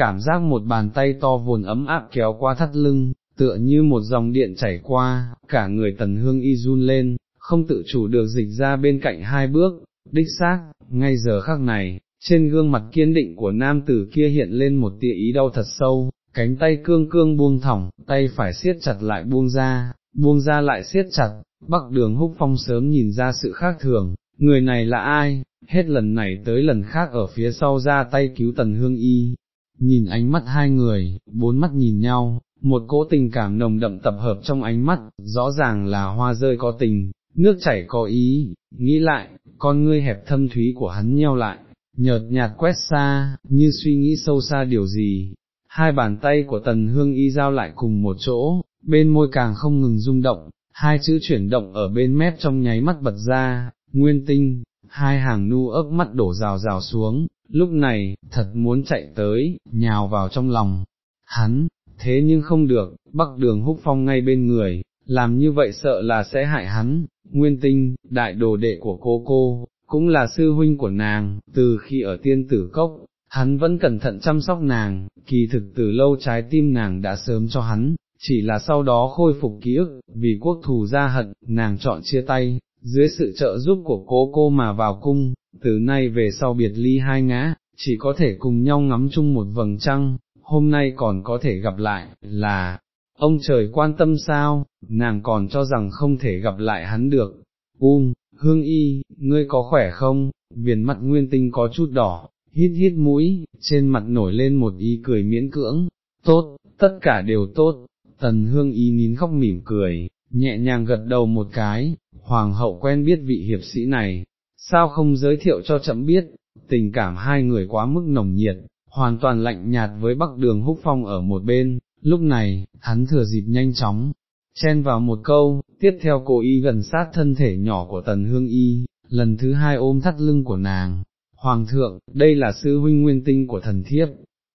cảm giác một bàn tay to vồn ấm áp kéo qua thắt lưng, tựa như một dòng điện chảy qua, cả người tần hương y run lên, không tự chủ được dịch ra bên cạnh hai bước, đích xác, ngay giờ khắc này, trên gương mặt kiên định của nam tử kia hiện lên một tia ý đau thật sâu, cánh tay cương cương buông thỏng, tay phải siết chặt lại buông ra, buông ra lại siết chặt, bắc đường húc phong sớm nhìn ra sự khác thường, người này là ai, hết lần này tới lần khác ở phía sau ra tay cứu tần hương y, nhìn ánh mắt hai người, bốn mắt nhìn nhau, một cỗ tình cảm nồng đậm tập hợp trong ánh mắt, rõ ràng là hoa rơi có tình, nước chảy có ý, nghĩ lại, con ngươi hẹp thâm thúy của hắn nheo lại, nhợt nhạt quét xa, như suy nghĩ sâu xa điều gì, hai bàn tay của tần hương y giao lại cùng một chỗ, bên môi càng không ngừng rung động, hai chữ chuyển động ở bên mép trong nháy mắt bật ra, nguyên tinh, hai hàng nu ớt mắt đổ rào rào xuống, lúc này, thật muốn chạy tới, nhào vào trong lòng, hắn, thế nhưng không được, bắc đường húc phong ngay bên người, làm như vậy sợ là sẽ hại hắn, nguyên tinh, đại đồ đệ của cô cô, cũng là sư huynh của nàng, từ khi ở tiên tử cốc, hắn vẫn cẩn thận chăm sóc nàng, kỳ thực từ lâu trái tim nàng đã sớm cho hắn, chỉ là sau đó khôi phục ký ức, vì quốc thù gia hận, nàng chọn chia tay, dưới sự trợ giúp của cố cô mà vào cung, từ nay về sau biệt ly hai ngã, chỉ có thể cùng nhau ngắm chung một vầng trăng, hôm nay còn có thể gặp lại, là, ông trời quan tâm sao, nàng còn cho rằng không thể gặp lại hắn được, um, hương y, ngươi có khỏe không, viền mặt nguyên tinh có chút đỏ, hít hít mũi, trên mặt nổi lên một ý cười miễn cưỡng, tốt, tất cả đều tốt, tần hương y nín khóc mỉm cười, nhẹ nhàng gật đầu một cái, hoàng hậu quen biết vị hiệp sĩ này, sao không giới thiệu cho chậm biết, tình cảm hai người quá mức nồng nhiệt, hoàn toàn lạnh nhạt với bắc đường húc phong ở một bên, lúc này, hắn thừa dịp nhanh chóng, chen vào một câu, tiếp theo cô y gần sát thân thể nhỏ của tần hương y, lần thứ hai ôm thắt lưng của nàng, Hoàng thượng, đây là sư huynh nguyên tinh của thần thiếp,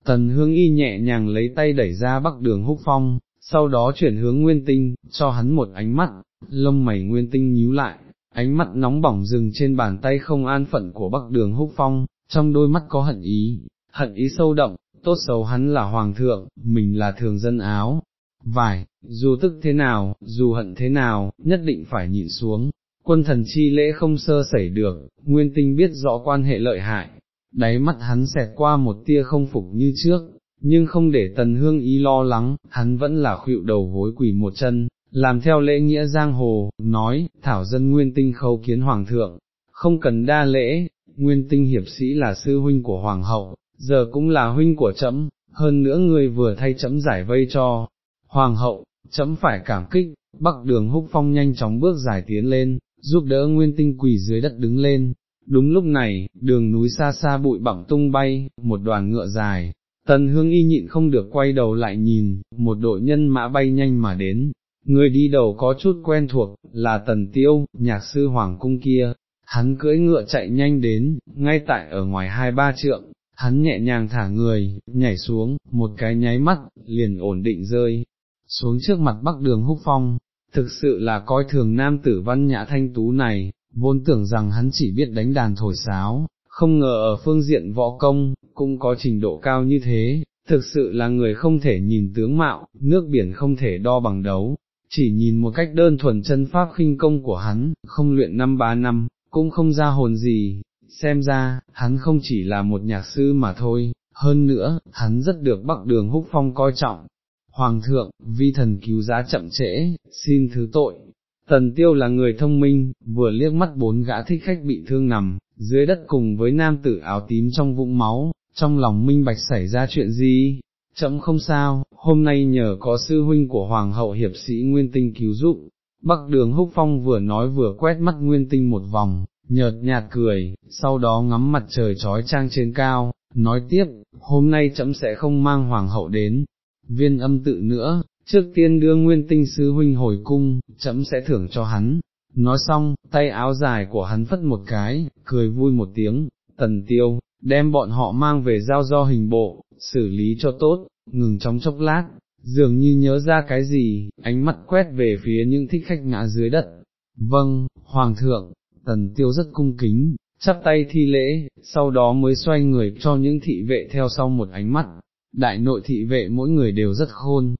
tần hương y nhẹ nhàng lấy tay đẩy ra bắc đường húc phong, sau đó chuyển hướng nguyên tinh, cho hắn một ánh mắt, lông mày nguyên tinh nhíu lại, ánh mắt nóng bỏng dừng trên bàn tay không an phận của bắc đường húc phong, trong đôi mắt có hận ý, hận ý sâu đậm, tốt xấu hắn là hoàng thượng, mình là thường dân áo, vải, dù tức thế nào, dù hận thế nào, nhất định phải nhịn xuống, quân thần chi lễ không sơ sẩy được, nguyên tinh biết rõ quan hệ lợi hại, đáy mắt hắn xẹt qua một tia không phục như trước, nhưng không để tần hương ý lo lắng, hắn vẫn là khuỵu đầu gối quỳ một chân, làm theo lễ nghĩa giang hồ, nói, thảo dân nguyên tinh khâu kiến hoàng thượng, không cần đa lễ, nguyên tinh hiệp sĩ là sư huynh của hoàng hậu, giờ cũng là huynh của trẫm, hơn nữa người vừa thay trẫm giải vây cho, hoàng hậu, trẫm phải cảm kích, bắc đường húc phong nhanh chóng bước giải tiến lên, giúp đỡ nguyên tinh quỳ dưới đất đứng lên. Đúng lúc này, đường núi xa xa bụi bặm tung bay, một đoàn ngựa dài, tần hương y nhịn không được quay đầu lại nhìn, một đội nhân mã bay nhanh mà đến, người đi đầu có chút quen thuộc, là tần tiêu, nhạc sư hoàng cung kia, hắn cưỡi ngựa chạy nhanh đến, ngay tại ở ngoài hai ba trượng, hắn nhẹ nhàng thả người, nhảy xuống, một cái nháy mắt, liền ổn định rơi, xuống trước mặt bắc đường húc phong, thực sự là coi thường nam tử văn nhã thanh tú này, vốn tưởng rằng hắn chỉ biết đánh đàn thổi sáo, không ngờ ở phương diện võ công, cũng có trình độ cao như thế, thực sự là người không thể nhìn tướng mạo, nước biển không thể đo bằng đấu, chỉ nhìn một cách đơn thuần chân pháp khinh công của hắn, không luyện năm ba năm, cũng không ra hồn gì, xem ra, hắn không chỉ là một nhạc sư mà thôi, hơn nữa, hắn rất được Bắc Đường Húc Phong coi trọng, Hoàng thượng, vi thần cứu giá chậm trễ, xin thứ tội. Tần tiêu là người thông minh, vừa liếc mắt bốn gã thích khách bị thương nằm, dưới đất cùng với nam tử áo tím trong vũng máu, trong lòng minh bạch xảy ra chuyện gì, chậm không sao, hôm nay nhờ có sư huynh của Hoàng hậu hiệp sĩ Nguyên Tinh cứu giúp, Bắc đường húc phong vừa nói vừa quét mắt Nguyên Tinh một vòng, nhợt nhạt cười, sau đó ngắm mặt trời trói trang trên cao, nói tiếp, hôm nay chấm sẽ không mang Hoàng hậu đến, viên âm tự nữa, trước tiên đưa nguyên tinh sư huynh hồi cung, chấm sẽ thưởng cho hắn. Nói xong, tay áo dài của hắn phất một cái, cười vui một tiếng, tần tiêu, đem bọn họ mang về giao do hình bộ, xử lý cho tốt, ngừng trong chốc lát, dường như nhớ ra cái gì, ánh mắt quét về phía những thích khách ngã dưới đất. Vâng, Hoàng thượng, tần tiêu rất cung kính, chắp tay thi lễ, sau đó mới xoay người cho những thị vệ theo sau một ánh mắt, đại nội thị vệ mỗi người đều rất khôn,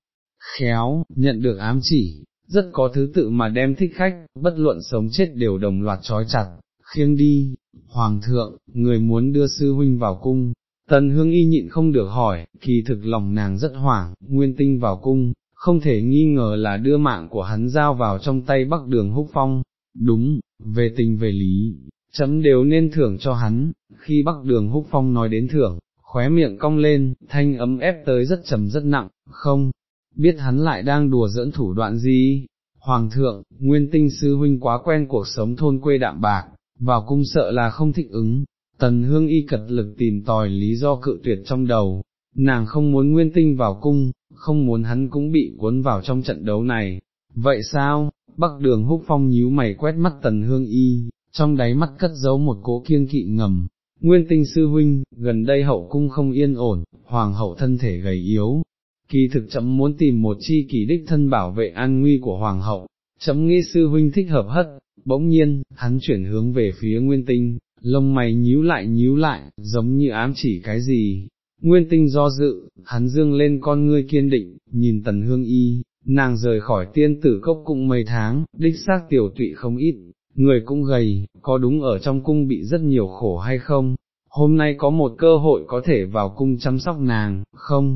khéo, nhận được ám chỉ, rất có thứ tự mà đem thích khách, bất luận sống chết đều đồng loạt trói chặt, khiêng đi, Hoàng thượng, người muốn đưa sư huynh vào cung, tần hương y nhịn không được hỏi, kỳ thực lòng nàng rất hoảng, nguyên tinh vào cung, không thể nghi ngờ là đưa mạng của hắn giao vào trong tay bắc đường húc phong, đúng, về tình về lý, chấm đều nên thưởng cho hắn, khi bắc đường húc phong nói đến thưởng, khóe miệng cong lên, thanh ấm ép tới rất trầm rất nặng, không, biết hắn lại đang đùa dẫn thủ đoạn gì, Hoàng thượng, nguyên tinh sư huynh quá quen cuộc sống thôn quê đạm bạc, vào cung sợ là không thích ứng, tần hương y cật lực tìm tòi lý do cự tuyệt trong đầu, nàng không muốn nguyên tinh vào cung, không muốn hắn cũng bị cuốn vào trong trận đấu này, vậy sao, bắc đường húc phong nhíu mày quét mắt tần hương y, trong đáy mắt cất giấu một cố kiêng kỵ ngầm. Nguyên tinh sư huynh, gần đây hậu cung không yên ổn, hoàng hậu thân thể gầy yếu, kỳ thực chấm muốn tìm một chi kỳ đích thân bảo vệ an nguy của hoàng hậu, chấm nghĩ sư huynh thích hợp hất, bỗng nhiên, hắn chuyển hướng về phía nguyên tinh, lông mày nhíu lại nhíu lại, giống như ám chỉ cái gì. Nguyên tinh do dự, hắn dương lên con ngươi kiên định, nhìn tần hương y, nàng rời khỏi tiên tử cốc cũng mấy tháng, đích xác tiểu tụy không ít, người cũng gầy, có đúng ở trong cung bị rất nhiều khổ hay không? Hôm nay có một cơ hội có thể vào cung chăm sóc nàng, không?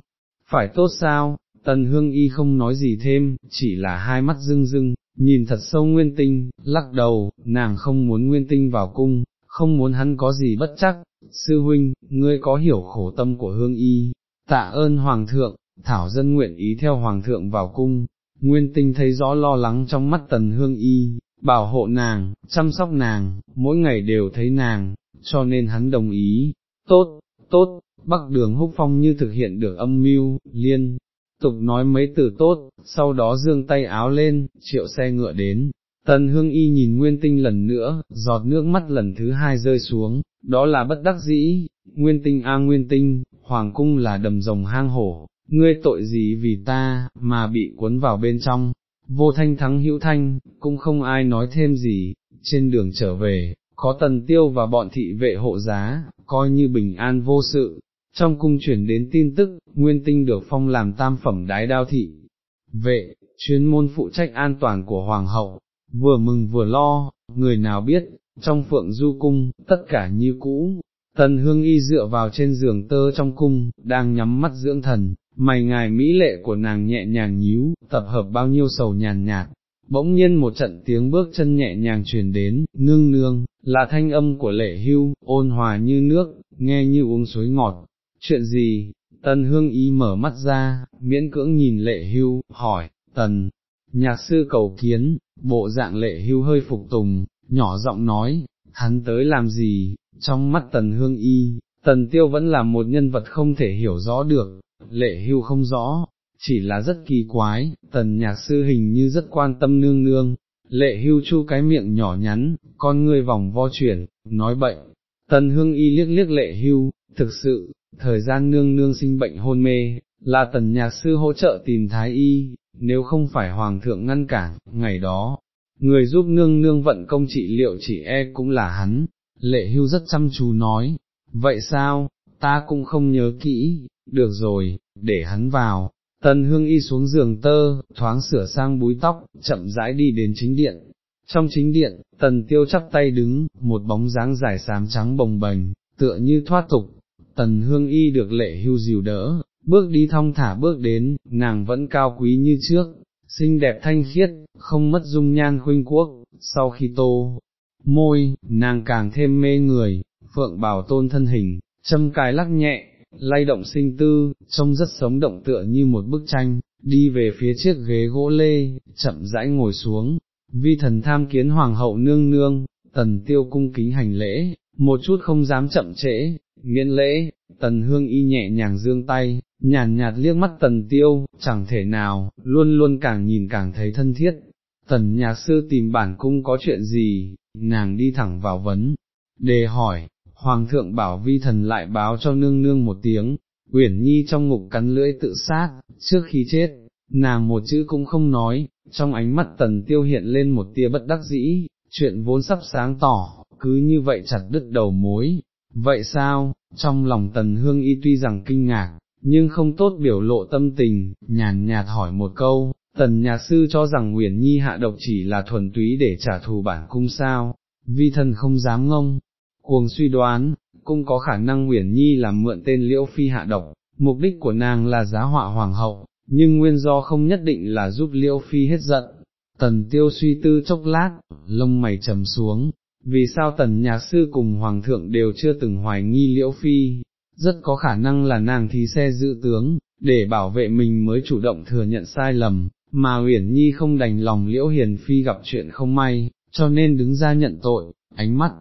Phải tốt sao? Tần hương y không nói gì thêm, chỉ là hai mắt rưng rưng, nhìn thật sâu nguyên tinh, lắc đầu, nàng không muốn nguyên tinh vào cung, không muốn hắn có gì bất chắc, sư huynh, ngươi có hiểu khổ tâm của hương y, tạ ơn hoàng thượng, thảo dân nguyện ý theo hoàng thượng vào cung, nguyên tinh thấy rõ lo lắng trong mắt tần hương y, bảo hộ nàng, chăm sóc nàng, mỗi ngày đều thấy nàng, cho nên hắn đồng ý, tốt, tốt, bắc đường húc phong như thực hiện được âm mưu, liên, tục nói mấy từ tốt, sau đó dương tay áo lên, triệu xe ngựa đến. Tần hương y nhìn nguyên tinh lần nữa, giọt nước mắt lần thứ hai rơi xuống, đó là bất đắc dĩ, nguyên tinh a nguyên tinh, hoàng cung là đầm rồng hang hổ, ngươi tội gì vì ta, mà bị cuốn vào bên trong, vô thanh thắng hữu thanh, cũng không ai nói thêm gì, trên đường trở về, có tần tiêu và bọn thị vệ hộ giá, coi như bình an vô sự, trong cung chuyển đến tin tức, nguyên tinh được phong làm tam phẩm đái đao thị, vệ, chuyên môn phụ trách an toàn của hoàng hậu, vừa mừng vừa lo, người nào biết, trong phượng du cung, tất cả như cũ, tần hương y dựa vào trên giường tơ trong cung, đang nhắm mắt dưỡng thần, mày ngài mỹ lệ của nàng nhẹ nhàng nhíu, tập hợp bao nhiêu sầu nhàn nhạt. Bỗng nhiên một trận tiếng bước chân nhẹ nhàng truyền đến, nương nương, là thanh âm của lệ hưu, ôn hòa như nước, nghe như uống suối ngọt, chuyện gì, tần hương y mở mắt ra, miễn cưỡng nhìn lệ hưu, hỏi, tần, nhạc sư cầu kiến, bộ dạng lệ hưu hơi phục tùng, nhỏ giọng nói, hắn tới làm gì, trong mắt tần hương y, tần tiêu vẫn là một nhân vật không thể hiểu rõ được, lệ hưu không rõ, chỉ là rất kỳ quái, tần nhạc sư hình như rất quan tâm nương nương, lệ hưu chu cái miệng nhỏ nhắn, con ngươi vòng vo chuyển, nói bệnh, tần hương y liếc liếc lệ hưu, thực sự, thời gian nương nương sinh bệnh hôn mê, là tần nhạc sư hỗ trợ tìm thái y, nếu không phải hoàng thượng ngăn cản, ngày đó, người giúp nương nương vận công trị liệu chỉ e cũng là hắn, lệ hưu rất chăm chú nói, vậy sao, ta cũng không nhớ kỹ, được rồi, để hắn vào. Tần hương y xuống giường tơ, thoáng sửa sang búi tóc, chậm rãi đi đến chính điện. Trong chính điện, tần tiêu chắp tay đứng, một bóng dáng dài xám trắng bồng bềnh, tựa như thoát tục, tần hương y được lệ hưu dìu đỡ, bước đi thong thả bước đến, nàng vẫn cao quý như trước, xinh đẹp thanh khiết, không mất dung nhan khuynh quốc, sau khi tô, môi, nàng càng thêm mê người, phượng bảo tôn thân hình, châm cài lắc nhẹ, lay động sinh tư, trông rất sống động tựa như một bức tranh, đi về phía chiếc ghế gỗ lê, chậm rãi ngồi xuống, vi thần tham kiến hoàng hậu nương nương, tần tiêu cung kính hành lễ, một chút không dám chậm trễ, miễn lễ, tần hương y nhẹ nhàng dương tay, nhàn nhạt liếc mắt tần tiêu, chẳng thể nào, luôn luôn càng nhìn càng thấy thân thiết. Tần nhạc sư tìm bản cung có chuyện gì, nàng đi thẳng vào vấn, đề hỏi, hoàng thượng bảo vi thần lại báo cho nương nương một tiếng, uyển nhi trong ngục cắn lưỡi tự sát, trước khi chết, nàng một chữ cũng không nói, trong ánh mắt tần tiêu hiện lên một tia bất đắc dĩ, chuyện vốn sắp sáng tỏ, cứ như vậy chặt đứt đầu mối, vậy sao, trong lòng tần hương y tuy rằng kinh ngạc, nhưng không tốt biểu lộ tâm tình, nhàn nhạt hỏi một câu, tần nhà sư cho rằng Nguyễn Nhi hạ độc chỉ là thuần túy để trả thù bản cung sao, vi thần không dám ngông, cuồng suy đoán, cung có khả năng Nguyễn Nhi làm mượn tên liễu phi hạ độc, mục đích của nàng là giá họa hoàng hậu, nhưng nguyên do không nhất định là giúp liễu phi hết giận. Tần tiêu suy tư chốc lát, lông mày trầm xuống, vì sao tần nhạc sư cùng hoàng thượng đều chưa từng hoài nghi liễu phi, rất có khả năng là nàng thí xe dự tướng, để bảo vệ mình mới chủ động thừa nhận sai lầm, mà Uyển Nhi không đành lòng liễu hiền phi gặp chuyện không may, cho nên đứng ra nhận tội, ánh mắt.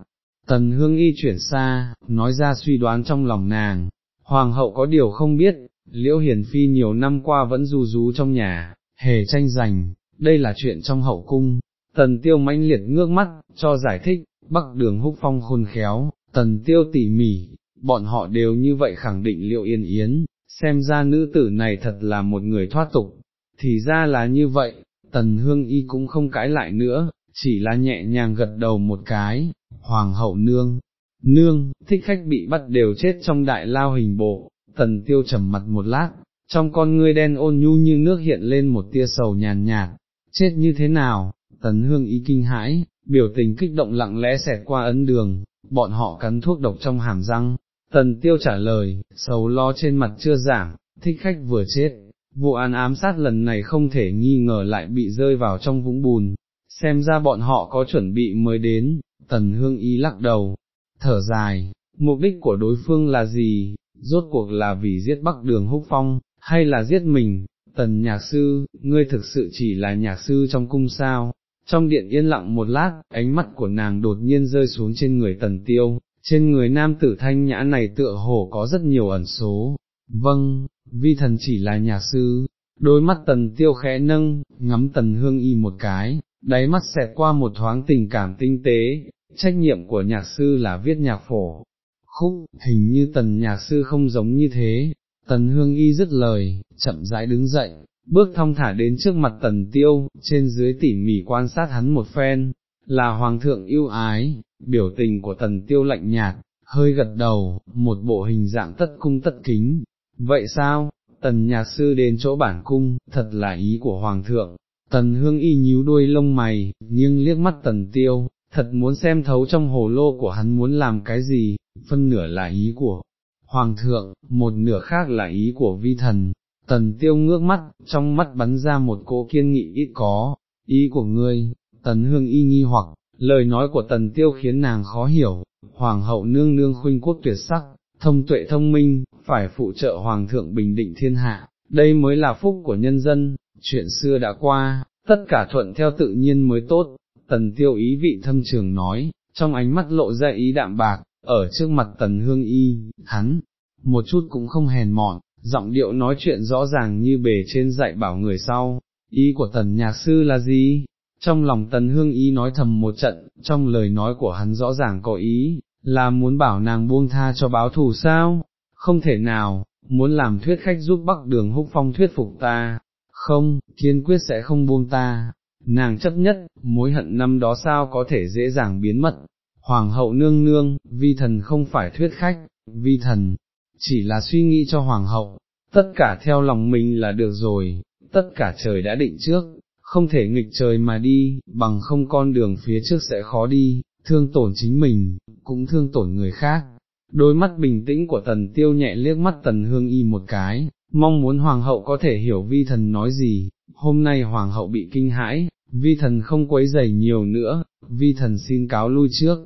Tần hương y chuyển xa, nói ra suy đoán trong lòng nàng, hoàng hậu có điều không biết, liễu hiền phi nhiều năm qua vẫn du rú trong nhà, hề tranh giành, đây là chuyện trong hậu cung, tần tiêu mãnh liệt ngước mắt, cho giải thích, bắc đường húc phong khôn khéo, tần tiêu tỉ mỉ, bọn họ đều như vậy khẳng định liệu yên yến, xem ra nữ tử này thật là một người thoát tục, thì ra là như vậy, tần hương y cũng không cãi lại nữa, chỉ là nhẹ nhàng gật đầu một cái, hoàng hậu nương, nương, thích khách bị bắt đều chết trong đại lao hình bộ, tần tiêu trầm mặt một lát, trong con ngươi đen ôn nhu như nước hiện lên một tia sầu nhàn nhạt, chết như thế nào, tần hương y kinh hãi, biểu tình kích động lặng lẽ xẹt qua ấn đường, bọn họ cắn thuốc độc trong hàm răng, tần tiêu trả lời, sầu lo trên mặt chưa giảm, thích khách vừa chết, vụ án ám sát lần này không thể nghi ngờ lại bị rơi vào trong vũng bùn, xem ra bọn họ có chuẩn bị mới đến, tần hương ý lắc đầu, thở dài, mục đích của đối phương là gì, rốt cuộc là vì giết bắc đường húc phong, hay là giết mình, tần nhạc sư, ngươi thực sự chỉ là nhạc sư trong cung sao, trong điện yên lặng một lát, ánh mắt của nàng đột nhiên rơi xuống trên người tần tiêu, trên người nam tử thanh nhã này tựa hồ có rất nhiều ẩn số, vâng, vi thần chỉ là nhạc sư, đôi mắt tần tiêu khẽ nâng, ngắm tần hương y một cái, đáy mắt xẹt qua một thoáng tình cảm tinh tế, trách nhiệm của nhạc sư là viết nhạc phổ. Khúc, hình như tần nhạc sư không giống như thế, tần hương y dứt lời, chậm rãi đứng dậy, bước thong thả đến trước mặt tần tiêu, trên dưới tỉ mỉ quan sát hắn một phen, là hoàng thượng yêu ái, biểu tình của tần tiêu lạnh nhạt, hơi gật đầu, một bộ hình dạng tất cung tất kính, vậy sao, tần nhạc sư đến chỗ bản cung, thật là ý của hoàng thượng, tần hương y nhíu đuôi lông mày, nghiêng liếc mắt tần tiêu, thật muốn xem thấu trong hồ lô của hắn muốn làm cái gì, phân nửa là ý của hoàng thượng, một nửa khác là ý của vi thần, tần tiêu ngước mắt, trong mắt bắn ra một cỗ kiên nghị ít có, ý của ngươi, tần hương y nghi hoặc, lời nói của tần tiêu khiến nàng khó hiểu, hoàng hậu nương nương khuynh quốc tuyệt sắc, thông tuệ thông minh, phải phụ trợ hoàng thượng bình định thiên hạ, đây mới là phúc của nhân dân, chuyện xưa đã qua, tất cả thuận theo tự nhiên mới tốt, tần tiêu ý vị thâm trường nói, trong ánh mắt lộ ra ý đạm bạc, ở trước mặt tần hương y, hắn, một chút cũng không hèn mọn, giọng điệu nói chuyện rõ ràng như bề trên dạy bảo người sau, ý của tần nhạc sư là gì? Trong lòng tần hương y nói thầm một trận, trong lời nói của hắn rõ ràng có ý, là muốn bảo nàng buông tha cho báo thù sao? Không thể nào, muốn làm thuyết khách giúp bắc đường húc phong thuyết phục ta, không, kiên quyết sẽ không buông ta, nàng chấp nhất, mối hận năm đó sao có thể dễ dàng biến mất. Hoàng hậu nương nương, vi thần không phải thuyết khách, vi thần, chỉ là suy nghĩ cho hoàng hậu, tất cả theo lòng mình là được rồi, tất cả trời đã định trước, không thể nghịch trời mà đi, bằng không con đường phía trước sẽ khó đi, thương tổn chính mình, cũng thương tổn người khác. Đôi mắt bình tĩnh của tần tiêu nhẹ liếc mắt tần hương y một cái, mong muốn hoàng hậu có thể hiểu vi thần nói gì, hôm nay hoàng hậu bị kinh hãi, vi thần không quấy dày nhiều nữa, vi thần xin cáo lui trước.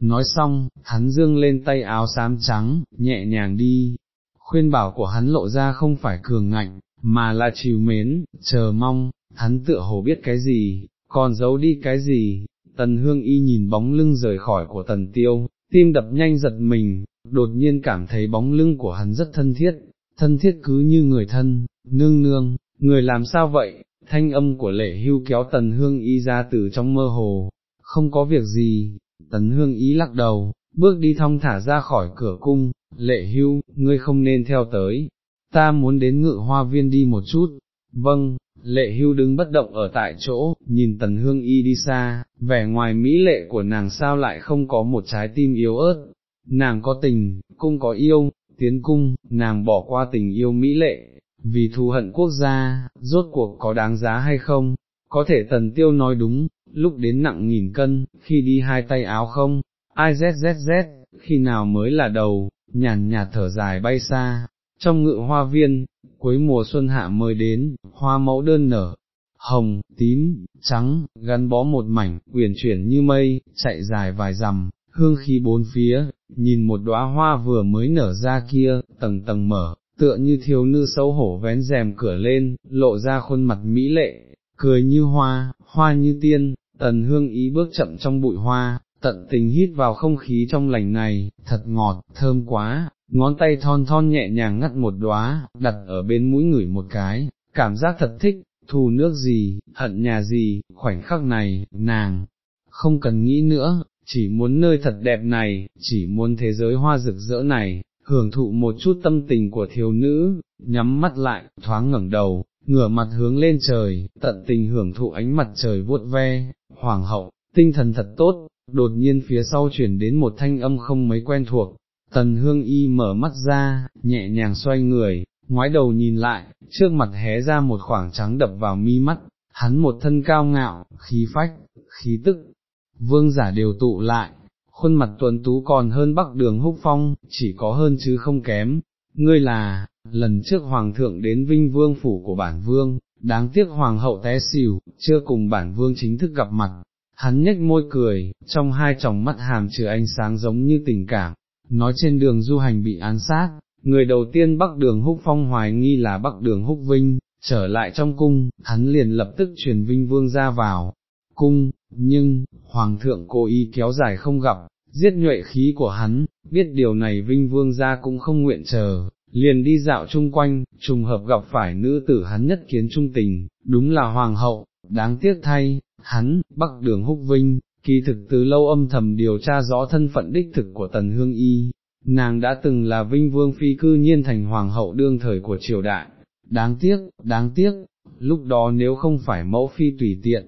Nói xong, hắn dương lên tay áo xám trắng, nhẹ nhàng đi, khuyên bảo của hắn lộ ra không phải cường ngạnh, mà là chiều mến, chờ mong, hắn tựa hồ biết cái gì, còn giấu đi cái gì, tần hương y nhìn bóng lưng rời khỏi của tần tiêu, tim đập nhanh giật mình, đột nhiên cảm thấy bóng lưng của hắn rất thân thiết, thân thiết cứ như người thân, nương nương, người làm sao vậy, thanh âm của lệ hưu kéo tần hương y ra từ trong mơ hồ, không có việc gì, tần hương Y lắc đầu, bước đi thong thả ra khỏi cửa cung, lệ hưu, ngươi không nên theo tới, ta muốn đến ngự hoa viên đi một chút, vâng, lệ hưu đứng bất động ở tại chỗ, nhìn tần hương y đi xa, vẻ ngoài mỹ lệ của nàng sao lại không có một trái tim yếu ớt, nàng có tình, cũng có yêu, tiến cung, nàng bỏ qua tình yêu mỹ lệ, vì thù hận quốc gia, rốt cuộc có đáng giá hay không, có thể tần tiêu nói đúng, lúc đến nặng nghìn cân, khi đi hai tay áo không, ai zzz, khi nào mới là đầu, nhàn nhạt thở dài bay xa, trong ngự hoa viên, cuối mùa xuân hạ mới đến, hoa mẫu đơn nở, hồng, tím, trắng, gắn bó một mảnh, uyển chuyển như mây, chạy dài vài dặm, hương khí bốn phía, nhìn một đóa hoa vừa mới nở ra kia, tầng tầng mở, tựa như thiếu nữ xấu hổ vén rèm cửa lên, lộ ra khuôn mặt mỹ lệ, cười như hoa, hoa như tiên, tần hương ý bước chậm trong bụi hoa, tận tình hít vào không khí trong lành này, thật ngọt, thơm quá, ngón tay thon thon nhẹ nhàng ngắt một đóa, đặt ở bên mũi ngửi một cái, cảm giác thật thích, thù nước gì, hận nhà gì, khoảnh khắc này, nàng, không cần nghĩ nữa, chỉ muốn nơi thật đẹp này, chỉ muốn thế giới hoa rực rỡ này, hưởng thụ một chút tâm tình của thiếu nữ, nhắm mắt lại, thoáng ngẩng đầu, ngửa mặt hướng lên trời, tận tình hưởng thụ ánh mặt trời vuốt ve, hoàng hậu, tinh thần thật tốt, đột nhiên phía sau chuyển đến một thanh âm không mấy quen thuộc, tần hương y mở mắt ra, nhẹ nhàng xoay người, ngoái đầu nhìn lại, trước mặt hé ra một khoảng trắng đập vào mi mắt, hắn một thân cao ngạo, khí phách, khí tức, vương giả đều tụ lại, khuôn mặt tuấn tú còn hơn bắc đường húc phong, chỉ có hơn chứ không kém, ngươi là, lần trước hoàng thượng đến vinh vương phủ của bản vương, đáng tiếc hoàng hậu té xỉu, chưa cùng bản vương chính thức gặp mặt, hắn nhếch môi cười, trong hai tròng mắt hàm chứa ánh sáng giống như tình cảm, nói trên đường du hành bị án sát, người đầu tiên bắc đường húc phong hoài nghi là bắc đường húc vinh, trở lại trong cung, hắn liền lập tức truyền vinh vương ra vào, cung, nhưng, hoàng thượng cố ý kéo dài không gặp, giết nhuệ khí của hắn, biết điều này vinh vương ra cũng không nguyện chờ, liền đi dạo chung quanh, trùng hợp gặp phải nữ tử hắn nhất kiến trung tình, đúng là hoàng hậu, đáng tiếc thay, hắn, bắc đường húc vinh, kỳ thực từ lâu âm thầm điều tra rõ thân phận đích thực của tần hương y, nàng đã từng là vinh vương phi cư nhiên thành hoàng hậu đương thời của triều đại, đáng tiếc, đáng tiếc, lúc đó nếu không phải mẫu phi tùy tiện,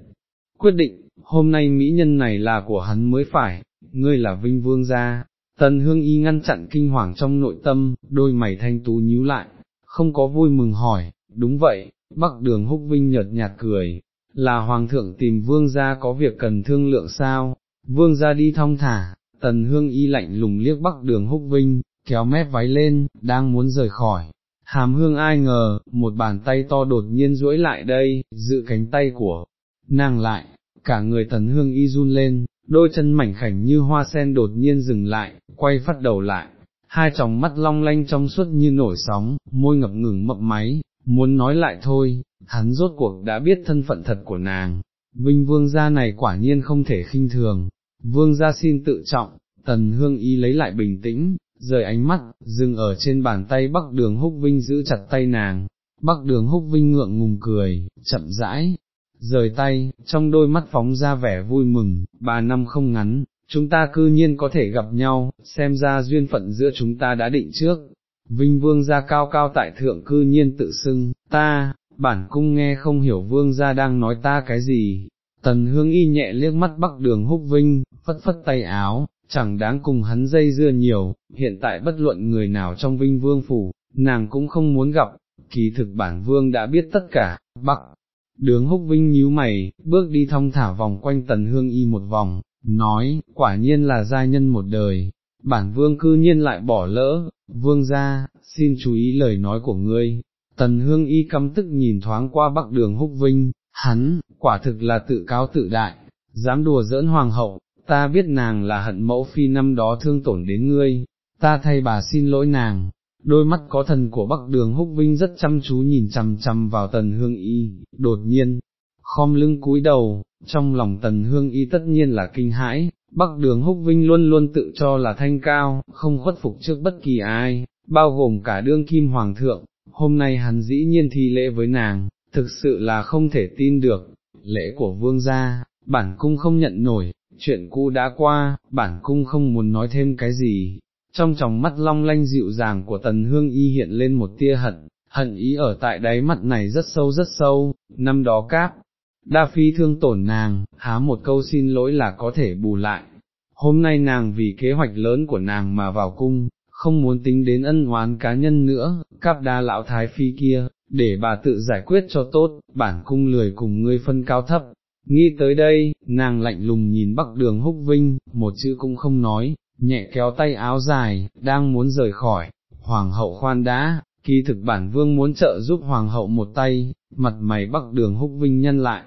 quyết định, hôm nay mỹ nhân này là của hắn mới phải, ngươi là vinh vương gia. Tần hương y ngăn chặn kinh hoàng trong nội tâm, đôi mày thanh tú nhíu lại, không có vui mừng hỏi, đúng vậy, bắc đường húc vinh nhợt nhạt cười, là hoàng thượng tìm vương gia có việc cần thương lượng sao, vương gia đi thong thả, tần hương y lạnh lùng liếc bắc đường húc vinh, kéo mép váy lên, đang muốn rời khỏi. Hàm hương ai ngờ, một bàn tay to đột nhiên duỗi lại đây, giữ cánh tay của nàng lại, cả người tần hương y run lên, đôi chân mảnh khảnh như hoa sen đột nhiên dừng lại, quay phát đầu lại, hai tròng mắt long lanh trong suốt như nổi sóng, môi ngập ngừng mập máy, muốn nói lại thôi, hắn rốt cuộc đã biết thân phận thật của nàng, vinh vương gia này quả nhiên không thể khinh thường, vương gia xin tự trọng, tần hương y lấy lại bình tĩnh, rời ánh mắt, dừng ở trên bàn tay bắc đường húc vinh giữ chặt tay nàng, bắc đường húc vinh ngượng ngùng cười, chậm rãi, rời tay, trong đôi mắt phóng ra vẻ vui mừng, ba năm không ngắn, chúng ta cư nhiên có thể gặp nhau, xem ra duyên phận giữa chúng ta đã định trước. Vinh vương gia cao cao tại thượng cư nhiên tự xưng, ta, bản cung nghe không hiểu vương gia đang nói ta cái gì. Tần hương y nhẹ liếc mắt bắc đường húc vinh, phất phất tay áo, chẳng đáng cùng hắn dây dưa nhiều, hiện tại bất luận người nào trong vinh vương phủ, nàng cũng không muốn gặp, kỳ thực bản vương đã biết tất cả, bắc. Đường húc vinh nhíu mày, bước đi thong thả vòng quanh tần hương y một vòng, nói, quả nhiên là gia nhân một đời, bản vương cư nhiên lại bỏ lỡ, vương ra, xin chú ý lời nói của ngươi. Tần hương y căm tức nhìn thoáng qua bắc đường húc vinh, hắn, quả thực là tự cáo tự đại, dám đùa giỡn hoàng hậu, ta biết nàng là hận mẫu phi năm đó thương tổn đến ngươi, ta thay bà xin lỗi nàng, đôi mắt có thần của Bắc Đường Húc Vinh rất chăm chú nhìn chằm chằm vào Tần Hương Y, đột nhiên, khom lưng cúi đầu, trong lòng Tần Hương Y tất nhiên là kinh hãi, Bắc Đường Húc Vinh luôn luôn tự cho là thanh cao, không khuất phục trước bất kỳ ai, bao gồm cả đương kim hoàng thượng, hôm nay hắn dĩ nhiên thi lễ với nàng, thực sự là không thể tin được, lễ của vương gia, bản cung không nhận nổi, chuyện cũ đã qua, bản cung không muốn nói thêm cái gì, trong tròng mắt long lanh dịu dàng của tần hương y hiện lên một tia hận, hận ý ở tại đáy mắt này rất sâu rất sâu, năm đó cáp, đa phi thương tổn nàng, há một câu xin lỗi là có thể bù lại, hôm nay nàng vì kế hoạch lớn của nàng mà vào cung, không muốn tính đến ân oán cá nhân nữa, cáp đa lão thái phi kia, để bà tự giải quyết cho tốt, bản cung lười cùng ngươi phân cao thấp. Nghĩ tới đây, nàng lạnh lùng nhìn bắc đường húc vinh, một chữ cũng không nói, nhẹ kéo tay áo dài, đang muốn rời khỏi, hoàng hậu khoan đã, kỳ thực bản vương muốn trợ giúp hoàng hậu một tay, mặt mày bắc đường húc vinh nhân lại,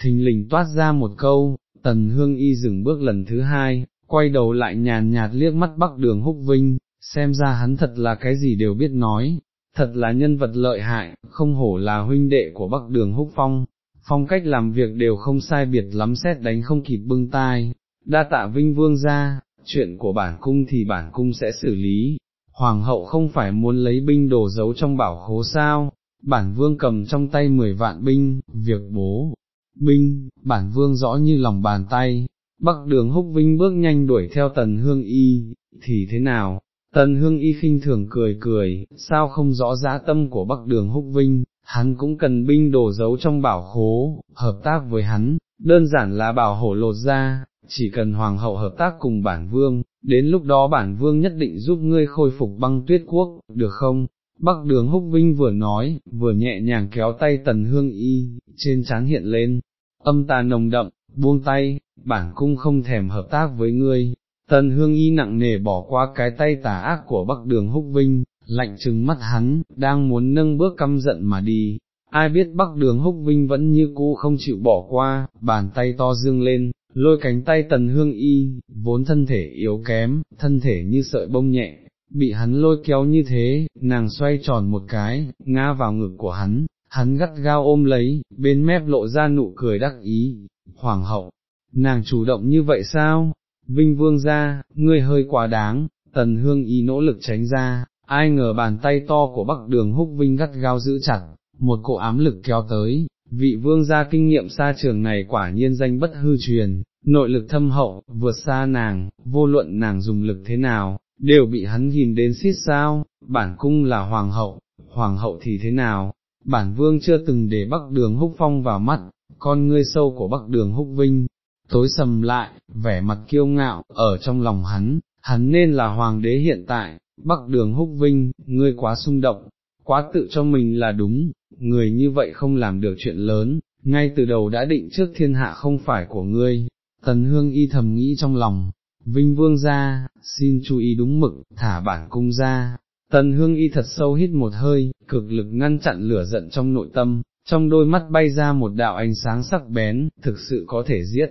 thình lình toát ra một câu, tần hương y dừng bước lần thứ hai, quay đầu lại nhàn nhạt liếc mắt bắc đường húc vinh, xem ra hắn thật là cái gì đều biết nói, thật là nhân vật lợi hại, không hổ là huynh đệ của bắc đường húc phong, phong cách làm việc đều không sai biệt lắm xét đánh không kịp bưng tai, đa tạ vinh vương ra, chuyện của bản cung thì bản cung sẽ xử lý, hoàng hậu không phải muốn lấy binh đồ giấu trong bảo khố sao, bản vương cầm trong tay mười vạn binh, việc bố, binh, bản vương rõ như lòng bàn tay, bắc đường húc vinh bước nhanh đuổi theo tần hương y, thì thế nào, tần hương y khinh thường cười cười, sao không rõ giá tâm của bắc đường húc vinh, hắn cũng cần binh đổ giấu trong bảo khố, hợp tác với hắn, đơn giản là bảo hổ lột ra, chỉ cần hoàng hậu hợp tác cùng bản vương, đến lúc đó bản vương nhất định giúp ngươi khôi phục băng tuyết quốc, được không? Bắc đường húc vinh vừa nói, vừa nhẹ nhàng kéo tay tần hương y, trên trán hiện lên, âm tà nồng đậm, buông tay, bản cung không thèm hợp tác với ngươi. Tần hương y nặng nề bỏ qua cái tay tà ác của bắc đường húc vinh, lạnh trừng mắt hắn, đang muốn nâng bước căm giận mà đi, ai biết bắc đường húc vinh vẫn như cũ không chịu bỏ qua, bàn tay to dương lên, lôi cánh tay tần hương y, vốn thân thể yếu kém, thân thể như sợi bông nhẹ, bị hắn lôi kéo như thế, nàng xoay tròn một cái, ngã vào ngực của hắn, hắn gắt gao ôm lấy, bên mép lộ ra nụ cười đắc ý, hoàng hậu, nàng chủ động như vậy sao? Vinh vương ra, ngươi hơi quá đáng, tần hương y nỗ lực tránh ra, ai ngờ bàn tay to của bắc đường húc vinh gắt gao giữ chặt, một cỗ ám lực kéo tới, vị vương gia kinh nghiệm xa trường này quả nhiên danh bất hư truyền, nội lực thâm hậu, vượt xa nàng, vô luận nàng dùng lực thế nào, đều bị hắn ghim đến xít sao, bản cung là hoàng hậu, hoàng hậu thì thế nào, bản vương chưa từng để bắc đường húc phong vào mắt, con ngươi sâu của bắc đường húc vinh, tối sầm lại, vẻ mặt kiêu ngạo, ở trong lòng hắn, hắn nên là hoàng đế hiện tại, bắc đường húc vinh, ngươi quá xung động, quá tự cho mình là đúng, người như vậy không làm được chuyện lớn, ngay từ đầu đã định trước thiên hạ không phải của ngươi, tần hương y thầm nghĩ trong lòng, vinh vương ra, xin chú ý đúng mực, thả bản cung ra. Tần hương y thật sâu hít một hơi, cực lực ngăn chặn lửa giận trong nội tâm, trong đôi mắt bay ra một đạo ánh sáng sắc bén, thực sự có thể giết.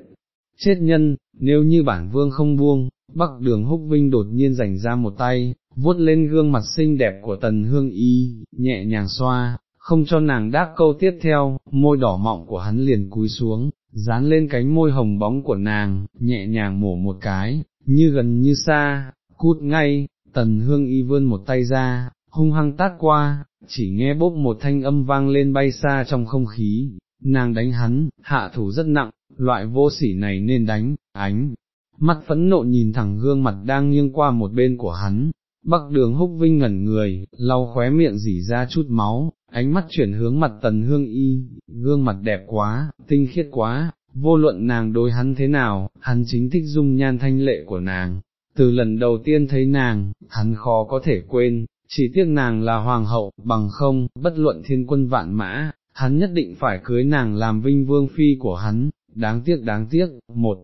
Chết nhân, nếu như bản vương không buông, bắc đường húc vinh đột nhiên rảnh ra một tay, vuốt lên gương mặt xinh đẹp của tần hương y, nhẹ nhàng xoa, không cho nàng đáp câu tiếp theo, môi đỏ mọng của hắn liền cúi xuống, dán lên cánh môi hồng bóng của nàng, nhẹ nhàng mổ một cái, như gần như xa, cút ngay, tần hương y vươn một tay ra, hung hăng tát qua, chỉ nghe bốc một thanh âm vang lên bay xa trong không khí, nàng đánh hắn, hạ thủ rất nặng, loại vô sỉ này nên đánh, ánh, mắt phẫn nộ nhìn thẳng gương mặt đang nghiêng qua một bên của hắn, bắc đường húc vinh ngẩn người, lau khóe miệng dỉ ra chút máu, ánh mắt chuyển hướng mặt tần hương y, gương mặt đẹp quá, tinh khiết quá, vô luận nàng đối hắn thế nào, hắn chính thích dung nhan thanh lệ của nàng. Từ lần đầu tiên thấy nàng, hắn khó có thể quên, chỉ tiếc nàng là hoàng hậu, bằng không, bất luận thiên quân vạn mã, hắn nhất định phải cưới nàng làm vinh vương phi của hắn, đáng tiếc đáng tiếc, một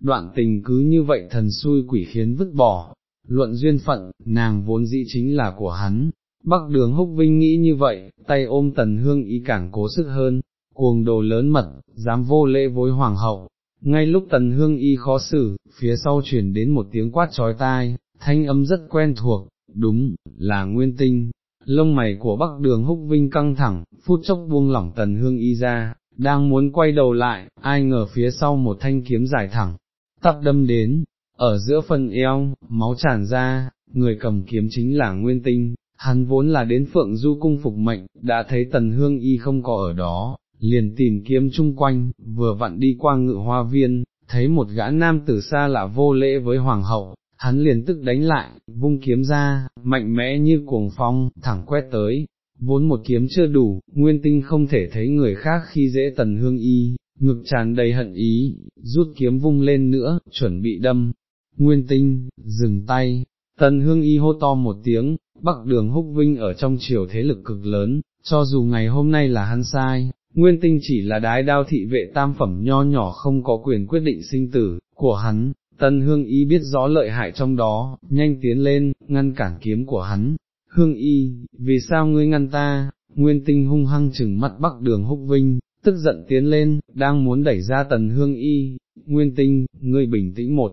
đoạn tình cứ như vậy thần xui quỷ khiến vứt bỏ, luận duyên phận, nàng vốn dĩ chính là của hắn. Bắc đường húc vinh nghĩ như vậy, tay ôm tần hương ý càng cố sức hơn, cuồng đồ lớn mật, dám vô lễ với hoàng hậu. Ngay lúc tần hương y khó xử, phía sau chuyển đến một tiếng quát trói tai, thanh âm rất quen thuộc, đúng, là nguyên tinh. Lông mày của bắc đường húc vinh căng thẳng, phút chốc buông lỏng tần hương y ra, đang muốn quay đầu lại, ai ngờ phía sau một thanh kiếm dài thẳng, tắc đâm đến, ở giữa phần eo, máu tràn ra, người cầm kiếm chính là Nguyên Tinh, hắn vốn là đến Phượng Du cung phục mệnh, đã thấy Tần Hương Y không có ở đó, liền tìm kiếm chung quanh, vừa vặn đi qua ngự hoa viên, thấy một gã nam tử xa lạ vô lễ với Hoàng hậu, hắn liền tức đánh lại, vung kiếm ra, mạnh mẽ như cuồng phong, thẳng quét tới. Vốn một kiếm chưa đủ, nguyên tinh không thể thấy người khác khi dễ tần hương y, ngực tràn đầy hận ý, rút kiếm vung lên nữa, chuẩn bị đâm, Nguyên tinh, dừng tay, tần hương y hô to một tiếng, bắc đường húc vinh ở trong triều thế lực cực lớn, cho dù ngày hôm nay là hắn sai, nguyên tinh chỉ là đái đao thị vệ tam phẩm nho nhỏ không có quyền quyết định sinh tử, của hắn, tân hương y biết rõ lợi hại trong đó, nhanh tiến lên, ngăn cản kiếm của hắn, hương y, vì sao ngươi ngăn ta, nguyên tinh hung hăng chừng mắt bắc đường húc vinh, tức giận tiến lên, đang muốn đẩy ra tần hương y, nguyên tinh, ngươi bình tĩnh một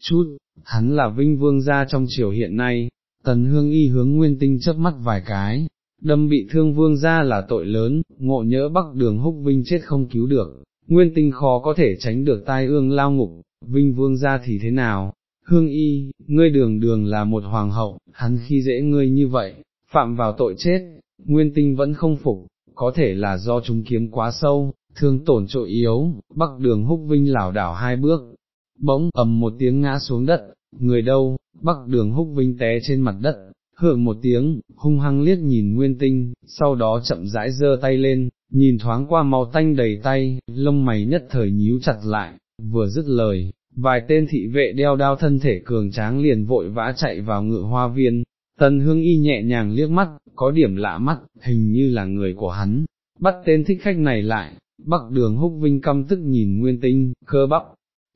chút, hắn là vinh vương gia trong triều hiện nay, tần hương y hướng nguyên tinh chớp mắt vài cái, đâm bị thương vương gia là tội lớn, ngộ nhỡ bắc đường húc vinh chết không cứu được, nguyên tinh khó có thể tránh được tai ương lao ngục, vinh vương gia thì thế nào, hương y, ngươi đường đường là một hoàng hậu, hắn khi dễ ngươi như vậy, phạm vào tội chết, nguyên tinh vẫn không phục, có thể là do chúng kiếm quá sâu, thương tổn trội yếu, bắc đường húc vinh lảo đảo hai bước, bỗng ầm một tiếng ngã xuống đất, người đâu, bắc đường húc vinh té trên mặt đất, hưởng một tiếng, hung hăng liếc nhìn nguyên tinh, sau đó chậm rãi giơ tay lên, nhìn thoáng qua màu tanh đầy tay, lông mày nhất thời nhíu chặt lại, vừa dứt lời, vài tên thị vệ đeo đao thân thể cường tráng liền vội vã chạy vào ngự hoa viên, tần hương y nhẹ nhàng liếc mắt, có điểm lạ mắt, hình như là người của hắn, bắt tên thích khách này lại, bắc đường húc vinh căm tức nhìn nguyên tinh, cơ bắp,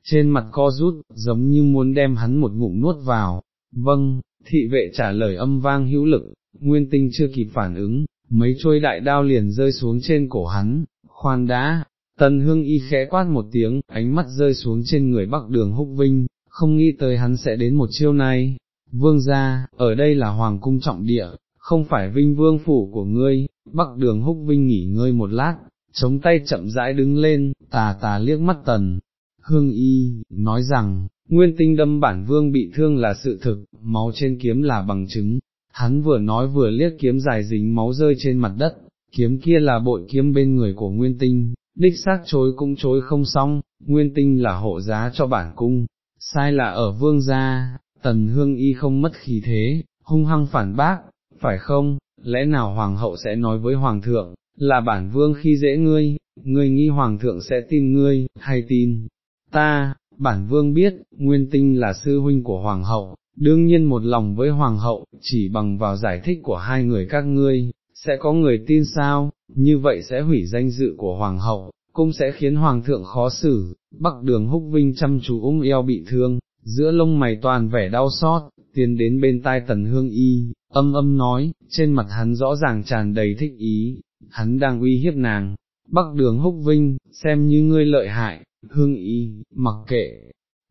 trên mặt co rút, giống như muốn đem hắn một ngụm nuốt vào, vâng, thị vệ trả lời âm vang hữu lực, nguyên tinh chưa kịp phản ứng, mấy trôi đại đao liền rơi xuống trên cổ hắn, khoan đã, tần hương y khẽ quát một tiếng, ánh mắt rơi xuống trên người bắc đường húc vinh, không nghĩ tới hắn sẽ đến một chiêu này, vương gia, ở đây là hoàng cung trọng địa, không phải vinh vương phủ của ngươi, bắc đường húc vinh nghỉ ngơi một lát, chống tay chậm rãi đứng lên, tà tà liếc mắt tần, hương y, nói rằng, nguyên tinh đâm bản vương bị thương là sự thực, máu trên kiếm là bằng chứng, hắn vừa nói vừa liếc kiếm dài dính máu rơi trên mặt đất, kiếm kia là bội kiếm bên người của nguyên tinh, đích xác chối cũng chối không xong, nguyên tinh là hộ giá cho bản cung, sai là ở vương gia, tần hương y không mất khí thế, hung hăng phản bác, phải không, lẽ nào hoàng hậu sẽ nói với hoàng thượng, là bản vương khi dễ ngươi, ngươi nghi hoàng thượng sẽ tin ngươi, hay tin, ta, bản vương biết, nguyên tinh là sư huynh của hoàng hậu, đương nhiên một lòng với hoàng hậu, chỉ bằng vào giải thích của hai người các ngươi, sẽ có người tin sao, như vậy sẽ hủy danh dự của hoàng hậu, cũng sẽ khiến hoàng thượng khó xử, bắc đường húc vinh chăm chú ung eo bị thương, giữa lông mày toàn vẻ đau xót, tiến đến bên tai tần hương y, âm âm nói, trên mặt hắn rõ ràng tràn đầy thích ý, hắn đang uy hiếp nàng, bắc đường húc vinh, xem như ngươi lợi hại, hương y, mặc kệ,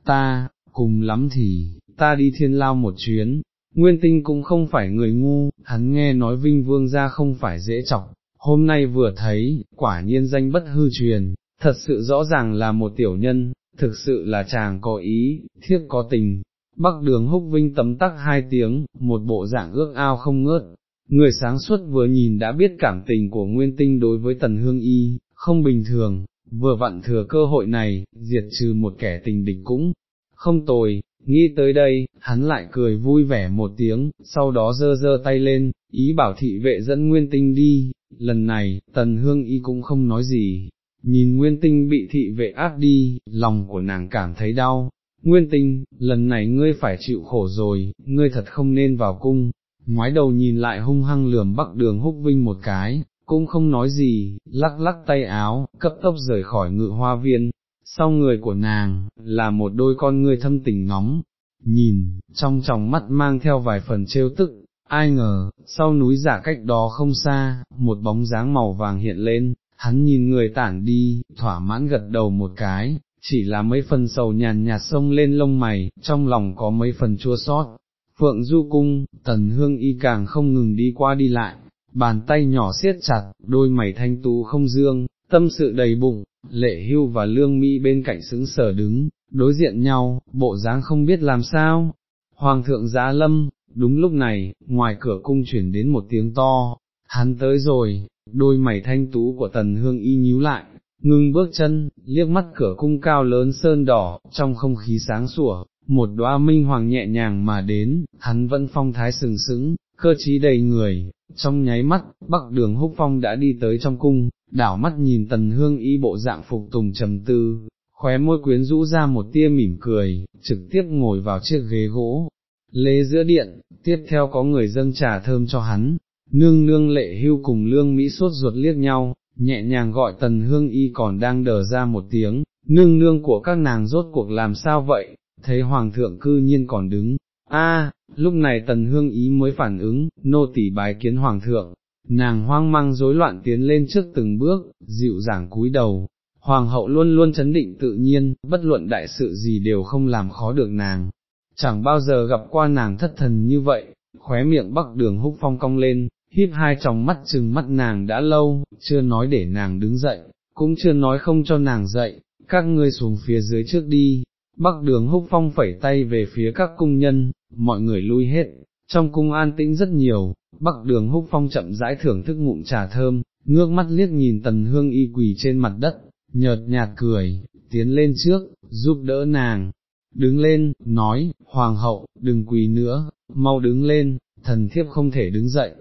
ta, cùng lắm thì, ta đi thiên lao một chuyến, nguyên tinh cũng không phải người ngu, hắn nghe nói vinh vương ra không phải dễ chọc, hôm nay vừa thấy, quả nhiên danh bất hư truyền, thật sự rõ ràng là một tiểu nhân, thực sự là chàng có ý, thiết có tình. Bắc đường húc vinh tấm tắc hai tiếng, một bộ dạng ước ao không ngớt, người sáng suốt vừa nhìn đã biết cảm tình của nguyên tinh đối với tần hương y, không bình thường, vừa vặn thừa cơ hội này, diệt trừ một kẻ tình địch cũng không tồi, nghĩ tới đây, hắn lại cười vui vẻ một tiếng, sau đó giơ giơ tay lên, ý bảo thị vệ dẫn nguyên tinh đi, lần này, tần hương y cũng không nói gì, nhìn nguyên tinh bị thị vệ áp đi, lòng của nàng cảm thấy đau. Nguyên tinh, lần này ngươi phải chịu khổ rồi, ngươi thật không nên vào cung, ngoái đầu nhìn lại hung hăng lườm bắc đường húc vinh một cái, cũng không nói gì, lắc lắc tay áo, cấp tốc rời khỏi ngự hoa viên, sau người của nàng, là một đôi con ngươi thâm tình nóng, nhìn, trong tròng mắt mang theo vài phần trêu tức, ai ngờ, sau núi giả cách đó không xa, một bóng dáng màu vàng hiện lên, hắn nhìn người tản đi, thỏa mãn gật đầu một cái, chỉ là mấy phần sầu nhàn nhạt sông lên lông mày, trong lòng có mấy phần chua sót. Phượng Du Cung, Tần Hương Y càng không ngừng đi qua đi lại, bàn tay nhỏ siết chặt, đôi mày thanh tú không dương, tâm sự đầy bụng, lệ hưu và lương mỹ bên cạnh xứng sở đứng, đối diện nhau, bộ dáng không biết làm sao. Hoàng thượng giá lâm, đúng lúc này, ngoài cửa cung chuyển đến một tiếng to, hắn tới rồi, đôi mày thanh tú của tần hương y nhíu lại, ngưng bước chân, liếc mắt cửa cung cao lớn sơn đỏ, trong không khí sáng sủa, một đóa minh hoàng nhẹ nhàng mà đến, hắn vẫn phong thái sừng sững, cơ trí đầy người, trong nháy mắt, bắc đường húc phong đã đi tới trong cung, đảo mắt nhìn tần hương y bộ dạng phục tùng trầm tư, khóe môi quyến rũ ra một tia mỉm cười, trực tiếp ngồi vào chiếc ghế gỗ, lê giữa điện, tiếp theo có người dâng trà thơm cho hắn, nương nương lệ hưu cùng lương Mỹ suốt ruột liếc nhau, nhẹ nhàng gọi tần hương y còn đang đờ ra một tiếng, nương nương của các nàng rốt cuộc làm sao vậy, thấy hoàng thượng cư nhiên còn đứng, a lúc này tần hương ý mới phản ứng, nô tỳ bái kiến hoàng thượng, nàng hoang mang rối loạn tiến lên trước từng bước, dịu dàng cúi đầu, hoàng hậu luôn luôn chấn định tự nhiên, bất luận đại sự gì đều không làm khó được nàng, chẳng bao giờ gặp qua nàng thất thần như vậy, khóe miệng bắc đường húc phong cong lên, híp hai tròng mắt chừng mắt nàng đã lâu, chưa nói để nàng đứng dậy, cũng chưa nói không cho nàng dậy, các ngươi xuống phía dưới trước đi, bắc đường húc phong phẩy tay về phía các cung nhân, mọi người lui hết, trong cung an tĩnh rất nhiều, bắc đường húc phong chậm rãi thưởng thức ngụm trà thơm, ngước mắt liếc nhìn tần hương y quỳ trên mặt đất, nhợt nhạt cười, tiến lên trước, giúp đỡ nàng, đứng lên, nói, hoàng hậu, đừng quỳ nữa, mau đứng lên, thần thiếp không thể đứng dậy,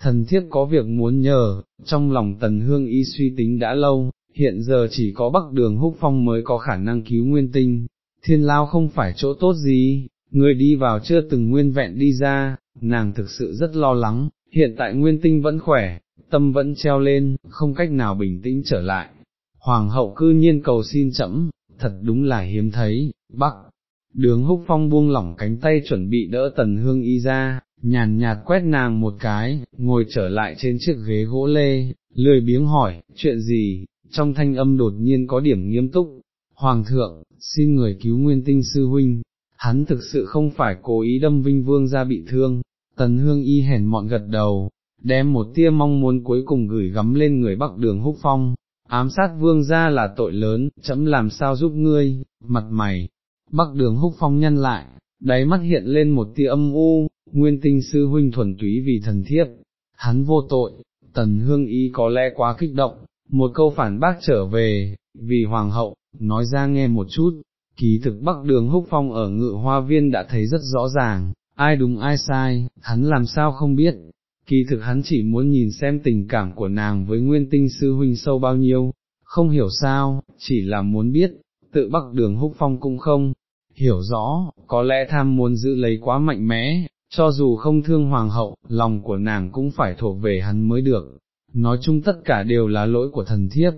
thần thiếp có việc muốn nhờ, trong lòng tần hương y suy tính đã lâu, hiện giờ chỉ có bắc đường húc phong mới có khả năng cứu nguyên tinh, thiên lao không phải chỗ tốt gì, người đi vào chưa từng nguyên vẹn đi ra, nàng thực sự rất lo lắng, hiện tại nguyên tinh vẫn khỏe, tâm vẫn treo lên, không cách nào bình tĩnh trở lại. Hoàng hậu cư nhiên cầu xin chậm, thật đúng là hiếm thấy, bắc. Đường húc phong buông lỏng cánh tay chuẩn bị đỡ tần hương y ra, nhàn nhạt quét nàng một cái, ngồi trở lại trên chiếc ghế gỗ lê, lười biếng hỏi, chuyện gì, trong thanh âm đột nhiên có điểm nghiêm túc, Hoàng thượng, xin người cứu nguyên tinh sư huynh, hắn thực sự không phải cố ý đâm vinh vương ra bị thương, tần hương y hèn mọn gật đầu, đem một tia mong muốn cuối cùng gửi gắm lên người bắc đường húc phong, ám sát vương ra là tội lớn, chấm làm sao giúp ngươi, mặt mày, bắc đường húc phong nhân lại, đáy mắt hiện lên một tia âm u, nguyên tinh sư huynh thuần túy vì thần thiếp, hắn vô tội, tần hương y có lẽ quá kích động, một câu phản bác trở về, vì hoàng hậu, nói ra nghe một chút, kỳ thực bắc đường húc phong ở ngự hoa viên đã thấy rất rõ ràng, ai đúng ai sai, hắn làm sao không biết, kỳ thực hắn chỉ muốn nhìn xem tình cảm của nàng với nguyên tinh sư huynh sâu bao nhiêu, không hiểu sao, chỉ là muốn biết, tự bắc đường húc phong cũng không, hiểu rõ, có lẽ tham muốn giữ lấy quá mạnh mẽ, cho dù không thương hoàng hậu, lòng của nàng cũng phải thuộc về hắn mới được, nói chung tất cả đều là lỗi của thần thiếp,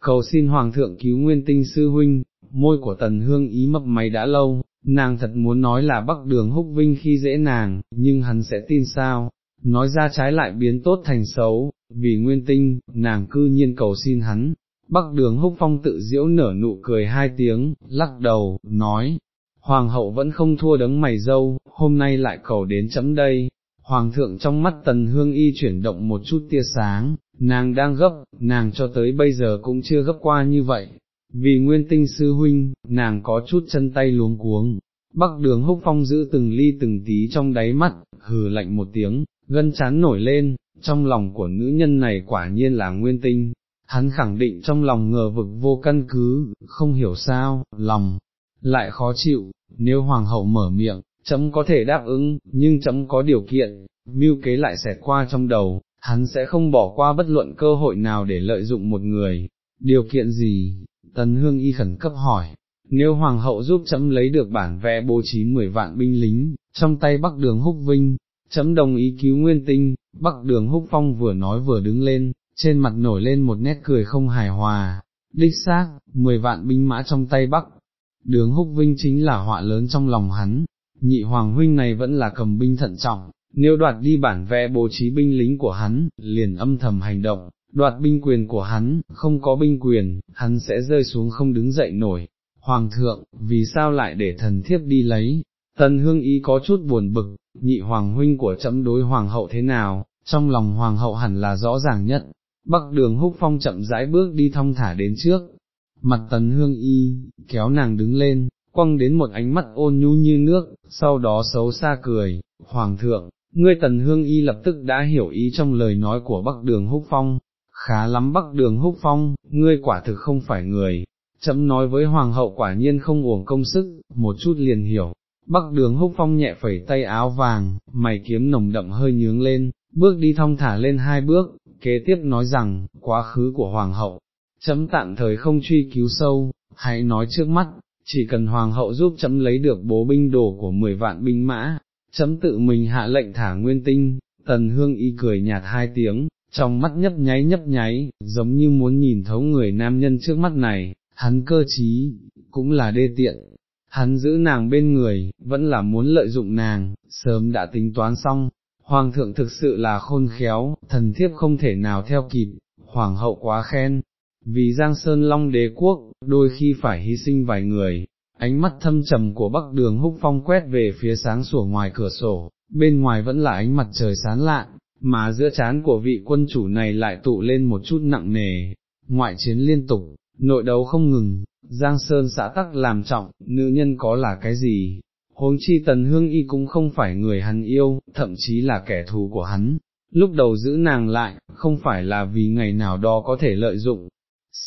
cầu xin hoàng thượng cứu nguyên tinh sư huynh, môi của tần hương ý mập mày đã lâu, nàng thật muốn nói là bắc đường húc vinh khi dễ nàng, nhưng hắn sẽ tin sao, nói ra trái lại biến tốt thành xấu, vì nguyên tinh, nàng cư nhiên cầu xin hắn. Bắc đường húc phong tự diễu nở nụ cười hai tiếng, lắc đầu, nói, Hoàng hậu vẫn không thua đấng mày dâu, hôm nay lại cầu đến chấm đây, Hoàng thượng trong mắt tần hương y chuyển động một chút tia sáng, nàng đang gấp, nàng cho tới bây giờ cũng chưa gấp qua như vậy, vì nguyên tinh sư huynh, nàng có chút chân tay luống cuống. Bắc đường húc phong giữ từng ly từng tí trong đáy mắt, hừ lạnh một tiếng, gân chán nổi lên, trong lòng của nữ nhân này quả nhiên là nguyên tinh, hắn khẳng định trong lòng ngờ vực vô căn cứ, không hiểu sao, lòng, lại khó chịu, nếu hoàng hậu mở miệng, chấm có thể đáp ứng, nhưng chấm có điều kiện, mưu kế lại xẹt qua trong đầu, hắn sẽ không bỏ qua bất luận cơ hội nào để lợi dụng một người, điều kiện gì, tần hương y khẩn cấp hỏi, nếu hoàng hậu giúp chấm lấy được bản vẽ bố trí 10 vạn binh lính, trong tay bắc đường húc vinh, chấm đồng ý cứu nguyên tinh, bắc đường húc phong vừa nói vừa đứng lên, trên mặt nổi lên một nét cười không hài hòa, đích xác, 10 vạn binh mã trong tay bắc. Đường húc vinh chính là họa lớn trong lòng hắn, nhị hoàng huynh này vẫn là cầm binh thận trọng, nếu đoạt đi bản vẽ bố trí binh lính của hắn, liền âm thầm hành động, đoạt binh quyền của hắn, không có binh quyền, hắn sẽ rơi xuống không đứng dậy nổi. Hoàng thượng, vì sao lại để thần thiếp đi lấy? Tần hương ý có chút buồn bực, nhị hoàng huynh của chấm đối hoàng hậu thế nào, trong lòng hoàng hậu hẳn là rõ ràng nhất. Bắc đường húc phong chậm rãi bước đi thong thả đến trước, mặt tần hương y, kéo nàng đứng lên, quăng đến một ánh mắt ôn nhu như nước, sau đó xấu xa cười, Hoàng thượng, ngươi tần hương y lập tức đã hiểu ý trong lời nói của Bắc Đường Húc Phong, khá lắm Bắc Đường Húc Phong, ngươi quả thực không phải người, chấm nói với Hoàng hậu quả nhiên không uổng công sức, một chút liền hiểu. Bắc đường húc phong nhẹ phẩy tay áo vàng, mày kiếm nồng đậm hơi nhướng lên, bước đi thong thả lên hai bước, kế tiếp nói rằng, quá khứ của hoàng hậu, chấm tạm thời không truy cứu sâu, hãy nói trước mắt, chỉ cần hoàng hậu giúp chấm lấy được bố binh đồ của 10 vạn binh mã, chấm tự mình hạ lệnh thả nguyên tinh, tần hương y cười nhạt hai tiếng, trong mắt nhấp nháy nhấp nháy, giống như muốn nhìn thấu người nam nhân trước mắt này, hắn cơ trí, cũng là đê tiện, hắn giữ nàng bên người, vẫn là muốn lợi dụng nàng, sớm đã tính toán xong, hoàng thượng thực sự là khôn khéo, thần thiếp không thể nào theo kịp, hoàng hậu quá khen, vì Giang Sơn Long đế quốc, đôi khi phải hy sinh vài người, ánh mắt thâm trầm của bắc đường húc phong quét về phía sáng sủa ngoài cửa sổ, bên ngoài vẫn là ánh mặt trời sán lạ, mà giữa chán của vị quân chủ này lại tụ lên một chút nặng nề, ngoại chiến liên tục, nội đấu không ngừng, Giang Sơn xã tắc làm trọng, nữ nhân có là cái gì, huống chi tần hương y cũng không phải người hắn yêu, thậm chí là kẻ thù của hắn, lúc đầu giữ nàng lại, không phải là vì ngày nào đó có thể lợi dụng,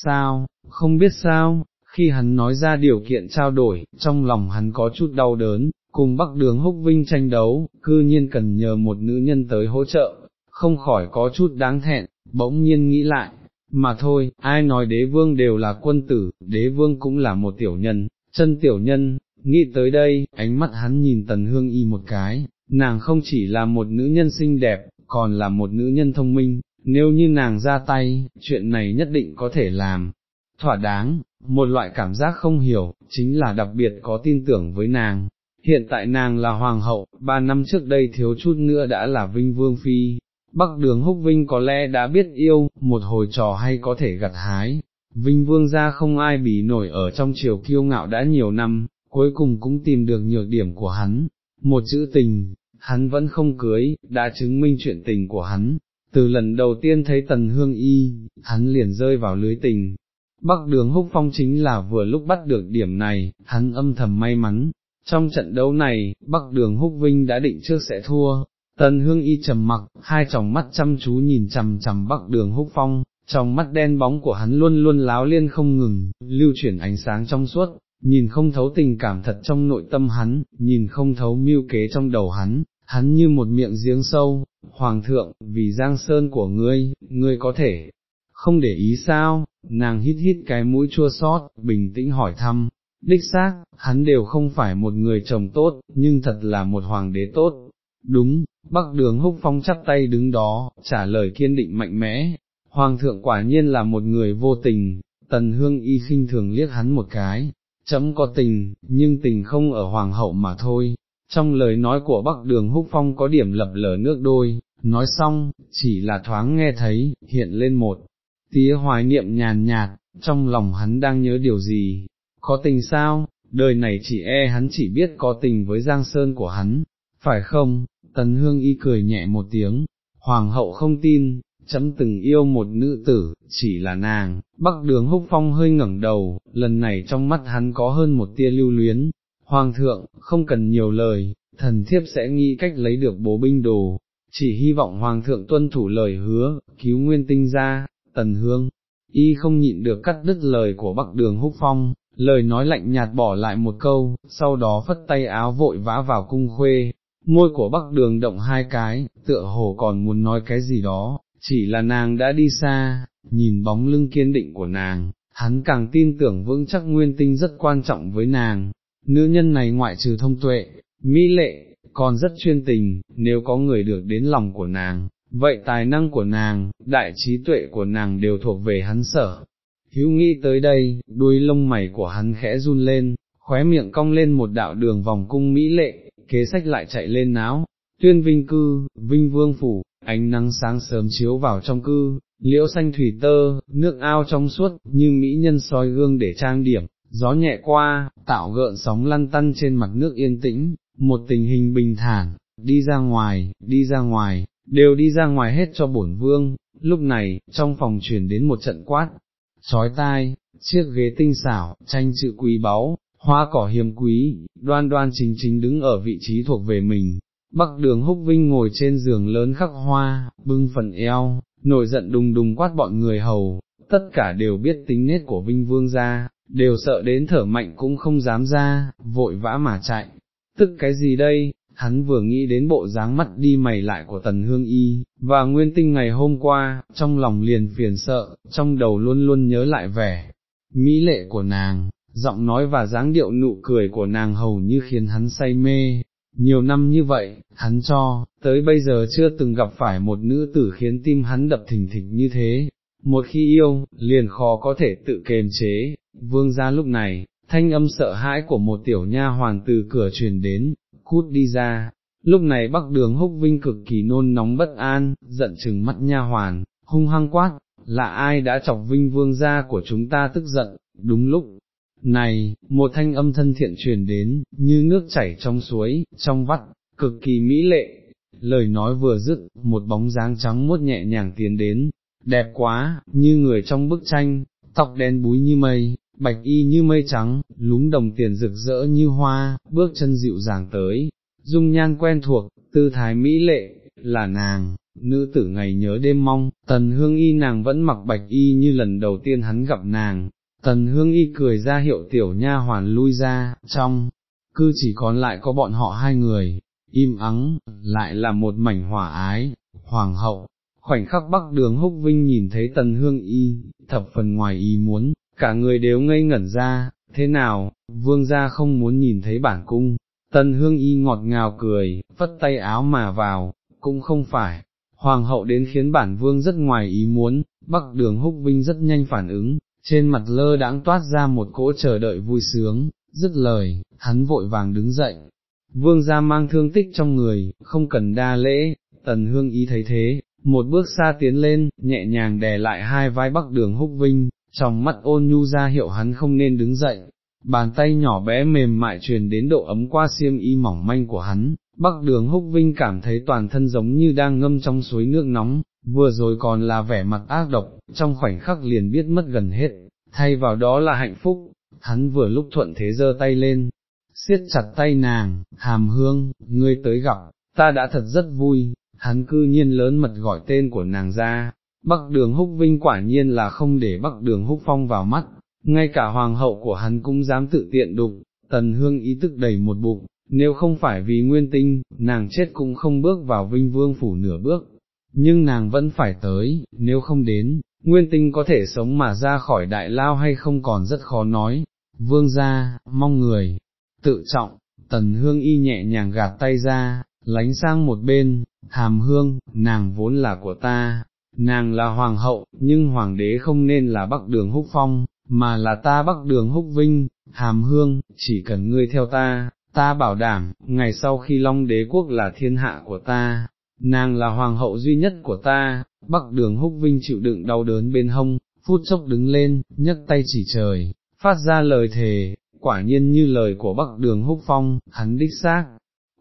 sao, không biết sao, khi hắn nói ra điều kiện trao đổi, trong lòng hắn có chút đau đớn, cùng bắc đường húc vinh tranh đấu, cư nhiên cần nhờ một nữ nhân tới hỗ trợ, không khỏi có chút đáng thẹn, bỗng nhiên nghĩ lại, mà thôi, ai nói đế vương đều là quân tử, đế vương cũng là một tiểu nhân, chân tiểu nhân, nghĩ tới đây, ánh mắt hắn nhìn tần hương y một cái, nàng không chỉ là một nữ nhân xinh đẹp, còn là một nữ nhân thông minh, nếu như nàng ra tay, chuyện này nhất định có thể làm, thỏa đáng, một loại cảm giác không hiểu, chính là đặc biệt có tin tưởng với nàng. Hiện tại nàng là hoàng hậu, ba năm trước đây thiếu chút nữa đã là vinh vương phi, Bắc đường húc vinh có lẽ đã biết yêu, một hồi trò hay có thể gặt hái, vinh vương gia không ai bị nổi ở trong triều kiêu ngạo đã nhiều năm, cuối cùng cũng tìm được nhược điểm của hắn, một chữ tình, hắn vẫn không cưới, đã chứng minh chuyện tình của hắn, từ lần đầu tiên thấy tần hương y, hắn liền rơi vào lưới tình. Bắc đường húc phong chính là vừa lúc bắt được điểm này, hắn âm thầm may mắn, trong trận đấu này, Bắc đường húc vinh đã định trước sẽ thua, Tần hương y trầm mặc, hai tròng mắt chăm chú nhìn chằm chằm bắc đường húc phong, trong mắt đen bóng của hắn luôn luôn láo liên không ngừng, lưu chuyển ánh sáng trong suốt, nhìn không thấu tình cảm thật trong nội tâm hắn, nhìn không thấu mưu kế trong đầu hắn, hắn như một miệng giếng sâu, Hoàng thượng, vì giang sơn của ngươi, ngươi có thể, không để ý sao, nàng hít hít cái mũi chua sót, bình tĩnh hỏi thăm, đích xác, hắn đều không phải một người chồng tốt, nhưng thật là một hoàng đế tốt, đúng, Bắc đường húc phong chắp tay đứng đó, trả lời kiên định mạnh mẽ, Hoàng thượng quả nhiên là một người vô tình, tần hương y khinh thường liếc hắn một cái, chấm có tình, nhưng tình không ở hoàng hậu mà thôi. Trong lời nói của Bắc Đường Húc Phong có điểm lập lờ nước đôi, nói xong, chỉ là thoáng nghe thấy, hiện lên một tía hoài niệm nhàn nhạt, trong lòng hắn đang nhớ điều gì, có tình sao, đời này chỉ e hắn chỉ biết có tình với Giang Sơn của hắn, phải không, Tần Hương Y cười nhẹ một tiếng, Hoàng hậu không tin, chấm từng yêu một nữ tử, chỉ là nàng, Bắc đường húc phong hơi ngẩng đầu, lần này trong mắt hắn có hơn một tia lưu luyến, Hoàng thượng, không cần nhiều lời, thần thiếp sẽ nghĩ cách lấy được bố binh đồ, chỉ hy vọng Hoàng thượng tuân thủ lời hứa, cứu nguyên tinh ra, Tần Hương, y không nhịn được cắt đứt lời của Bắc đường húc phong, lời nói lạnh nhạt bỏ lại một câu, sau đó phất tay áo vội vã vào cung khuê, môi của bắc đường động hai cái, tựa hồ còn muốn nói cái gì đó, chỉ là nàng đã đi xa, nhìn bóng lưng kiên định của nàng, hắn càng tin tưởng vững chắc nguyên tinh rất quan trọng với nàng, nữ nhân này ngoại trừ thông tuệ, mỹ lệ, còn rất chuyên tình, nếu có người được đến lòng của nàng, vậy tài năng của nàng, đại trí tuệ của nàng đều thuộc về hắn sở. Hữu nghĩ tới đây, đuôi lông mày của hắn khẽ run lên, khóe miệng cong lên một đạo đường vòng cung mỹ lệ, kế sách lại chạy lên náo, tuyên vinh cư, vinh vương phủ, ánh nắng sáng sớm chiếu vào trong cư, liễu xanh thủy tơ, nước ao trong suốt, như mỹ nhân soi gương để trang điểm, gió nhẹ qua, tạo gợn sóng lăn tăn trên mặt nước yên tĩnh, một tình hình bình thản, đi ra ngoài, đi ra ngoài, đều đi ra ngoài hết cho bổn vương, lúc này, trong phòng truyền đến một trận quát, trói tai, chiếc ghế tinh xảo, tranh chữ quý báu, hoa cỏ hiếm quý, đoan đoan chính chính đứng ở vị trí thuộc về mình, bắc đường húc vinh ngồi trên giường lớn khắc hoa, bưng phần eo, nổi giận đùng đùng quát bọn người hầu, tất cả đều biết tính nết của vinh vương gia, đều sợ đến thở mạnh cũng không dám ra, vội vã mà chạy, tức cái gì đây, hắn vừa nghĩ đến bộ dáng mắt đi mày lại của tần hương y, và nguyên tinh ngày hôm qua, trong lòng liền phiền sợ, trong đầu luôn luôn nhớ lại vẻ, mỹ lệ của nàng, giọng nói và dáng điệu nụ cười của nàng hầu như khiến hắn say mê, nhiều năm như vậy, hắn cho, tới bây giờ chưa từng gặp phải một nữ tử khiến tim hắn đập thình thịch như thế, một khi yêu, liền khó có thể tự kềm chế, vương gia lúc này, thanh âm sợ hãi của một tiểu nha hoàn từ cửa truyền đến, cút đi ra, lúc này bắc đường húc vinh cực kỳ nôn nóng bất an, giận chừng mắt nha hoàn, hung hăng quát, là ai đã chọc vinh vương gia của chúng ta tức giận, đúng lúc. Này, một thanh âm thân thiện truyền đến, như nước chảy trong suối, trong vắt, cực kỳ mỹ lệ, lời nói vừa dứt, một bóng dáng trắng muốt nhẹ nhàng tiến đến, đẹp quá, như người trong bức tranh, tóc đen búi như mây, bạch y như mây trắng, lúm đồng tiền rực rỡ như hoa, bước chân dịu dàng tới, dung nhan quen thuộc, tư thái mỹ lệ, là nàng, nữ tử ngày nhớ đêm mong, tần hương y nàng vẫn mặc bạch y như lần đầu tiên hắn gặp nàng, tần hương y cười ra hiệu tiểu nha hoàn lui ra, trong, cư chỉ còn lại có bọn họ hai người, im ắng, lại là một mảnh hỏa ái, hoàng hậu, khoảnh khắc bắc đường húc vinh nhìn thấy tần hương y, thập phần ngoài ý muốn, cả người đều ngây ngẩn ra, thế nào, vương gia không muốn nhìn thấy bản cung, tần hương y ngọt ngào cười, vất tay áo mà vào, cũng không phải, hoàng hậu đến khiến bản vương rất ngoài ý muốn, bắc đường húc vinh rất nhanh phản ứng, trên mặt lơ đãng toát ra một cỗ chờ đợi vui sướng, dứt lời, hắn vội vàng đứng dậy. Vương gia mang thương tích trong người, không cần đa lễ, tần hương ý thấy thế, một bước xa tiến lên, nhẹ nhàng đè lại hai vai bắc đường húc vinh, trong mắt ôn nhu ra hiệu hắn không nên đứng dậy, bàn tay nhỏ bé mềm mại truyền đến độ ấm qua xiêm y mỏng manh của hắn, bắc đường húc vinh cảm thấy toàn thân giống như đang ngâm trong suối nước nóng, vừa rồi còn là vẻ mặt ác độc, trong khoảnh khắc liền biết mất gần hết, thay vào đó là hạnh phúc, hắn vừa lúc thuận thế giơ tay lên, siết chặt tay nàng, hàm hương, ngươi tới gặp, ta đã thật rất vui, hắn cư nhiên lớn mật gọi tên của nàng ra, Bắc đường húc vinh quả nhiên là không để Bắc đường húc phong vào mắt, ngay cả hoàng hậu của hắn cũng dám tự tiện đục, tần hương ý tức đầy một bụng, nếu không phải vì nguyên tinh, nàng chết cũng không bước vào vinh vương phủ nửa bước, nhưng nàng vẫn phải tới, nếu không đến, nguyên tinh có thể sống mà ra khỏi đại lao hay không còn rất khó nói, vương ra, mong người, tự trọng, tần hương y nhẹ nhàng gạt tay ra, lánh sang một bên, hàm hương, nàng vốn là của ta, nàng là hoàng hậu, nhưng hoàng đế không nên là bắc đường húc phong, mà là ta bắc đường húc vinh, hàm hương, chỉ cần ngươi theo ta, ta bảo đảm, ngày sau khi long đế quốc là thiên hạ của ta, nàng là hoàng hậu duy nhất của ta, bắc đường húc vinh chịu đựng đau đớn bên hông, phút chốc đứng lên, nhấc tay chỉ trời, phát ra lời thề, quả nhiên như lời của bắc đường húc phong, hắn đích xác,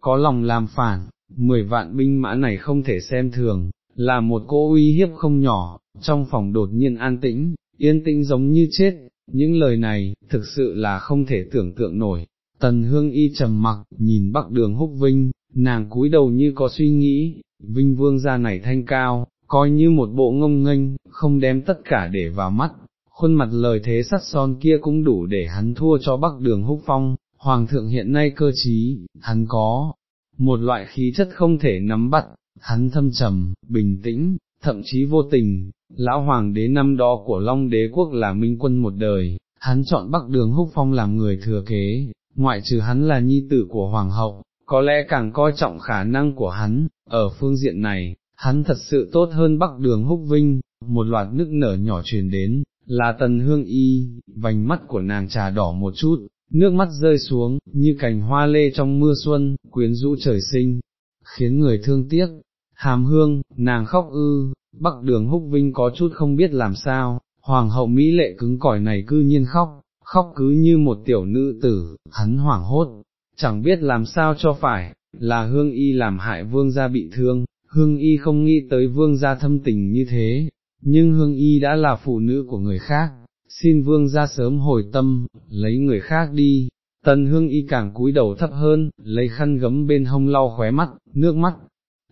có lòng làm phản, mười vạn binh mã này không thể xem thường, là một cô uy hiếp không nhỏ, trong phòng đột nhiên an tĩnh, yên tĩnh giống như chết, những lời này, thực sự là không thể tưởng tượng nổi. Tần hương y trầm mặc, nhìn bắc đường húc vinh, nàng cúi đầu như có suy nghĩ, vinh vương gia này thanh cao, coi như một bộ ngông nghênh, không đem tất cả để vào mắt, khuôn mặt lời thế sắt son kia cũng đủ để hắn thua cho bắc đường húc phong, hoàng thượng hiện nay cơ trí, hắn có, một loại khí chất không thể nắm bắt, hắn thâm trầm, bình tĩnh, thậm chí vô tình, lão hoàng đế năm đó của Long đế quốc là minh quân một đời, hắn chọn Bắc Đường Húc Phong làm người thừa kế, ngoại trừ hắn là nhi tử của hoàng hậu, có lẽ càng coi trọng khả năng của hắn, ở phương diện này, hắn thật sự tốt hơn Bắc Đường Húc Vinh, một loạt nước nở nhỏ truyền đến, là tần hương y, vành mắt của nàng trà đỏ một chút, nước mắt rơi xuống, như cành hoa lê trong mưa xuân, quyến rũ trời sinh, khiến người thương tiếc, hàm hương, nàng khóc ư, bắc đường húc vinh có chút không biết làm sao, hoàng hậu Mỹ lệ cứng cỏi này cư nhiên khóc, khóc cứ như một tiểu nữ tử, hắn hoảng hốt, chẳng biết làm sao cho phải, là hương y làm hại vương gia bị thương, hương y không nghĩ tới vương gia thâm tình như thế, nhưng hương y đã là phụ nữ của người khác, xin vương ra sớm hồi tâm, lấy người khác đi. Tần hương y càng cúi đầu thấp hơn, lấy khăn gấm bên hông lau khóe mắt, nước mắt,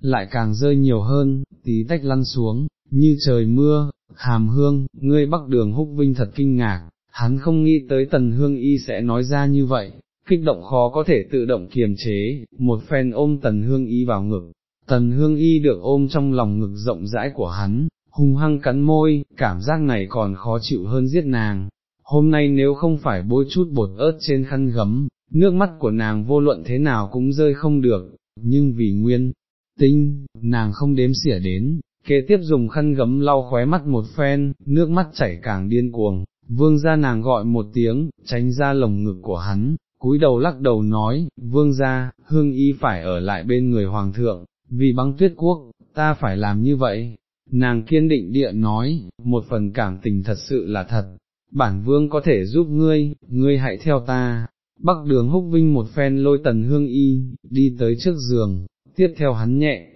lại càng rơi nhiều hơn, tí tách lăn xuống, như trời mưa, hàm hương, ngươi bắc đường húc vinh thật kinh ngạc, hắn không nghĩ tới tần hương y sẽ nói ra như vậy, kích động khó có thể tự động kiềm chế, một phen ôm tần hương y vào ngực, tần hương y được ôm trong lòng ngực rộng rãi của hắn, hung hăng cắn môi, cảm giác này còn khó chịu hơn giết nàng. Hôm nay nếu không phải bôi chút bột ớt trên khăn gấm, nước mắt của nàng vô luận thế nào cũng rơi không được, nhưng vì nguyên, tinh, nàng không đếm xỉa đến, kế tiếp dùng khăn gấm lau khóe mắt một phen, nước mắt chảy càng điên cuồng, vương ra nàng gọi một tiếng, tránh ra lồng ngực của hắn, cúi đầu lắc đầu nói, vương ra, hương y phải ở lại bên người hoàng thượng, vì băng tuyết quốc, ta phải làm như vậy. Nàng kiên định địa nói, một phần cảm tình thật sự là thật, bản vương có thể giúp ngươi, ngươi hãy theo ta. Bắc đường húc vinh một phen lôi tần hương y, đi tới trước giường, tiếp theo hắn nhẹ,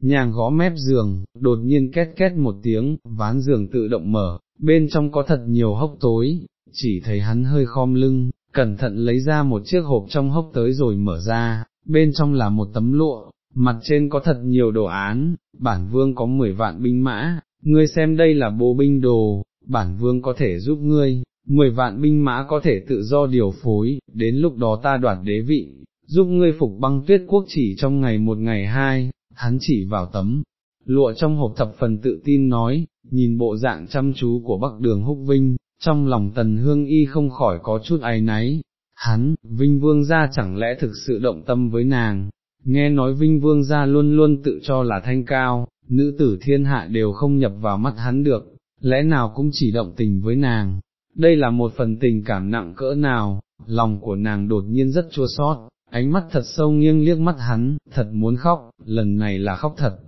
nhàng gõ mép giường, đột nhiên két két một tiếng, ván giường tự động mở, bên trong có thật nhiều hốc tối, chỉ thấy hắn hơi khom lưng, cẩn thận lấy ra một chiếc hộp trong hốc tới rồi mở ra, bên trong là một tấm lụa, mặt trên có thật nhiều đồ án, bản vương có 10 vạn binh mã, ngươi xem đây là bố binh đồ, bản vương có thể giúp ngươi, 10 vạn binh mã có thể tự do điều phối, đến lúc đó ta đoạt đế vị, giúp ngươi phục băng tuyết quốc chỉ trong ngày một ngày hai, hắn chỉ vào tấm, lụa trong hộp thập phần tự tin nói, nhìn bộ dạng chăm chú của bắc đường húc vinh, trong lòng tần hương y không khỏi có chút áy náy, hắn, vinh vương gia chẳng lẽ thực sự động tâm với nàng, nghe nói vinh vương gia luôn luôn tự cho là thanh cao, nữ tử thiên hạ đều không nhập vào mắt hắn được, lẽ nào cũng chỉ động tình với nàng, đây là một phần tình cảm nặng cỡ nào, lòng của nàng đột nhiên rất chua sót, ánh mắt thật sâu nghiêng liếc mắt hắn, thật muốn khóc, lần này là khóc thật.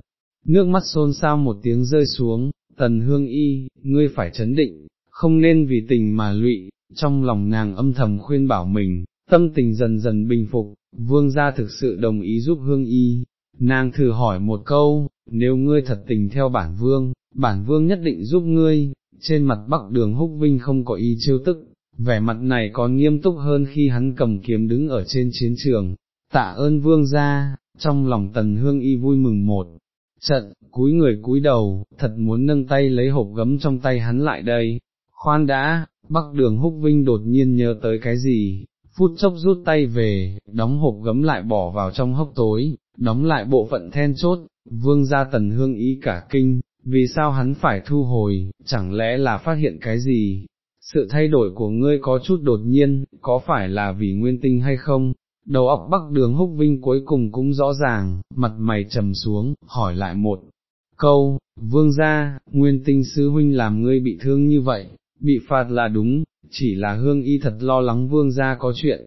Nước mắt xôn xao một tiếng rơi xuống, tần hương y, ngươi phải chấn định, không nên vì tình mà lụy, trong lòng nàng âm thầm khuyên bảo mình, tâm tình dần dần bình phục, vương gia thực sự đồng ý giúp hương y, nàng thử hỏi một câu, nếu ngươi thật tình theo bản vương, bản vương nhất định giúp ngươi, trên mặt bắc đường húc vinh không có ý trêu tức, vẻ mặt này còn nghiêm túc hơn khi hắn cầm kiếm đứng ở trên chiến trường, tạ ơn vương gia, trong lòng tần hương y vui mừng một trận, cúi người cúi đầu, thật muốn nâng tay lấy hộp gấm trong tay hắn lại đây, khoan đã, bắc đường húc vinh đột nhiên nhớ tới cái gì, phút chốc rút tay về, đóng hộp gấm lại bỏ vào trong hốc tối, đóng lại bộ phận then chốt, vương gia tần hương ý cả kinh, vì sao hắn phải thu hồi, chẳng lẽ là phát hiện cái gì, sự thay đổi của ngươi có chút đột nhiên, có phải là vì nguyên tinh hay không? Đầu óc bắc đường húc vinh cuối cùng cũng rõ ràng, mặt mày trầm xuống, hỏi lại một câu, vương gia, nguyên tinh sư huynh làm ngươi bị thương như vậy, bị phạt là đúng, chỉ là hương y thật lo lắng vương gia có chuyện,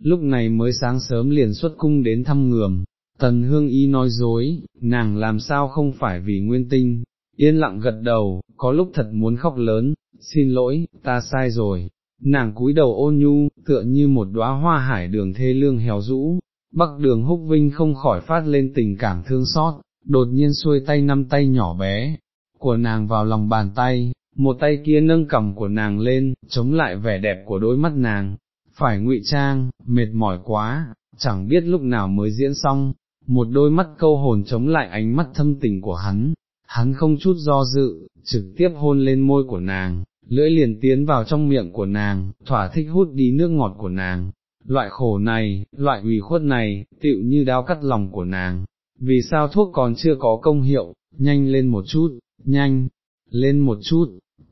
lúc này mới sáng sớm liền xuất cung đến thăm ngườm, tần hương y nói dối, nàng làm sao không phải vì nguyên tinh, yên lặng gật đầu, có lúc thật muốn khóc lớn, xin lỗi, ta sai rồi, nàng cúi đầu ôn nhu, tựa như một đóa hoa hải đường thê lương héo rũ, bắc đường húc vinh không khỏi phát lên tình cảm thương xót, đột nhiên xuôi tay năm tay nhỏ bé, của nàng vào lòng bàn tay, một tay kia nâng cầm của nàng lên, chống lại vẻ đẹp của đôi mắt nàng, phải ngụy trang, mệt mỏi quá, chẳng biết lúc nào mới diễn xong, một đôi mắt câu hồn chống lại ánh mắt thâm tình của hắn, hắn không chút do dự, trực tiếp hôn lên môi của nàng, lưỡi liền tiến vào trong miệng của nàng, thỏa thích hút đi nước ngọt của nàng. Loại khổ này, loại ủy khuất này, tựu như đao cắt lòng của nàng, vì sao thuốc còn chưa có công hiệu, nhanh lên một chút, nhanh, lên một chút,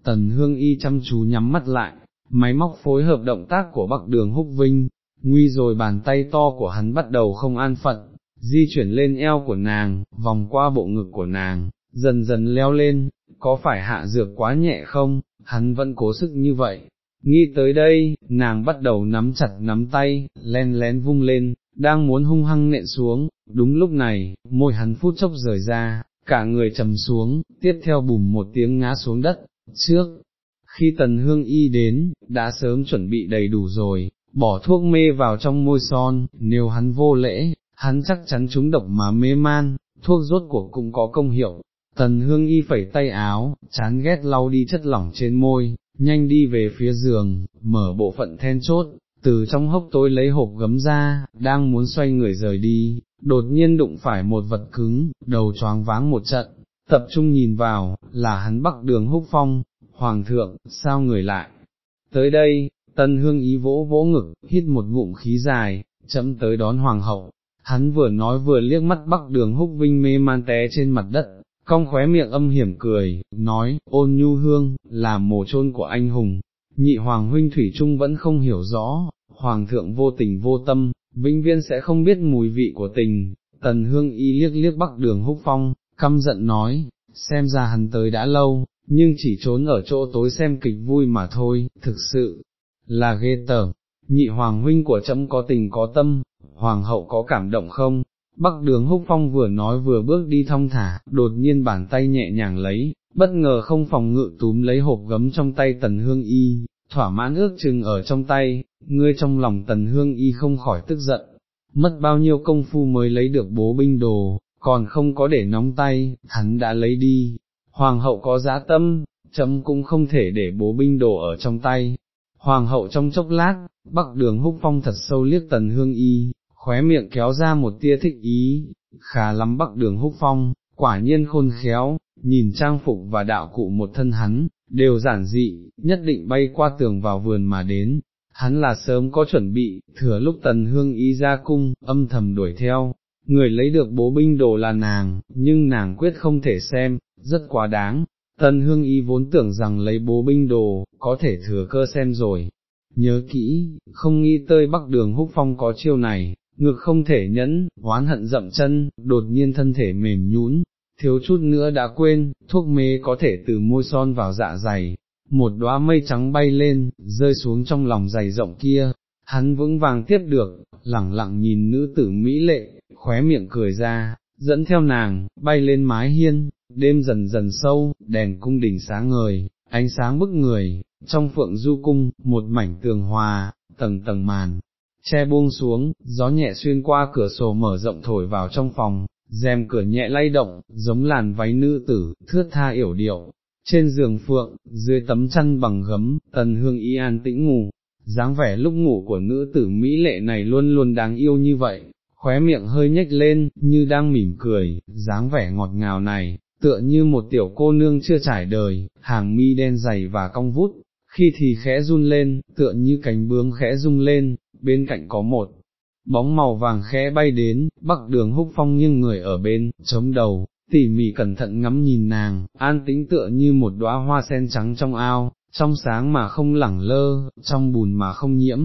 tần hương y chăm chú nhắm mắt lại, máy móc phối hợp động tác của bắc đường húc vinh, nguy rồi bàn tay to của hắn bắt đầu không an phận, di chuyển lên eo của nàng, vòng qua bộ ngực của nàng, dần dần leo lên, có phải hạ dược quá nhẹ không, hắn vẫn cố sức như vậy. Nghĩ tới đây, nàng bắt đầu nắm chặt nắm tay, len lén vung lên, đang muốn hung hăng nện xuống, đúng lúc này, môi hắn phút chốc rời ra, cả người trầm xuống, tiếp theo bùm một tiếng ngã xuống đất, trước, khi tần hương y đến, đã sớm chuẩn bị đầy đủ rồi, bỏ thuốc mê vào trong môi son, nếu hắn vô lễ, hắn chắc chắn trúng độc mà mê man, thuốc rốt cuộc cũng có công hiệu. Tần hương y phẩy tay áo, chán ghét lau đi chất lỏng trên môi, nhanh đi về phía giường, mở bộ phận then chốt, từ trong hốc tối lấy hộp gấm ra, đang muốn xoay người rời đi, đột nhiên đụng phải một vật cứng, đầu choáng váng một trận, tập trung nhìn vào, là hắn bắc đường húc phong, hoàng thượng, sao người lại, tới đây, tân hương ý vỗ vỗ ngực, hít một ngụm khí dài, chấm tới đón hoàng hậu, hắn vừa nói vừa liếc mắt bắc đường húc vinh mê man té trên mặt đất, cong khóe miệng âm hiểm cười, nói, ôn nhu hương, là mồ chôn của anh hùng, nhị hoàng huynh thủy trung vẫn không hiểu rõ, hoàng thượng vô tình vô tâm, vĩnh viên sẽ không biết mùi vị của tình, tần hương y liếc liếc bắc đường húc phong, căm giận nói, xem ra hắn tới đã lâu, nhưng chỉ trốn ở chỗ tối xem kịch vui mà thôi, thực sự, là ghê tởm, nhị hoàng huynh của trẫm có tình có tâm, hoàng hậu có cảm động không? Bắc đường húc phong vừa nói vừa bước đi thong thả, đột nhiên bàn tay nhẹ nhàng lấy, bất ngờ không phòng ngự túm lấy hộp gấm trong tay tần hương y, thỏa mãn ước chừng ở trong tay, ngươi trong lòng tần hương y không khỏi tức giận, mất bao nhiêu công phu mới lấy được bố binh đồ, còn không có để nóng tay, hắn đã lấy đi, hoàng hậu có giá tâm, chấm cũng không thể để bố binh đổ ở trong tay. Hoàng hậu trong chốc lát, bắc đường húc phong thật sâu liếc tần hương y, khóe miệng kéo ra một tia thích ý, khá lắm bắc đường húc phong, quả nhiên khôn khéo, nhìn trang phục và đạo cụ một thân hắn, đều giản dị, nhất định bay qua tường vào vườn mà đến, hắn là sớm có chuẩn bị, thừa lúc tần hương y ra cung, âm thầm đuổi theo, người lấy được bố binh đồ là nàng, nhưng nàng quyết không thể xem, rất quá đáng. Tân hương y vốn tưởng rằng lấy bố binh đồ, có thể thừa cơ xem rồi. Nhớ kỹ, không nghĩ tơi bắc đường húc phong có chiêu này, ngược không thể nhẫn, oán hận dậm chân, đột nhiên thân thể mềm nhũn, thiếu chút nữa đã quên, thuốc mê có thể từ môi son vào dạ dày, một đóa mây trắng bay lên, rơi xuống trong lòng dày rộng kia, hắn vững vàng tiếp được, lẳng lặng nhìn nữ tử mỹ lệ, khóe miệng cười ra, dẫn theo nàng, bay lên mái hiên, đêm dần dần sâu, đèn cung đình sáng ngời, ánh sáng bức người, trong phượng du cung, một mảnh tường hòa, tầng tầng màn, che buông xuống, gió nhẹ xuyên qua cửa sổ mở rộng thổi vào trong phòng, rèm cửa nhẹ lay động, giống làn váy nữ tử, thướt tha yểu điệu. Trên giường phượng, dưới tấm chăn bằng gấm, tần hương y an tĩnh ngủ, dáng vẻ lúc ngủ của nữ tử Mỹ lệ này luôn luôn đáng yêu như vậy, khóe miệng hơi nhếch lên, như đang mỉm cười, dáng vẻ ngọt ngào này, tựa như một tiểu cô nương chưa trải đời, hàng mi đen dày và cong vút, khi thì khẽ run lên, tựa như cánh bướm khẽ rung lên, bên cạnh có một bóng màu vàng khẽ bay đến, bắc đường húc phong nghiêng người ở bên, chống đầu, tỉ mỉ cẩn thận ngắm nhìn nàng, an tĩnh tựa như một đóa hoa sen trắng trong ao, trong sáng mà không lẳng lơ, trong bùn mà không nhiễm,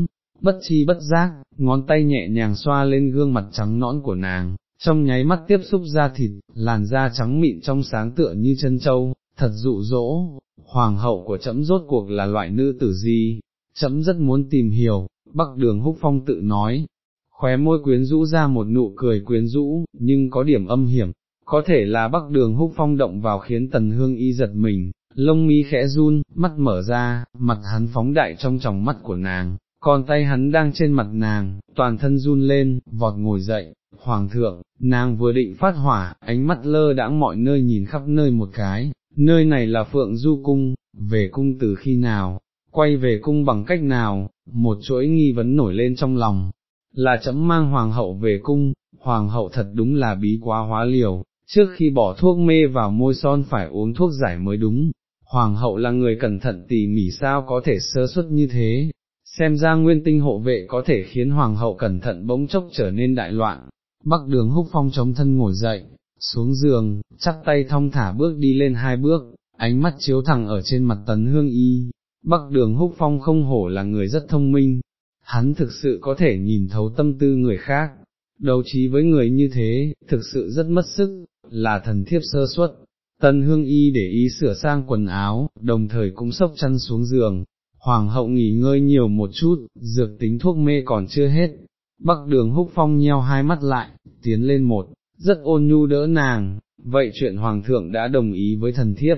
bất chi bất giác, ngón tay nhẹ nhàng xoa lên gương mặt trắng nõn của nàng, trong nháy mắt tiếp xúc da thịt, làn da trắng mịn trong sáng tựa như chân châu, thật dụ dỗ, hoàng hậu của trẫm rốt cuộc là loại nữ tử gì, trẫm rất muốn tìm hiểu, bắc đường húc phong tự nói, khóe môi quyến rũ ra một nụ cười quyến rũ, nhưng có điểm âm hiểm, có thể là bắc đường húc phong động vào khiến tần hương y giật mình, lông mi khẽ run, mắt mở ra, mặt hắn phóng đại trong tròng mắt của nàng, còn tay hắn đang trên mặt nàng, toàn thân run lên, vọt ngồi dậy, hoàng thượng, nàng vừa định phát hỏa, ánh mắt lơ đãng mọi nơi nhìn khắp nơi một cái, nơi này là phượng du cung, về cung từ khi nào, quay về cung bằng cách nào, một chuỗi nghi vấn nổi lên trong lòng, là chấm mang hoàng hậu về cung, hoàng hậu thật đúng là bí quá hóa liều, trước khi bỏ thuốc mê vào môi son phải uống thuốc giải mới đúng, hoàng hậu là người cẩn thận tỉ mỉ sao có thể sơ suất như thế, xem ra nguyên tinh hộ vệ có thể khiến hoàng hậu cẩn thận bỗng chốc trở nên đại loạn, bắc đường húc phong chống thân ngồi dậy, xuống giường, chắc tay thong thả bước đi lên hai bước, ánh mắt chiếu thẳng ở trên mặt tấn hương y, bắc đường húc phong không hổ là người rất thông minh, hắn thực sự có thể nhìn thấu tâm tư người khác, đấu trí với người như thế, thực sự rất mất sức, là thần thiếp sơ suất. Tân hương y để ý sửa sang quần áo, đồng thời cũng sốc chăn xuống giường, hoàng hậu nghỉ ngơi nhiều một chút, dược tính thuốc mê còn chưa hết. Bắc đường húc phong nheo hai mắt lại, tiến lên một, rất ôn nhu đỡ nàng, vậy chuyện hoàng thượng đã đồng ý với thần thiếp,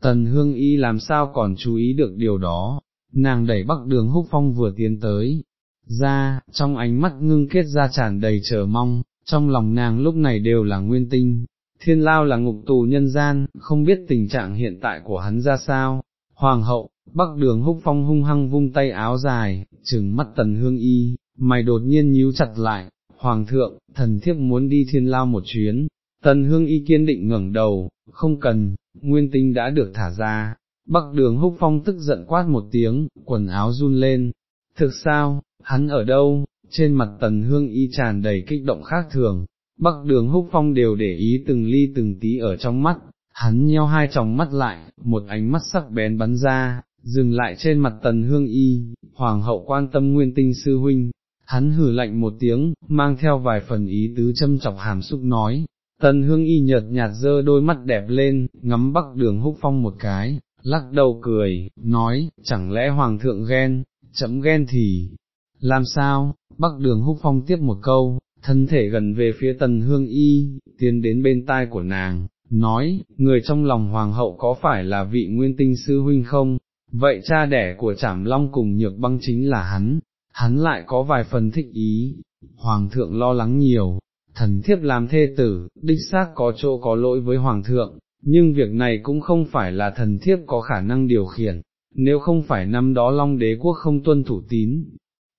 tần hương y làm sao còn chú ý được điều đó, nàng đẩy bắc đường húc phong vừa tiến tới, ra, trong ánh mắt ngưng kết ra tràn đầy chờ mong, trong lòng nàng lúc này đều là nguyên tinh, thiên lao là ngục tù nhân gian, không biết tình trạng hiện tại của hắn ra sao, hoàng hậu, bắc đường húc phong hung hăng vung tay áo dài, trừng mắt tần hương y, mày đột nhiên nhíu chặt lại, hoàng thượng, thần thiếp muốn đi thiên lao một chuyến, tần hương y kiên định ngẩng đầu, không cần, nguyên tinh đã được thả ra, Bắc đường húc phong tức giận quát một tiếng, quần áo run lên, thực sao, hắn ở đâu, trên mặt tần hương y tràn đầy kích động khác thường, bắc đường húc phong đều để ý từng ly từng tí ở trong mắt, hắn nheo hai tròng mắt lại, một ánh mắt sắc bén bắn ra, dừng lại trên mặt tần hương y, hoàng hậu quan tâm nguyên tinh sư huynh, hắn hử lạnh một tiếng, mang theo vài phần ý tứ châm chọc hàm xúc nói, tần hương y nhợt nhạt dơ đôi mắt đẹp lên, ngắm bắc đường húc phong một cái, lắc đầu cười, nói, chẳng lẽ hoàng thượng ghen, chấm ghen thì, làm sao, bắc đường húc phong tiếp một câu, thân thể gần về phía tần hương y, tiến đến bên tai của nàng, nói, người trong lòng hoàng hậu có phải là vị nguyên tinh sư huynh không, vậy cha đẻ của trảm long cùng nhược băng chính là hắn, hắn lại có vài phần thích ý, hoàng thượng lo lắng nhiều, thần thiếp làm thê tử, đích xác có chỗ có lỗi với hoàng thượng, nhưng việc này cũng không phải là thần thiếp có khả năng điều khiển, nếu không phải năm đó long đế quốc không tuân thủ tín,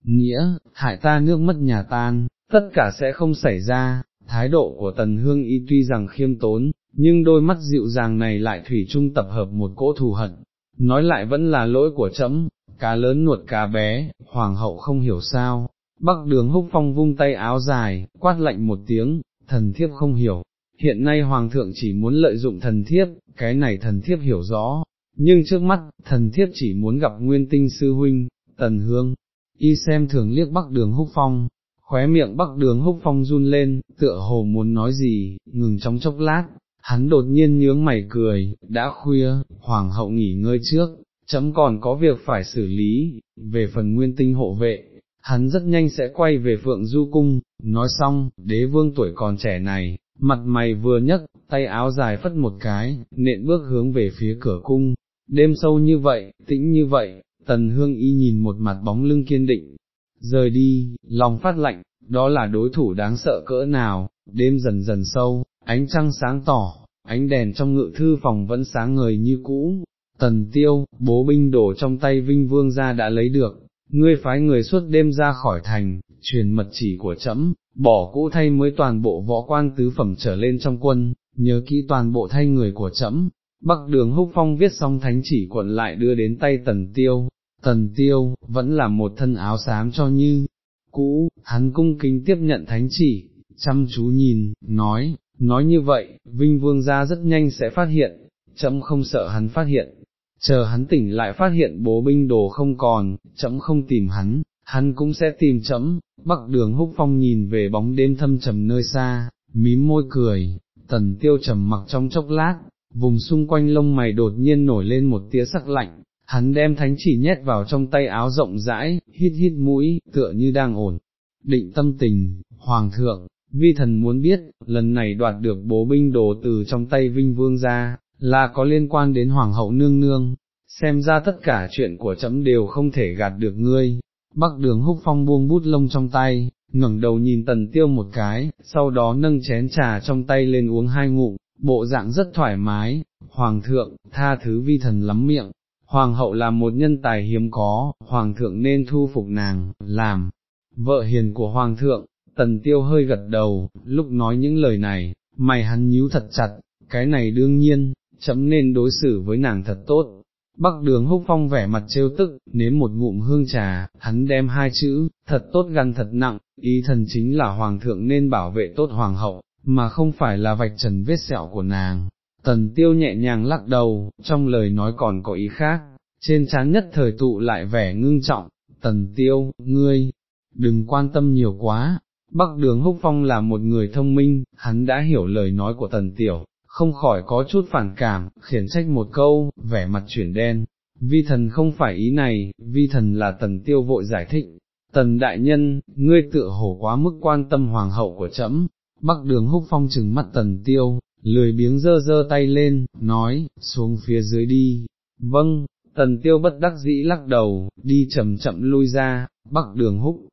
nghĩa, hại ta nước mất nhà tan, tất cả sẽ không xảy ra, thái độ của tần hương y tuy rằng khiêm tốn, nhưng đôi mắt dịu dàng này lại thủy chung tập hợp một cỗ thù hận, nói lại vẫn là lỗi của trẫm, cá lớn nuột cá bé, hoàng hậu không hiểu sao, bắc đường húc phong vung tay áo dài, quát lạnh một tiếng, thần thiếp không hiểu, hiện nay hoàng thượng chỉ muốn lợi dụng thần thiếp, cái này thần thiếp hiểu rõ, nhưng trước mắt, thần thiếp chỉ muốn gặp nguyên tinh sư huynh, tần hương, y xem thường liếc bắc đường húc phong, khóe miệng bắc đường húc phong run lên, tựa hồ muốn nói gì, ngừng trong chốc lát, hắn đột nhiên nhướng mày cười, đã khuya, hoàng hậu nghỉ ngơi trước, chấm còn có việc phải xử lý, về phần nguyên tinh hộ vệ, hắn rất nhanh sẽ quay về phượng du cung, nói xong, đế vương tuổi còn trẻ này, mặt mày vừa nhấc, tay áo dài phất một cái, nện bước hướng về phía cửa cung, đêm sâu như vậy, tĩnh như vậy, tần hương y nhìn một mặt bóng lưng kiên định, rời đi, lòng phát lạnh, đó là đối thủ đáng sợ cỡ nào, đêm dần dần sâu, ánh trăng sáng tỏ, ánh đèn trong ngự thư phòng vẫn sáng ngời như cũ, tần tiêu, bố binh đổ trong tay vinh vương ra đã lấy được, ngươi phái người suốt đêm ra khỏi thành, truyền mật chỉ của trẫm, bỏ cũ thay mới toàn bộ võ quan tứ phẩm trở lên trong quân, nhớ kỹ toàn bộ thay người của trẫm. Bắc đường húc phong viết xong thánh chỉ quận lại đưa đến tay tần tiêu, tần tiêu, vẫn là một thân áo xám cho như, cũ, hắn cung kính tiếp nhận thánh chỉ, chăm chú nhìn, nói, nói như vậy, Vinh Vương gia rất nhanh sẽ phát hiện, chấm không sợ hắn phát hiện, chờ hắn tỉnh lại phát hiện bố binh đồ không còn, chấm không tìm hắn, hắn cũng sẽ tìm chấm, bắc đường húc phong nhìn về bóng đêm thâm trầm nơi xa, mím môi cười, tần tiêu trầm mặc trong chốc lát, vùng xung quanh lông mày đột nhiên nổi lên một tia sắc lạnh, hắn đem thánh chỉ nhét vào trong tay áo rộng rãi, hít hít mũi, tựa như đang ổn, định tâm tình, hoàng thượng, vi thần muốn biết, lần này đoạt được bố binh đồ từ trong tay vinh vương ra, là có liên quan đến hoàng hậu nương nương, xem ra tất cả chuyện của chấm đều không thể gạt được ngươi. Bắc đường húc phong buông bút lông trong tay, ngẩng đầu nhìn tần tiêu một cái, sau đó nâng chén trà trong tay lên uống hai ngụm, bộ dạng rất thoải mái, hoàng thượng, tha thứ vi thần lắm miệng, hoàng hậu là một nhân tài hiếm có, hoàng thượng nên thu phục nàng, làm, vợ hiền của hoàng thượng, tần tiêu hơi gật đầu, lúc nói những lời này, mày hắn nhíu thật chặt, cái này đương nhiên, chấm nên đối xử với nàng thật tốt. Bắc đường húc phong vẻ mặt trêu tức, nếm một ngụm hương trà, hắn đem hai chữ, thật tốt gắn thật nặng, ý thần chính là hoàng thượng nên bảo vệ tốt hoàng hậu, mà không phải là vạch trần vết sẹo của nàng. Tần tiêu nhẹ nhàng lắc đầu, trong lời nói còn có ý khác, trên trán nhất thời tụ lại vẻ ngưng trọng, tần tiêu, ngươi, đừng quan tâm nhiều quá, Bắc đường húc phong là một người thông minh, hắn đã hiểu lời nói của tần tiểu, không khỏi có chút phản cảm, khiển trách một câu, vẻ mặt chuyển đen. Vi thần không phải ý này, vi thần là tần tiêu vội giải thích. Tần đại nhân, ngươi tựa hổ quá mức quan tâm hoàng hậu của trẫm. Bắc đường húc phong chừng mắt tần tiêu, lười biếng dơ dơ tay lên, nói, xuống phía dưới đi. Vâng, tần tiêu bất đắc dĩ lắc đầu, đi chậm chậm lui ra, bắc đường húc,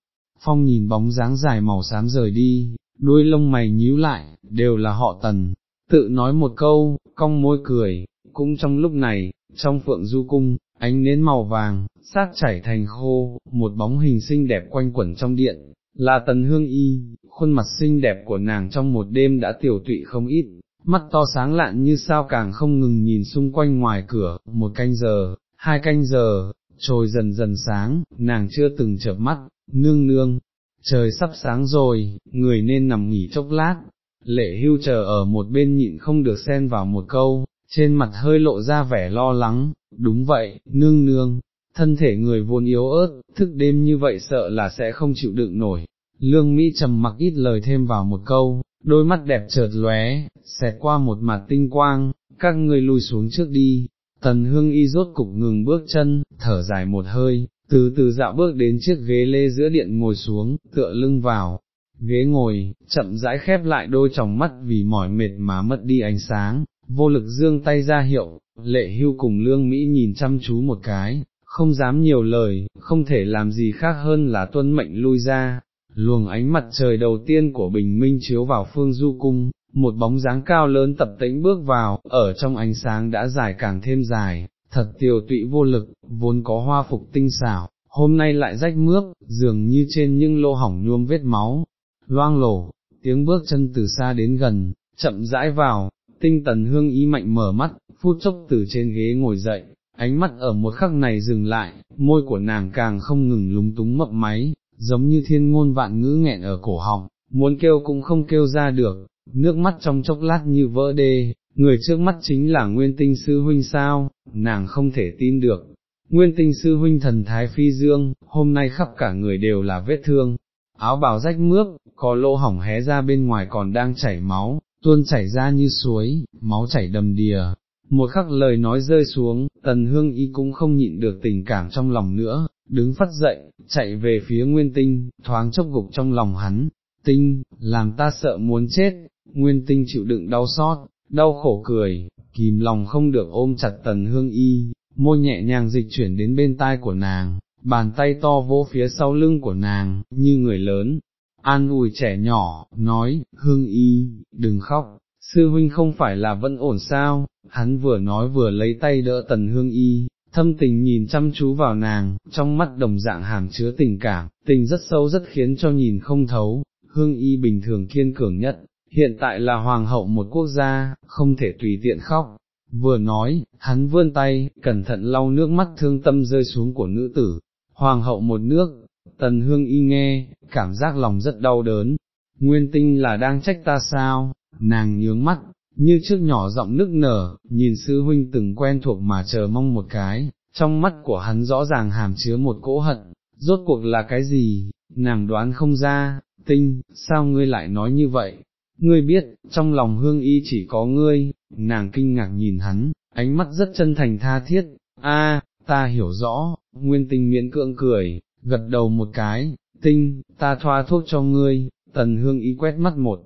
phong nhìn bóng dáng dài màu xám rời đi, đuôi lông mày nhíu lại, đều là họ tần, tự nói một câu, cong môi cười, cũng trong lúc này, trong phượng du cung, ánh nến màu vàng, sát chảy thành khô, một bóng hình xinh đẹp quanh quẩn trong điện, là tần hương y, khuôn mặt xinh đẹp của nàng trong một đêm đã tiểu tụy không ít, mắt to sáng lạn như sao càng không ngừng nhìn xung quanh ngoài cửa, một canh giờ, hai canh giờ, trồi dần dần sáng, nàng chưa từng chợp mắt, nương nương, trời sắp sáng rồi, người nên nằm nghỉ chốc lát, lệ hưu chờ ở một bên nhịn không được xen vào một câu, trên mặt hơi lộ ra vẻ lo lắng, đúng vậy, nương nương, thân thể người vốn yếu ớt, thức đêm như vậy sợ là sẽ không chịu đựng nổi. Lương Mỹ trầm mặc ít lời thêm vào một câu, đôi mắt đẹp chợt lóe, xẹt qua một mặt tinh quang, các ngươi lui xuống trước đi. Tần hương y rốt cục ngừng bước chân, thở dài một hơi, từ từ dạo bước đến chiếc ghế lê giữa điện ngồi xuống, tựa lưng vào, ghế ngồi, chậm rãi khép lại đôi tròng mắt vì mỏi mệt mà mất đi ánh sáng, vô lực dương tay ra hiệu, lệ hưu cùng lương Mỹ nhìn chăm chú một cái, không dám nhiều lời, không thể làm gì khác hơn là tuân mệnh lui ra, luồng ánh mặt trời đầu tiên của bình minh chiếu vào phương du cung, một bóng dáng cao lớn tập tĩnh bước vào, ở trong ánh sáng đã dài càng thêm dài, thật tiều tụy vô lực, vốn có hoa phục tinh xảo, hôm nay lại rách mướp, dường như trên những lô hỏng nhuôm vết máu, loang lổ, tiếng bước chân từ xa đến gần, chậm rãi vào, tinh tần hương ý mạnh mở mắt, phút chốc từ trên ghế ngồi dậy, ánh mắt ở một khắc này dừng lại, môi của nàng càng không ngừng lúng túng mập máy, giống như thiên ngôn vạn ngữ nghẹn ở cổ họng, muốn kêu cũng không kêu ra được, nước mắt trong chốc lát như vỡ đê, người trước mắt chính là nguyên tinh sư huynh sao, nàng không thể tin được. Nguyên tinh sư huynh thần thái phi dương, hôm nay khắp cả người đều là vết thương, áo bào rách mướp, có lỗ hỏng hé ra bên ngoài còn đang chảy máu, tuôn chảy ra như suối, máu chảy đầm đìa. Một khắc lời nói rơi xuống, tần hương y cũng không nhịn được tình cảm trong lòng nữa, đứng phát dậy, chạy về phía nguyên tinh, thoáng chốc gục trong lòng hắn, tinh, làm ta sợ muốn chết, nguyên tinh chịu đựng đau xót, đau khổ cười, kìm lòng không được ôm chặt tần hương y, môi nhẹ nhàng dịch chuyển đến bên tai của nàng, bàn tay to vỗ phía sau lưng của nàng, như người lớn, an ủi trẻ nhỏ, nói, hương y, đừng khóc, sư huynh không phải là vẫn ổn sao, hắn vừa nói vừa lấy tay đỡ tần hương y, thâm tình nhìn chăm chú vào nàng, trong mắt đồng dạng hàm chứa tình cảm, tình rất sâu rất khiến cho nhìn không thấu, hương y bình thường kiên cường nhất, hiện tại là hoàng hậu một quốc gia, không thể tùy tiện khóc. Vừa nói, hắn vươn tay, cẩn thận lau nước mắt thương tâm rơi xuống của nữ tử, hoàng hậu một nước, tần hương y nghe, cảm giác lòng rất đau đớn, nguyên tinh là đang trách ta sao, nàng nhướng mắt, như trước nhỏ giọng nức nở, nhìn sư huynh từng quen thuộc mà chờ mong một cái, trong mắt của hắn rõ ràng hàm chứa một cỗ hận, rốt cuộc là cái gì, nàng đoán không ra, tinh, sao ngươi lại nói như vậy, ngươi biết, trong lòng hương y chỉ có ngươi, nàng kinh ngạc nhìn hắn, ánh mắt rất chân thành tha thiết, a, ta hiểu rõ, nguyên tinh miễn cưỡng cười, gật đầu một cái, tinh, ta thoa thuốc cho ngươi, tần hương y quét mắt một,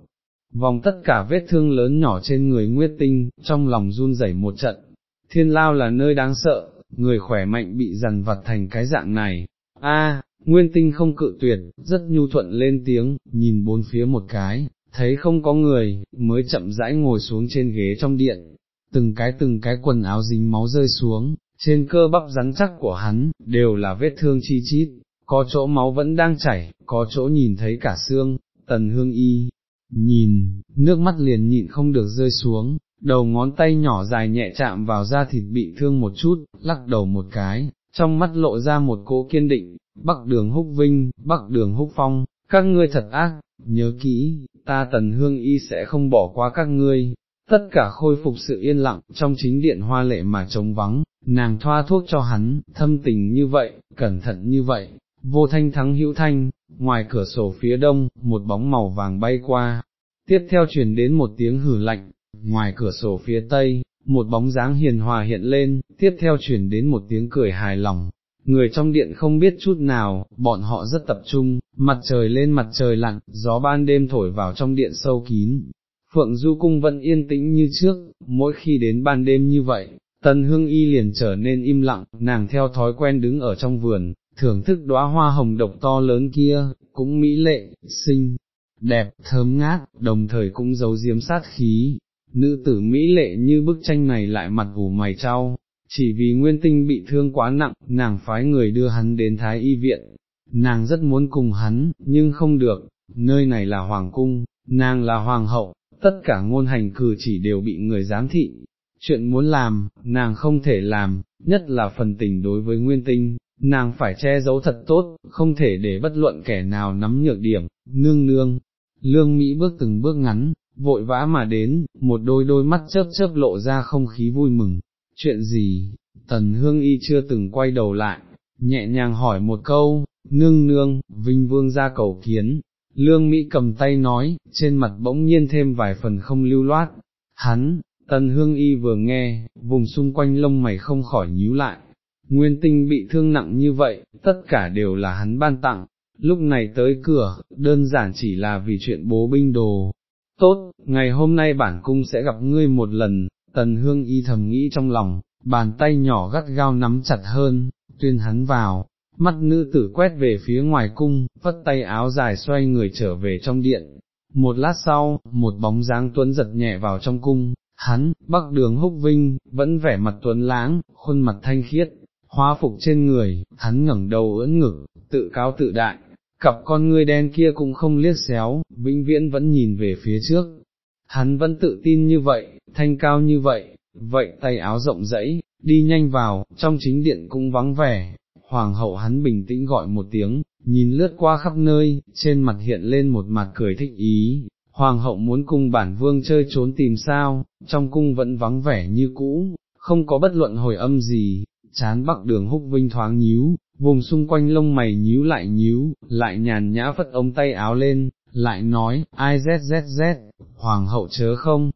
vòng tất cả vết thương lớn nhỏ trên người Nguyệt Tinh, trong lòng run rẩy một trận, thiên lao là nơi đáng sợ, người khỏe mạnh bị dằn vặt thành cái dạng này, a, Nguyên Tinh không cự tuyệt, rất nhu thuận lên tiếng, nhìn bốn phía một cái, thấy không có người, mới chậm rãi ngồi xuống trên ghế trong điện, từng cái từng cái quần áo dính máu rơi xuống, trên cơ bắp rắn chắc của hắn, đều là vết thương chi chít, có chỗ máu vẫn đang chảy, có chỗ nhìn thấy cả xương, tần hương y, nhìn, nước mắt liền nhịn không được rơi xuống, đầu ngón tay nhỏ dài nhẹ chạm vào da thịt bị thương một chút, lắc đầu một cái, trong mắt lộ ra một cỗ kiên định, bắc đường húc vinh, bắc đường húc phong, các ngươi thật ác, nhớ kỹ, ta tần hương y sẽ không bỏ qua các ngươi. Tất cả khôi phục sự yên lặng, trong chính điện hoa lệ mà trống vắng, nàng thoa thuốc cho hắn, thâm tình như vậy, cẩn thận như vậy, vô thanh thắng hữu thanh, ngoài cửa sổ phía đông, một bóng màu vàng bay qua, tiếp theo truyền đến một tiếng hử lạnh, ngoài cửa sổ phía tây, một bóng dáng hiền hòa hiện lên, tiếp theo truyền đến một tiếng cười hài lòng. Người trong điện không biết chút nào, bọn họ rất tập trung, mặt trời lên mặt trời lặn, gió ban đêm thổi vào trong điện sâu kín. Phượng Du Cung vẫn yên tĩnh như trước, mỗi khi đến ban đêm như vậy, Tần Hương Y liền trở nên im lặng, nàng theo thói quen đứng ở trong vườn, thưởng thức đóa hoa hồng độc to lớn kia, cũng mỹ lệ, xinh, đẹp, thơm ngát, đồng thời cũng giấu diếm sát khí. Nữ tử mỹ lệ như bức tranh này lại mặt ủ mày trao, chỉ vì nguyên tinh bị thương quá nặng, nàng phái người đưa hắn đến thái y viện. Nàng rất muốn cùng hắn, nhưng không được, nơi này là hoàng cung, nàng là hoàng hậu, tất cả ngôn hành cử chỉ đều bị người giám thị. Chuyện muốn làm, nàng không thể làm, nhất là phần tình đối với nguyên tinh, nàng phải che giấu thật tốt, không thể để bất luận kẻ nào nắm nhược điểm, nương nương. Lương Mỹ bước từng bước ngắn, vội vã mà đến, một đôi đôi mắt chớp chớp lộ ra không khí vui mừng, chuyện gì, tần hương y chưa từng quay đầu lại, nhẹ nhàng hỏi một câu, nương nương, vinh vương ra cầu kiến, lương Mỹ cầm tay nói, trên mặt bỗng nhiên thêm vài phần không lưu loát, hắn, tần hương y vừa nghe, vùng xung quanh lông mày không khỏi nhíu lại, nguyên tinh bị thương nặng như vậy, tất cả đều là hắn ban tặng, lúc này tới cửa, đơn giản chỉ là vì chuyện bố binh đồ. Tốt, ngày hôm nay bản cung sẽ gặp ngươi một lần, tần hương y thầm nghĩ trong lòng, bàn tay nhỏ gắt gao nắm chặt hơn, tuyên hắn vào, mắt nữ tử quét về phía ngoài cung, vất tay áo dài xoay người trở về trong điện. Một lát sau, một bóng dáng tuấn giật nhẹ vào trong cung, hắn, bắc đường húc vinh, vẫn vẻ mặt tuấn lãng, khuôn mặt thanh khiết, hóa phục trên người, hắn ngẩng đầu ưỡn ngực, tự cao tự đại, cặp con ngươi đen kia cũng không liếc xéo, vĩnh viễn vẫn nhìn về phía trước. Hắn vẫn tự tin như vậy, thanh cao như vậy, vậy tay áo rộng rẫy, đi nhanh vào, trong chính điện cũng vắng vẻ, hoàng hậu hắn bình tĩnh gọi một tiếng, nhìn lướt qua khắp nơi, trên mặt hiện lên một mặt cười thích ý, hoàng hậu muốn cùng bản vương chơi trốn tìm sao, trong cung vẫn vắng vẻ như cũ, không có bất luận hồi âm gì, chán bắc đường húc vinh thoáng nhíu, vùng xung quanh lông mày nhíu lại nhíu, lại nhàn nhã phất ống tay áo lên, lại nói, ai zzz, hoàng hậu chớ không,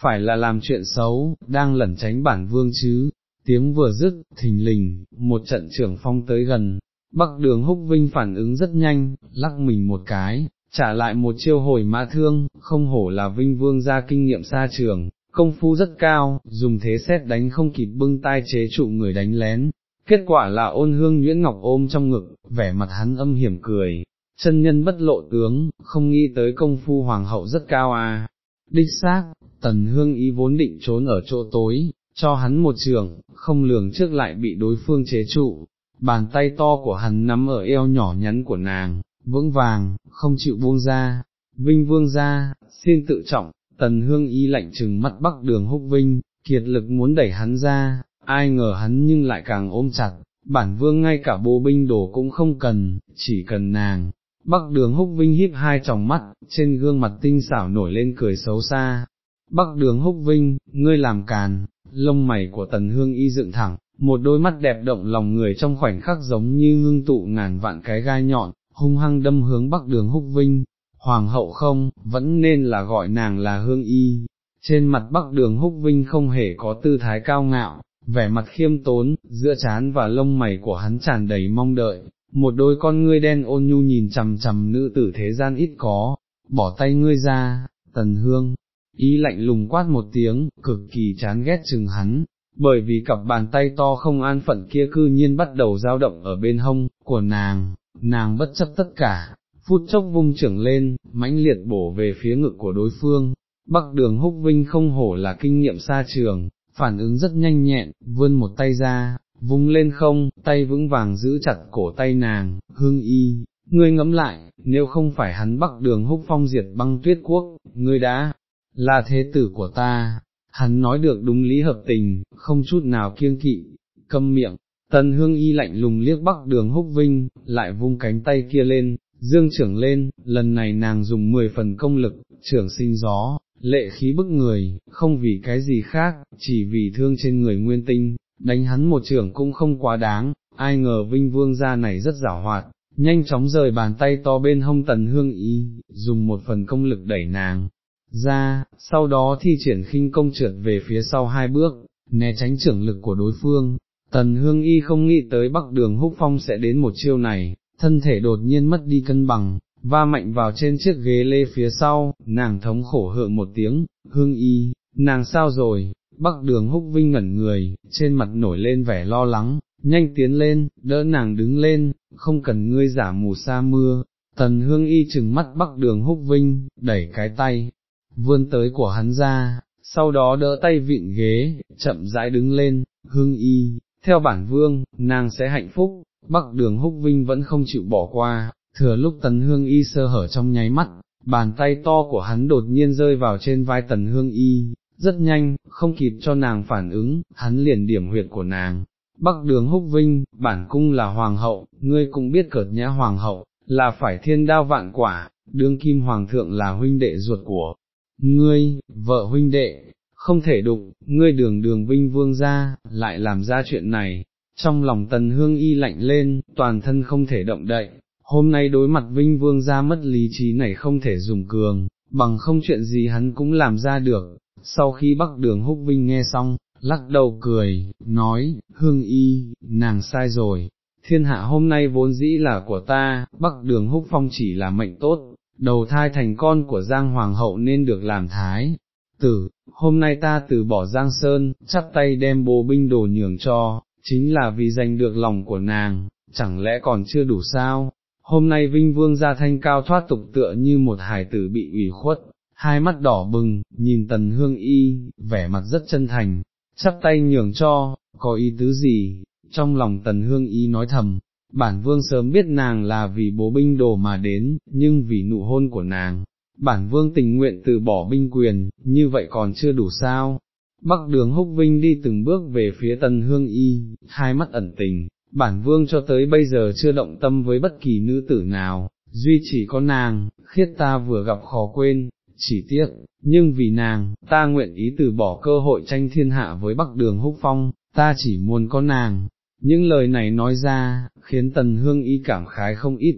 phải là làm chuyện xấu, đang lẩn tránh bản vương chứ, tiếng vừa dứt, thình lình, một trận trưởng phong tới gần, bắc đường húc vinh phản ứng rất nhanh, lắc mình một cái, trả lại một chiêu hồi mã thương, không hổ là vinh vương ra kinh nghiệm xa trường, công phu rất cao, dùng thế xét đánh không kịp bưng tai chế trụ người đánh lén. Kết quả là ôn hương Nguyễn Ngọc ôm trong ngực, vẻ mặt hắn âm hiểm cười, chân nhân bất lộ tướng, không nghĩ tới công phu hoàng hậu rất cao à. Đích xác, tần hương ý vốn định trốn ở chỗ tối, cho hắn một trường, không lường trước lại bị đối phương chế trụ, bàn tay to của hắn nắm ở eo nhỏ nhắn của nàng, vững vàng, không chịu buông ra, vinh vương ra, xin tự trọng, tần hương y lạnh trừng mắt bắc đường húc vinh, kiệt lực muốn đẩy hắn ra, ai ngờ hắn nhưng lại càng ôm chặt, bản vương ngay cả bộ binh đồ cũng không cần, chỉ cần nàng. Bắc đường húc vinh híp hai tròng mắt, trên gương mặt tinh xảo nổi lên cười xấu xa. Bắc đường húc vinh, ngươi làm càn, lông mày của tần hương y dựng thẳng, một đôi mắt đẹp động lòng người trong khoảnh khắc giống như ngưng tụ ngàn vạn cái gai nhọn, hung hăng đâm hướng bắc đường húc vinh, hoàng hậu không, vẫn nên là gọi nàng là hương y. Trên mặt bắc đường húc vinh không hề có tư thái cao ngạo, vẻ mặt khiêm tốn, giữa chán và lông mày của hắn tràn đầy mong đợi, một đôi con ngươi đen ôn nhu nhìn chằm chằm nữ tử thế gian ít có, bỏ tay ngươi ra, tần hương, ý lạnh lùng quát một tiếng, cực kỳ chán ghét chừng hắn, bởi vì cặp bàn tay to không an phận kia cư nhiên bắt đầu dao động ở bên hông, của nàng, nàng bất chấp tất cả, phút chốc vung trưởng lên, mãnh liệt bổ về phía ngực của đối phương, bắc đường húc vinh không hổ là kinh nghiệm xa trường, phản ứng rất nhanh nhẹn, vươn một tay ra, vung lên không, tay vững vàng giữ chặt cổ tay nàng, hương y, ngươi ngẫm lại, nếu không phải hắn bắc đường húc phong diệt băng tuyết quốc, ngươi đã, là thế tử của ta, hắn nói được đúng lý hợp tình, không chút nào kiêng kỵ, câm miệng, tần hương y lạnh lùng liếc bắc đường húc vinh, lại vung cánh tay kia lên, dương trưởng lên, lần này nàng dùng 10 phần công lực, trưởng sinh gió, lệ khí bức người, không vì cái gì khác, chỉ vì thương trên người nguyên tinh, đánh hắn một trưởng cũng không quá đáng, ai ngờ vinh vương gia này rất giả hoạt, nhanh chóng rời bàn tay to bên hông tần hương y, dùng một phần công lực đẩy nàng, ra, sau đó thi triển khinh công trượt về phía sau hai bước, né tránh trưởng lực của đối phương. Tần hương y không nghĩ tới bắc đường húc phong sẽ đến một chiêu này, thân thể đột nhiên mất đi cân bằng, va mạnh vào trên chiếc ghế lê phía sau, nàng thống khổ hượng một tiếng, hương y, nàng sao rồi, bắc đường húc vinh ngẩn người, trên mặt nổi lên vẻ lo lắng, nhanh tiến lên, đỡ nàng đứng lên, không cần ngươi giả mù sa mưa, tần hương y chừng mắt bắc đường húc vinh, đẩy cái tay, vươn tới của hắn ra, sau đó đỡ tay vịn ghế, chậm rãi đứng lên, hương y, theo bản vương, nàng sẽ hạnh phúc, bắc đường húc vinh vẫn không chịu bỏ qua, thừa lúc tần hương y sơ hở trong nháy mắt, bàn tay to của hắn đột nhiên rơi vào trên vai tần hương y, rất nhanh, không kịp cho nàng phản ứng, hắn liền điểm huyệt của nàng. Bắc đường húc vinh, bản cung là hoàng hậu, ngươi cũng biết cợt nhã hoàng hậu, là phải thiên đao vạn quả, đương kim hoàng thượng là huynh đệ ruột của ngươi, vợ huynh đệ, không thể đụng, ngươi đường đường vinh vương ra, lại làm ra chuyện này, trong lòng tần hương y lạnh lên, toàn thân không thể động đậy, hôm nay đối mặt vinh vương ra mất lý trí này không thể dùng cường, bằng không chuyện gì hắn cũng làm ra được, sau khi bắc đường húc vinh nghe xong, lắc đầu cười, nói, hương y, nàng sai rồi, thiên hạ hôm nay vốn dĩ là của ta, bắc đường húc phong chỉ là mệnh tốt, đầu thai thành con của Giang Hoàng hậu nên được làm thái. Tử, hôm nay ta từ bỏ Giang Sơn, chắp tay đem bố binh đồ nhường cho, chính là vì giành được lòng của nàng, chẳng lẽ còn chưa đủ sao? Hôm nay Vinh Vương ra thanh cao thoát tục tựa như một hải tử bị ủy khuất, hai mắt đỏ bừng, nhìn tần hương y, vẻ mặt rất chân thành, chắp tay nhường cho, có ý tứ gì, trong lòng tần hương y nói thầm, bản vương sớm biết nàng là vì bố binh đồ mà đến, nhưng vì nụ hôn của nàng, bản vương tình nguyện từ bỏ binh quyền, như vậy còn chưa đủ sao. Bắc đường húc vinh đi từng bước về phía tần hương y, hai mắt ẩn tình, bản vương cho tới bây giờ chưa động tâm với bất kỳ nữ tử nào, duy chỉ có nàng, khiết ta vừa gặp khó quên, chỉ tiếc, nhưng vì nàng, ta nguyện ý từ bỏ cơ hội tranh thiên hạ với Bắc Đường Húc Phong, ta chỉ muốn có nàng. Những lời này nói ra, khiến Tần Hương Y cảm khái không ít.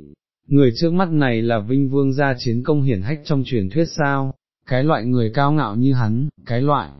Người trước mắt này là Vinh Vương gia chiến công hiển hách trong truyền thuyết sao, cái loại người cao ngạo như hắn, cái loại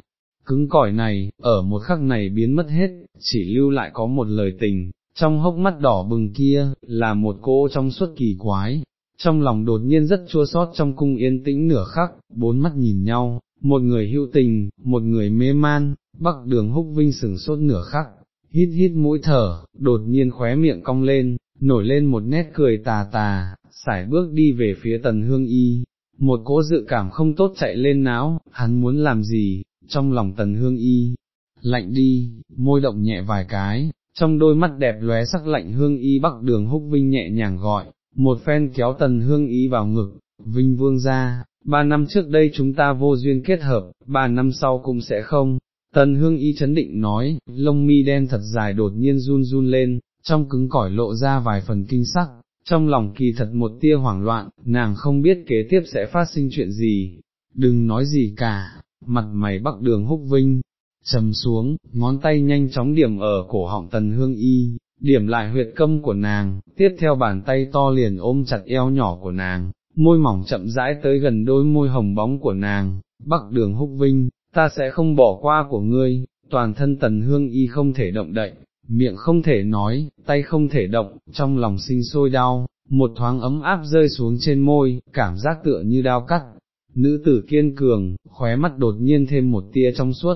cứng cỏi này, ở một khắc này biến mất hết, chỉ lưu lại có một lời tình, trong hốc mắt đỏ bừng kia, là một cô trong suốt kỳ quái, trong lòng đột nhiên rất chua sót trong cung yên tĩnh nửa khắc, bốn mắt nhìn nhau, một người hữu tình, một người mê man, bắc đường húc vinh sừng sốt nửa khắc, hít hít mũi thở, đột nhiên khóe miệng cong lên, nổi lên một nét cười tà tà, sải bước đi về phía tần hương y, một cỗ dự cảm không tốt chạy lên não, hắn muốn làm gì, trong lòng tần hương y, lạnh đi, môi động nhẹ vài cái, trong đôi mắt đẹp lóe sắc lạnh hương y bắc đường húc vinh nhẹ nhàng gọi, một phen kéo tần hương ý vào ngực, vinh vương ra, ba năm trước đây chúng ta vô duyên kết hợp, ba năm sau cũng sẽ không. Tần hương ý chấn định nói, lông mi đen thật dài đột nhiên run run lên, trong cứng cỏi lộ ra vài phần kinh sắc, trong lòng kỳ thật một tia hoảng loạn, nàng không biết kế tiếp sẽ phát sinh chuyện gì, đừng nói gì cả, mặt mày bắc đường húc vinh, trầm xuống, ngón tay nhanh chóng điểm ở cổ họng tần hương y, điểm lại huyệt câm của nàng, tiếp theo bàn tay to liền ôm chặt eo nhỏ của nàng, môi mỏng chậm rãi tới gần đôi môi hồng bóng của nàng, bắc đường húc vinh, ta sẽ không bỏ qua của ngươi, toàn thân tần hương y không thể động đậy, miệng không thể nói, tay không thể động, trong lòng sinh sôi đau, một thoáng ấm áp rơi xuống trên môi, cảm giác tựa như đau cắt. Nữ tử kiên cường, khóe mắt đột nhiên thêm một tia trong suốt,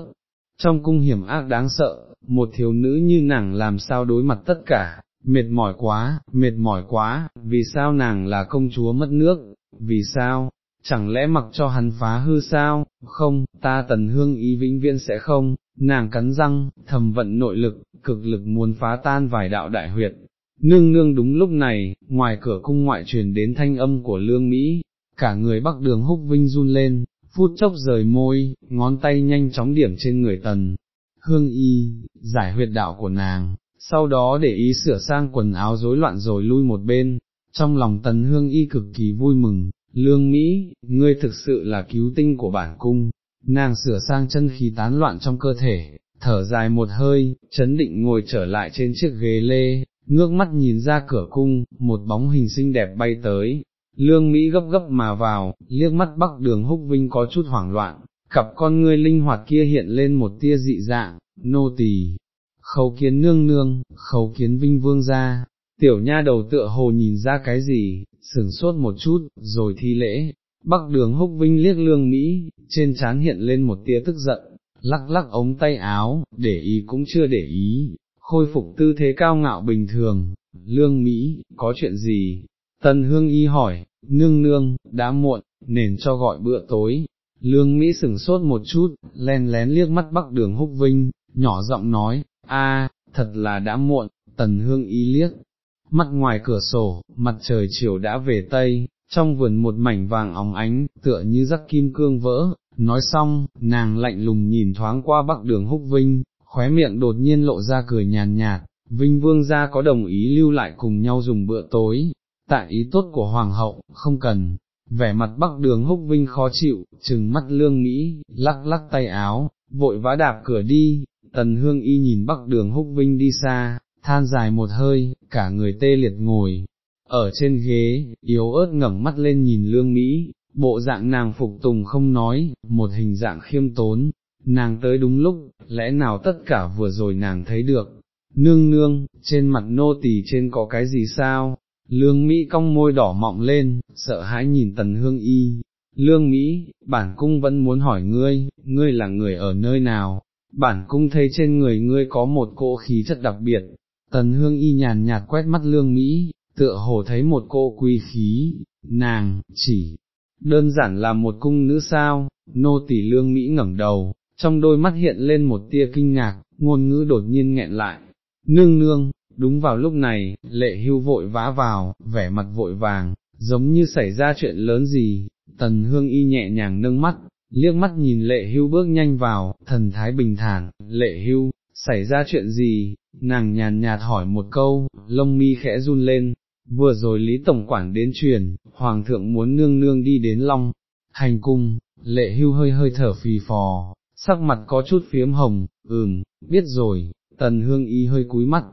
trong cung hiểm ác đáng sợ, một thiếu nữ như nàng làm sao đối mặt tất cả, mệt mỏi quá, mệt mỏi quá, vì sao nàng là công chúa mất nước, vì sao, chẳng lẽ mặc cho hắn phá hư sao, không, ta tần hương ý vĩnh viễn sẽ không, nàng cắn răng, thầm vận nội lực, cực lực muốn phá tan vài đạo đại huyệt. Nương nương đúng lúc này, ngoài cửa cung ngoại truyền đến thanh âm của lương Mỹ, cả người bắc đường húc vinh run lên, phút chốc rời môi, ngón tay nhanh chóng điểm trên người tần, hương y, giải huyệt đạo của nàng, sau đó để ý sửa sang quần áo rối loạn rồi lui một bên, trong lòng tần hương y cực kỳ vui mừng, lương Mỹ, ngươi thực sự là cứu tinh của bản cung, nàng sửa sang chân khí tán loạn trong cơ thể, thở dài một hơi, chấn định ngồi trở lại trên chiếc ghế lê, ngước mắt nhìn ra cửa cung, một bóng hình xinh đẹp bay tới, lương Mỹ gấp gấp mà vào, liếc mắt bắc đường húc vinh có chút hoảng loạn, cặp con ngươi linh hoạt kia hiện lên một tia dị dạng, nô tỳ, khấu kiến nương nương, khấu kiến vinh vương ra, tiểu nha đầu tựa hồ nhìn ra cái gì, sửng sốt một chút, rồi thi lễ, bắc đường húc vinh liếc lương Mỹ, trên trán hiện lên một tia tức giận, lắc lắc ống tay áo, để ý cũng chưa để ý, khôi phục tư thế cao ngạo bình thường, lương Mỹ, có chuyện gì? Tân hương y hỏi, nương nương, đã muộn, nền cho gọi bữa tối, Lương Mỹ sửng sốt một chút, len lén liếc mắt bắc đường húc vinh, nhỏ giọng nói, a, thật là đã muộn, tần hương ý liếc, mắt ngoài cửa sổ, mặt trời chiều đã về Tây, trong vườn một mảnh vàng óng ánh, tựa như rắc kim cương vỡ, nói xong, nàng lạnh lùng nhìn thoáng qua bắc đường húc vinh, khóe miệng đột nhiên lộ ra cười nhàn nhạt, vinh vương gia có đồng ý lưu lại cùng nhau dùng bữa tối, tại ý tốt của hoàng hậu, không cần, vẻ mặt bắc đường húc vinh khó chịu, trừng mắt lương Mỹ, lắc lắc tay áo, vội vã đạp cửa đi, tần hương y nhìn bắc đường húc vinh đi xa, than dài một hơi, cả người tê liệt ngồi, ở trên ghế, yếu ớt ngẩng mắt lên nhìn lương Mỹ, bộ dạng nàng phục tùng không nói, một hình dạng khiêm tốn, nàng tới đúng lúc, lẽ nào tất cả vừa rồi nàng thấy được, nương nương, trên mặt nô tỳ trên có cái gì sao, lương Mỹ cong môi đỏ mọng lên, sợ hãi nhìn tần hương y, lương Mỹ, bản cung vẫn muốn hỏi ngươi, ngươi là người ở nơi nào, bản cung thấy trên người ngươi có một cỗ khí chất đặc biệt, tần hương y nhàn nhạt quét mắt lương Mỹ, tựa hồ thấy một cô quý khí, nàng, chỉ, đơn giản là một cung nữ sao, nô tỳ lương Mỹ ngẩng đầu, trong đôi mắt hiện lên một tia kinh ngạc, ngôn ngữ đột nhiên nghẹn lại, nương nương, đúng vào lúc này, lệ hưu vội vã vào, vẻ mặt vội vàng, giống như xảy ra chuyện lớn gì, tần hương y nhẹ nhàng nâng mắt, liếc mắt nhìn lệ hưu bước nhanh vào, thần thái bình thản, lệ hưu, xảy ra chuyện gì, nàng nhàn nhạt hỏi một câu, lông mi khẽ run lên, vừa rồi Lý Tổng Quản đến truyền, Hoàng thượng muốn nương nương đi đến Long, hành cung, lệ hưu hơi hơi thở phì phò, sắc mặt có chút phiếm hồng, ừm, biết rồi, tần hương y hơi cúi mắt,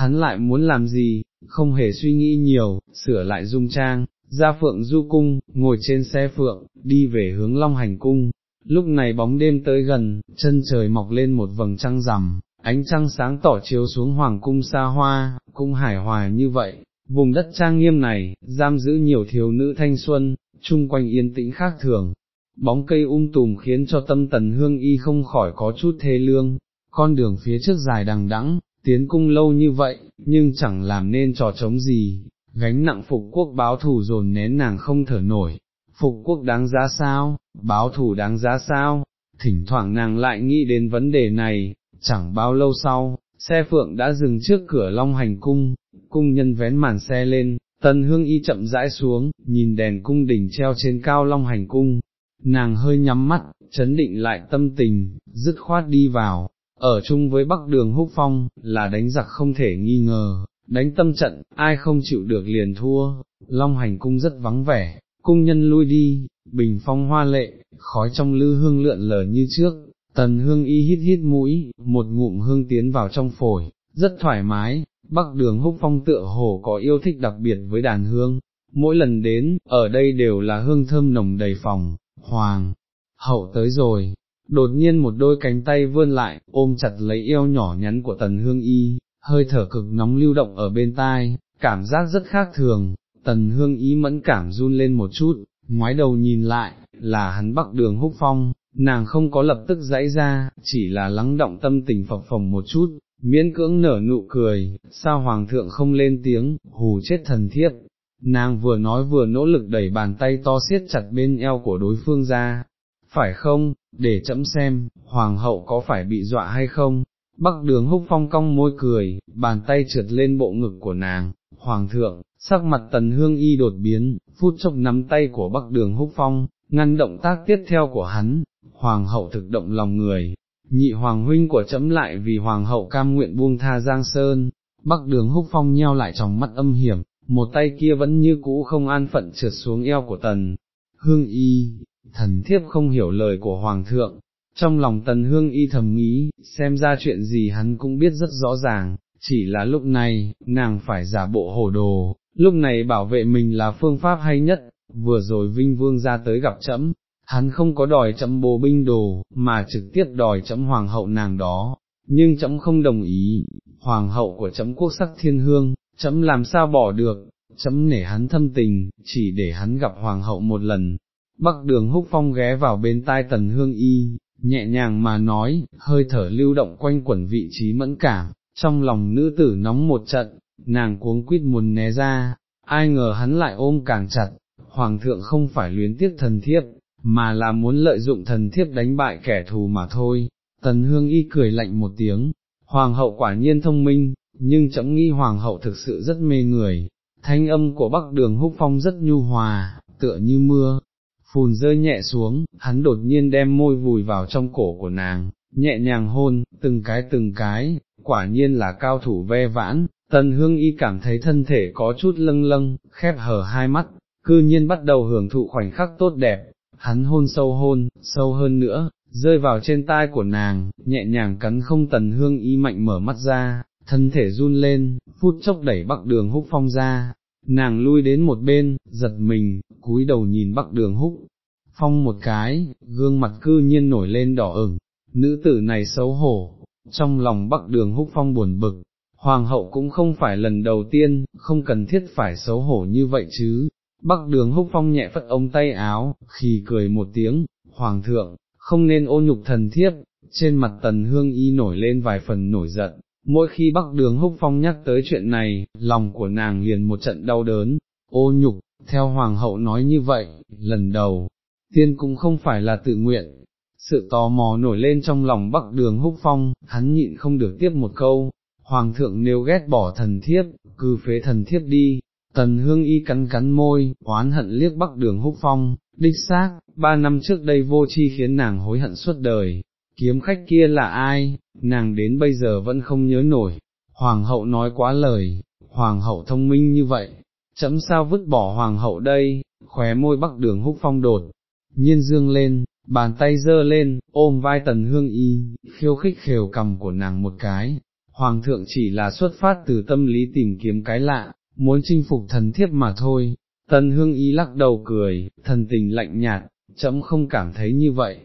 hắn lại muốn làm gì, không hề suy nghĩ nhiều, sửa lại dung trang, ra phượng du cung, ngồi trên xe phượng, đi về hướng long hành cung. Lúc này bóng đêm tới gần, chân trời mọc lên một vầng trăng rằm, ánh trăng sáng tỏ chiếu xuống hoàng cung xa hoa, cung hải hòa như vậy, vùng đất trang nghiêm này, giam giữ nhiều thiếu nữ thanh xuân, chung quanh yên tĩnh khác thường. Bóng cây um tùm khiến cho tâm tần hương y không khỏi có chút thê lương, con đường phía trước dài đằng đẵng, tiến cung lâu như vậy, nhưng chẳng làm nên trò chống gì, gánh nặng phục quốc báo thù dồn nén nàng không thở nổi, phục quốc đáng giá sao, báo thù đáng giá sao, thỉnh thoảng nàng lại nghĩ đến vấn đề này, chẳng bao lâu sau, xe phượng đã dừng trước cửa long hành cung, cung nhân vén màn xe lên, tân hương y chậm rãi xuống, nhìn đèn cung đỉnh treo trên cao long hành cung, nàng hơi nhắm mắt, chấn định lại tâm tình, dứt khoát đi vào, ở chung với bắc đường húc phong, là đánh giặc không thể nghi ngờ, đánh tâm trận, ai không chịu được liền thua, long hành cung rất vắng vẻ, cung nhân lui đi, bình phong hoa lệ, khói trong lư hương lượn lờ như trước, tần hương y hít hít mũi, một ngụm hương tiến vào trong phổi, rất thoải mái, bắc đường húc phong tựa hồ có yêu thích đặc biệt với đàn hương, mỗi lần đến, ở đây đều là hương thơm nồng đầy phòng, hoàng, hậu tới rồi, đột nhiên một đôi cánh tay vươn lại, ôm chặt lấy eo nhỏ nhắn của tần hương y, hơi thở cực nóng lưu động ở bên tai, cảm giác rất khác thường, tần hương y mẫn cảm run lên một chút, ngoái đầu nhìn lại, là hắn bắc đường húc phong, nàng không có lập tức dãy ra, chỉ là lắng động tâm tình phập phồng một chút, miễn cưỡng nở nụ cười, sao hoàng thượng không lên tiếng, hù chết thần thiếp. Nàng vừa nói vừa nỗ lực đẩy bàn tay to siết chặt bên eo của đối phương ra, phải không, để chậm xem, hoàng hậu có phải bị dọa hay không, bắc đường húc phong cong môi cười, bàn tay trượt lên bộ ngực của nàng, hoàng thượng, sắc mặt tần hương y đột biến, phút chốc nắm tay của bắc đường húc phong, ngăn động tác tiếp theo của hắn, hoàng hậu thực động lòng người, nhị hoàng huynh của chấm lại vì hoàng hậu cam nguyện buông tha giang sơn, bắc đường húc phong nheo lại trong mắt âm hiểm, một tay kia vẫn như cũ không an phận trượt xuống eo của tần, hương y, thần thiếp không hiểu lời của Hoàng thượng, trong lòng tần hương y thầm nghĩ, xem ra chuyện gì hắn cũng biết rất rõ ràng, chỉ là lúc này, nàng phải giả bộ hổ đồ, lúc này bảo vệ mình là phương pháp hay nhất, vừa rồi Vinh Vương ra tới gặp chấm, hắn không có đòi chấm bồ binh đồ, mà trực tiếp đòi chấm hoàng hậu nàng đó, nhưng chấm không đồng ý, hoàng hậu của chấm quốc sắc thiên hương, chấm làm sao bỏ được, chấm nể hắn thâm tình, chỉ để hắn gặp hoàng hậu một lần, Bắc đường húc phong ghé vào bên tai tần hương y, nhẹ nhàng mà nói, hơi thở lưu động quanh quẩn vị trí mẫn cảm, trong lòng nữ tử nóng một trận, nàng cuống quýt muốn né ra, ai ngờ hắn lại ôm càng chặt, hoàng thượng không phải luyến tiếc thần thiếp, mà là muốn lợi dụng thần thiếp đánh bại kẻ thù mà thôi, tần hương y cười lạnh một tiếng, hoàng hậu quả nhiên thông minh, nhưng chậm nghi hoàng hậu thực sự rất mê người, thanh âm của bắc đường húc phong rất nhu hòa, tựa như mưa, phùn rơi nhẹ xuống, hắn đột nhiên đem môi vùi vào trong cổ của nàng, nhẹ nhàng hôn, từng cái từng cái, quả nhiên là cao thủ ve vãn, tần hương y cảm thấy thân thể có chút lâng lâng, khép hở hai mắt, cư nhiên bắt đầu hưởng thụ khoảnh khắc tốt đẹp, hắn hôn sâu hôn, sâu hơn nữa, rơi vào trên tai của nàng, nhẹ nhàng cắn không tần hương y mạnh mở mắt ra, thân thể run lên, phút chốc đẩy bắc đường húc phong ra, nàng lui đến một bên, giật mình, cúi đầu nhìn bắc đường húc, phong một cái, gương mặt cư nhiên nổi lên đỏ ửng, nữ tử này xấu hổ, trong lòng bắc đường húc phong buồn bực, hoàng hậu cũng không phải lần đầu tiên, không cần thiết phải xấu hổ như vậy chứ. Bắc đường húc phong nhẹ phất ống tay áo, khì cười một tiếng, hoàng thượng, không nên ô nhục thần thiếp, trên mặt tần hương y nổi lên vài phần nổi giận, mỗi khi bắc đường húc phong nhắc tới chuyện này, lòng của nàng liền một trận đau đớn, ô nhục, theo hoàng hậu nói như vậy, lần đầu, tiên cũng không phải là tự nguyện, sự tò mò nổi lên trong lòng bắc đường húc phong, hắn nhịn không được tiếp một câu, hoàng thượng nếu ghét bỏ thần thiếp, cứ phế thần thiếp đi, tần hương y cắn cắn môi, oán hận liếc bắc đường húc phong, đích xác, ba năm trước đây vô chi khiến nàng hối hận suốt đời, kiếm khách kia là ai, nàng đến bây giờ vẫn không nhớ nổi, hoàng hậu nói quá lời, hoàng hậu thông minh như vậy, chấm sao vứt bỏ hoàng hậu đây, khóe môi bắc đường húc phong đột, nhiên dương lên, bàn tay dơ lên, ôm vai tần hương y, khiêu khích khều cầm của nàng một cái, hoàng thượng chỉ là xuất phát từ tâm lý tìm kiếm cái lạ, muốn chinh phục thần thiếp mà thôi, tần hương y lắc đầu cười, thần tình lạnh nhạt, chấm không cảm thấy như vậy.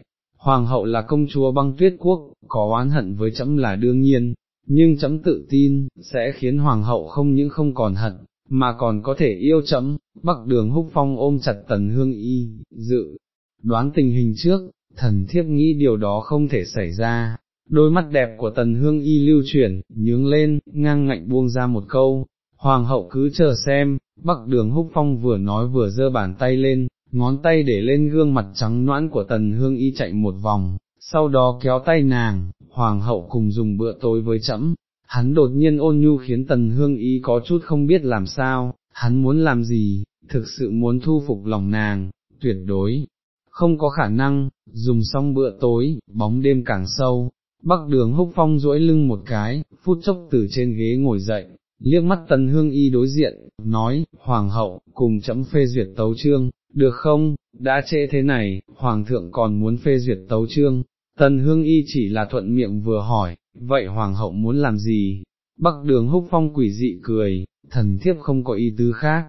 Hoàng hậu là công chúa băng tuyết quốc, có oán hận với chấm là đương nhiên, nhưng chấm tự tin, sẽ khiến hoàng hậu không những không còn hận, mà còn có thể yêu chấm, bắc đường húc phong ôm chặt tần hương y, dự, đoán tình hình trước, thần thiếp nghĩ điều đó không thể xảy ra, đôi mắt đẹp của tần hương y lưu chuyển, nhướng lên, ngang ngạnh buông ra một câu, hoàng hậu cứ chờ xem, bắc đường húc phong vừa nói vừa giơ bàn tay lên, ngón tay để lên gương mặt trắng noãn của tần hương y chạy một vòng, sau đó kéo tay nàng, hoàng hậu cùng dùng bữa tối với chấm. Hắn đột nhiên ôn nhu khiến tần hương y có chút không biết làm sao, hắn muốn làm gì, thực sự muốn thu phục lòng nàng, tuyệt đối, không có khả năng, dùng xong bữa tối, bóng đêm càng sâu, bắc đường húc phong duỗi lưng một cái, phút chốc từ trên ghế ngồi dậy, liếc mắt tần hương y đối diện, nói, hoàng hậu, cùng chấm phê duyệt tấu trương, được không, đã trễ thế này, hoàng thượng còn muốn phê duyệt tấu trương, tần hương y chỉ là thuận miệng vừa hỏi, vậy hoàng hậu muốn làm gì? Bắc đường húc phong quỷ dị cười, thần thiếp không có ý tứ khác,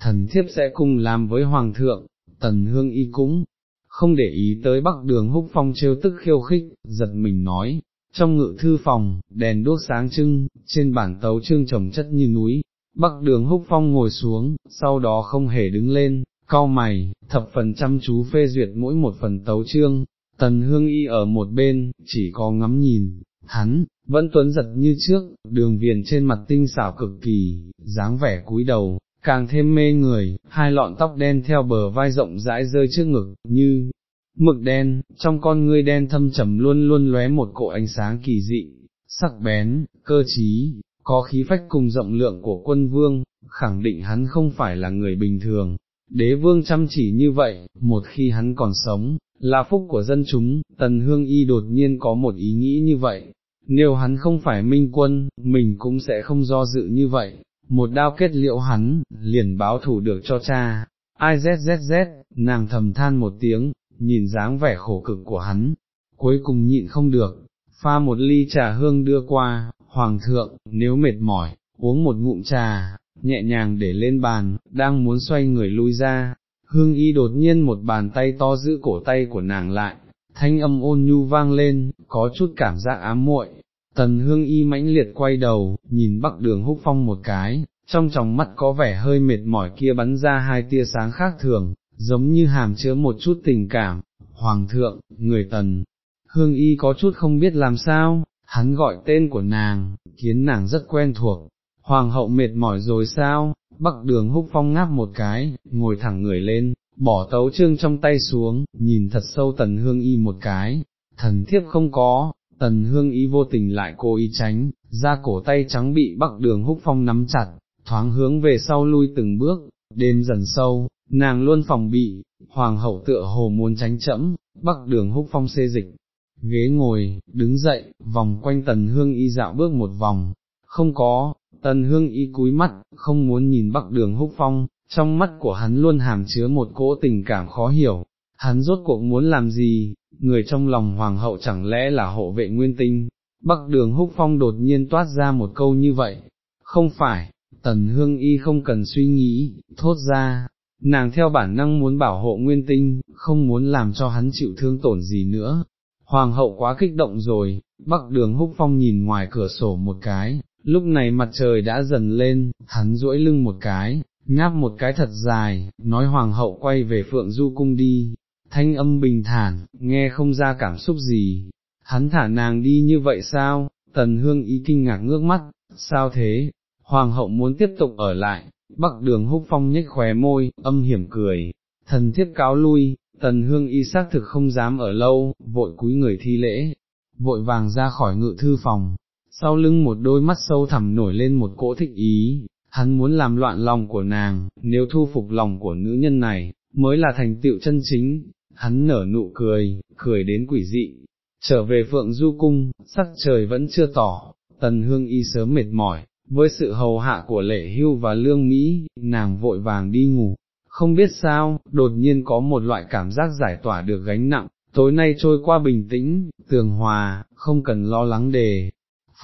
thần thiếp sẽ cùng làm với hoàng thượng, tần hương y cũng không để ý tới bắc đường húc phong trêu tức khiêu khích, giật mình nói, trong ngự thư phòng, đèn đốt sáng trưng, trên bản tấu trương trồng chất như núi, bắc đường húc phong ngồi xuống, sau đó không hề đứng lên, cau mày, thập phần chăm chú phê duyệt mỗi một phần tấu trương, tần hương y ở một bên, chỉ có ngắm nhìn, hắn, vẫn tuấn giật như trước, đường viền trên mặt tinh xảo cực kỳ, dáng vẻ cúi đầu, càng thêm mê người, hai lọn tóc đen theo bờ vai rộng rãi rơi trước ngực, như mực đen, trong con ngươi đen thâm trầm luôn luôn lóe một cỗ ánh sáng kỳ dị, sắc bén, cơ trí, có khí phách cùng rộng lượng của quân vương, khẳng định hắn không phải là người bình thường. Đế vương chăm chỉ như vậy, một khi hắn còn sống, là phúc của dân chúng, tần hương y đột nhiên có một ý nghĩ như vậy, nếu hắn không phải minh quân, mình cũng sẽ không do dự như vậy, một đao kết liễu hắn, liền báo thủ được cho cha, ai zzz, nàng thầm than một tiếng, nhìn dáng vẻ khổ cực của hắn, cuối cùng nhịn không được, pha một ly trà hương đưa qua, hoàng thượng, nếu mệt mỏi, uống một ngụm trà, nhẹ nhàng để lên bàn, đang muốn xoay người lui ra, hương y đột nhiên một bàn tay to giữ cổ tay của nàng lại, thanh âm ôn nhu vang lên, có chút cảm giác ám muội. Tần hương y mãnh liệt quay đầu, nhìn bắc đường húc phong một cái, trong tròng mắt có vẻ hơi mệt mỏi kia bắn ra hai tia sáng khác thường, giống như hàm chứa một chút tình cảm, hoàng thượng, người tần, hương y có chút không biết làm sao, hắn gọi tên của nàng, khiến nàng rất quen thuộc, hoàng hậu mệt mỏi rồi sao, bắc đường húc phong ngáp một cái, ngồi thẳng người lên, bỏ tấu trương trong tay xuống, nhìn thật sâu tần hương y một cái, thần thiếp không có, tần hương y vô tình lại cố ý tránh, ra cổ tay trắng bị bắc đường húc phong nắm chặt, thoáng hướng về sau lui từng bước, đêm dần sâu, nàng luôn phòng bị, hoàng hậu tựa hồ muốn tránh chẫm, bắc đường húc phong xê dịch, ghế ngồi, đứng dậy, vòng quanh tần hương y dạo bước một vòng, không có, tần hương y cúi mắt, không muốn nhìn bắc đường húc phong, trong mắt của hắn luôn hàm chứa một cỗ tình cảm khó hiểu, hắn rốt cuộc muốn làm gì, người trong lòng hoàng hậu chẳng lẽ là hộ vệ nguyên tinh, bắc đường húc phong đột nhiên toát ra một câu như vậy, không phải, tần hương y không cần suy nghĩ, thốt ra, nàng theo bản năng muốn bảo hộ nguyên tinh, không muốn làm cho hắn chịu thương tổn gì nữa. Hoàng hậu quá kích động rồi, bắc đường húc phong nhìn ngoài cửa sổ một cái, lúc này mặt trời đã dần lên, hắn duỗi lưng một cái, ngáp một cái thật dài, nói hoàng hậu quay về phượng du cung đi, thanh âm bình thản, nghe không ra cảm xúc gì, hắn thả nàng đi như vậy sao, tần hương ý kinh ngạc ngước mắt, sao thế, hoàng hậu muốn tiếp tục ở lại, bắc đường húc phong nhếch khóe môi, âm hiểm cười, thần thiết cáo lui, tần hương y xác thực không dám ở lâu, vội cúi người thi lễ, vội vàng ra khỏi ngự thư phòng, sau lưng một đôi mắt sâu thẳm nổi lên một cỗ thích ý, hắn muốn làm loạn lòng của nàng, nếu thu phục lòng của nữ nhân này, mới là thành tựu chân chính, hắn nở nụ cười, cười đến quỷ dị, trở về phượng du cung, sắc trời vẫn chưa tỏ, tần hương y sớm mệt mỏi, với sự hầu hạ của lệ hưu và lương Mỹ, nàng vội vàng đi ngủ, không biết sao, đột nhiên có một loại cảm giác giải tỏa được gánh nặng, tối nay trôi qua bình tĩnh, tường hòa, không cần lo lắng đề.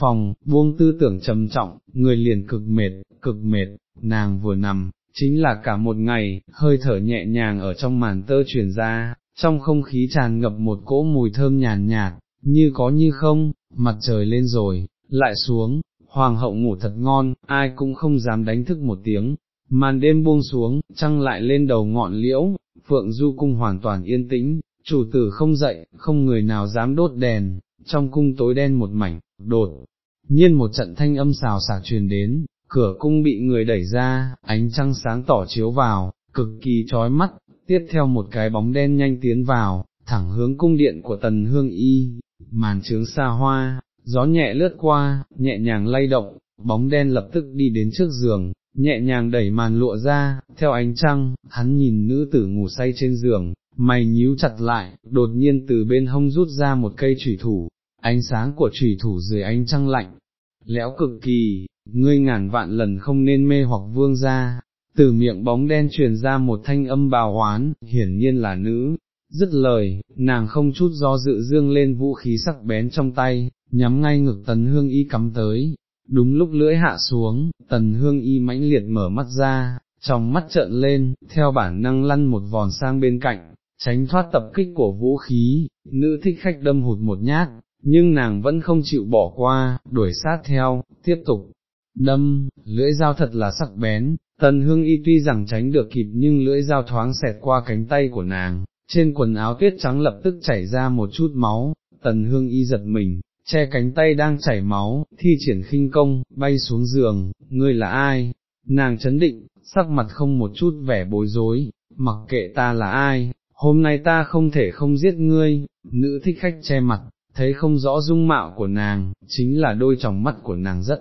Phòng, buông tư tưởng trầm trọng, người liền cực mệt, cực mệt, nàng vừa nằm, chính là cả một ngày, hơi thở nhẹ nhàng ở trong màn tơ truyền ra, trong không khí tràn ngập một cỗ mùi thơm nhàn nhạt, như có như không, mặt trời lên rồi, lại xuống, hoàng hậu ngủ thật ngon, ai cũng không dám đánh thức một tiếng, màn đêm buông xuống, trăng lại lên đầu ngọn liễu, phượng du cung hoàn toàn yên tĩnh, chủ tử không dậy, không người nào dám đốt đèn, trong cung tối đen một mảnh, đột, nhiên một trận thanh âm xào xạc truyền đến, cửa cung bị người đẩy ra, ánh trăng sáng tỏ chiếu vào, cực kỳ chói mắt, tiếp theo một cái bóng đen nhanh tiến vào, thẳng hướng cung điện của tần hương y, màn trướng xa hoa, gió nhẹ lướt qua, nhẹ nhàng lay động, bóng đen lập tức đi đến trước giường, nhẹ nhàng đẩy màn lụa ra, theo ánh trăng, hắn nhìn nữ tử ngủ say trên giường, mày nhíu chặt lại, đột nhiên từ bên hông rút ra một cây trùy thủ, ánh sáng của trùy thủ dưới ánh trăng lạnh, lẽo cực kỳ, ngươi ngàn vạn lần không nên mê hoặc vương ra, từ miệng bóng đen truyền ra một thanh âm bào hoán, hiển nhiên là nữ, dứt lời, nàng không chút do dự dương lên vũ khí sắc bén trong tay, nhắm ngay ngực tần hương y cắm tới, đúng lúc lưỡi hạ xuống, tần hương y mãnh liệt mở mắt ra, trong mắt trợn lên, theo bản năng lăn một vòn sang bên cạnh, tránh thoát tập kích của vũ khí, nữ thích khách đâm hụt một nhát, nhưng nàng vẫn không chịu bỏ qua, đuổi sát theo, tiếp tục, đâm, lưỡi dao thật là sắc bén, tần hương y tuy rằng tránh được kịp nhưng lưỡi dao thoáng xẹt qua cánh tay của nàng, trên quần áo tuyết trắng lập tức chảy ra một chút máu, tần hương y giật mình, che cánh tay đang chảy máu, thi triển khinh công, bay xuống giường, ngươi là ai? Nàng chấn định, sắc mặt không một chút vẻ bối rối, mặc kệ ta là ai, hôm nay ta không thể không giết ngươi, nữ thích khách che mặt, thấy không rõ dung mạo của nàng, chính là đôi tròng mắt của nàng rất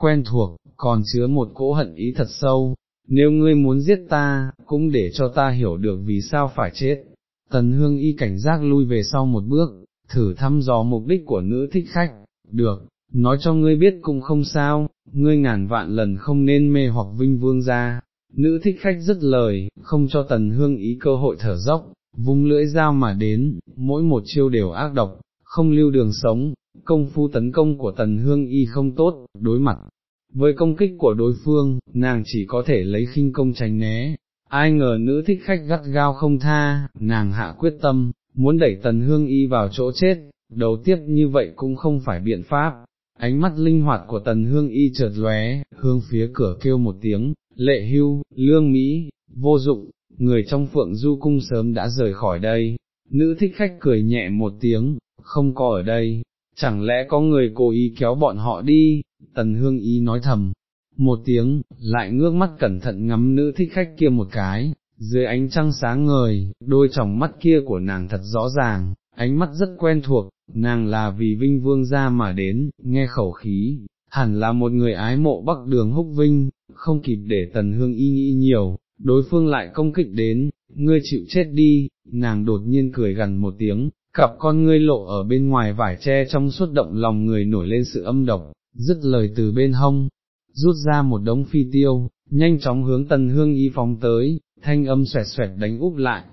quen thuộc, còn chứa một cỗ hận ý thật sâu, nếu ngươi muốn giết ta, cũng để cho ta hiểu được vì sao phải chết. Tần hương y cảnh giác lui về sau một bước, thử thăm dò mục đích của nữ thích khách, được, nói cho ngươi biết cũng không sao, ngươi ngàn vạn lần không nên mê hoặc vinh vương ra. Nữ thích khách dứt lời, không cho tần hương ý cơ hội thở dốc, vung lưỡi dao mà đến, mỗi một chiêu đều ác độc, không lưu đường sống, công phu tấn công của tần hương y không tốt, đối mặt. Với công kích của đối phương, nàng chỉ có thể lấy khinh công tránh né, ai ngờ nữ thích khách gắt gao không tha, nàng hạ quyết tâm, muốn đẩy tần hương y vào chỗ chết, đầu tiếp như vậy cũng không phải biện pháp. Ánh mắt linh hoạt của tần hương y chợt lóe, hương phía cửa kêu một tiếng, lệ hưu, lương Mỹ, vô dụng, người trong phượng du cung sớm đã rời khỏi đây, nữ thích khách cười nhẹ một tiếng, không có ở đây, chẳng lẽ có người cố ý kéo bọn họ đi, tần hương y nói thầm, một tiếng, lại ngước mắt cẩn thận ngắm nữ thích khách kia một cái, dưới ánh trăng sáng ngời, đôi tròng mắt kia của nàng thật rõ ràng, ánh mắt rất quen thuộc, nàng là vì Vinh Vương ra mà đến, nghe khẩu khí, hẳn là một người ái mộ bắc đường húc Vinh, không kịp để tần hương y nghĩ nhiều, đối phương lại công kích đến, ngươi chịu chết đi, nàng đột nhiên cười gần một tiếng, cặp con ngươi lộ ở bên ngoài vải tre trong suốt động lòng người nổi lên sự âm độc, dứt lời từ bên hông, rút ra một đống phi tiêu, nhanh chóng hướng tần hương y phóng tới, thanh âm xoẹt xoẹt đánh úp lại,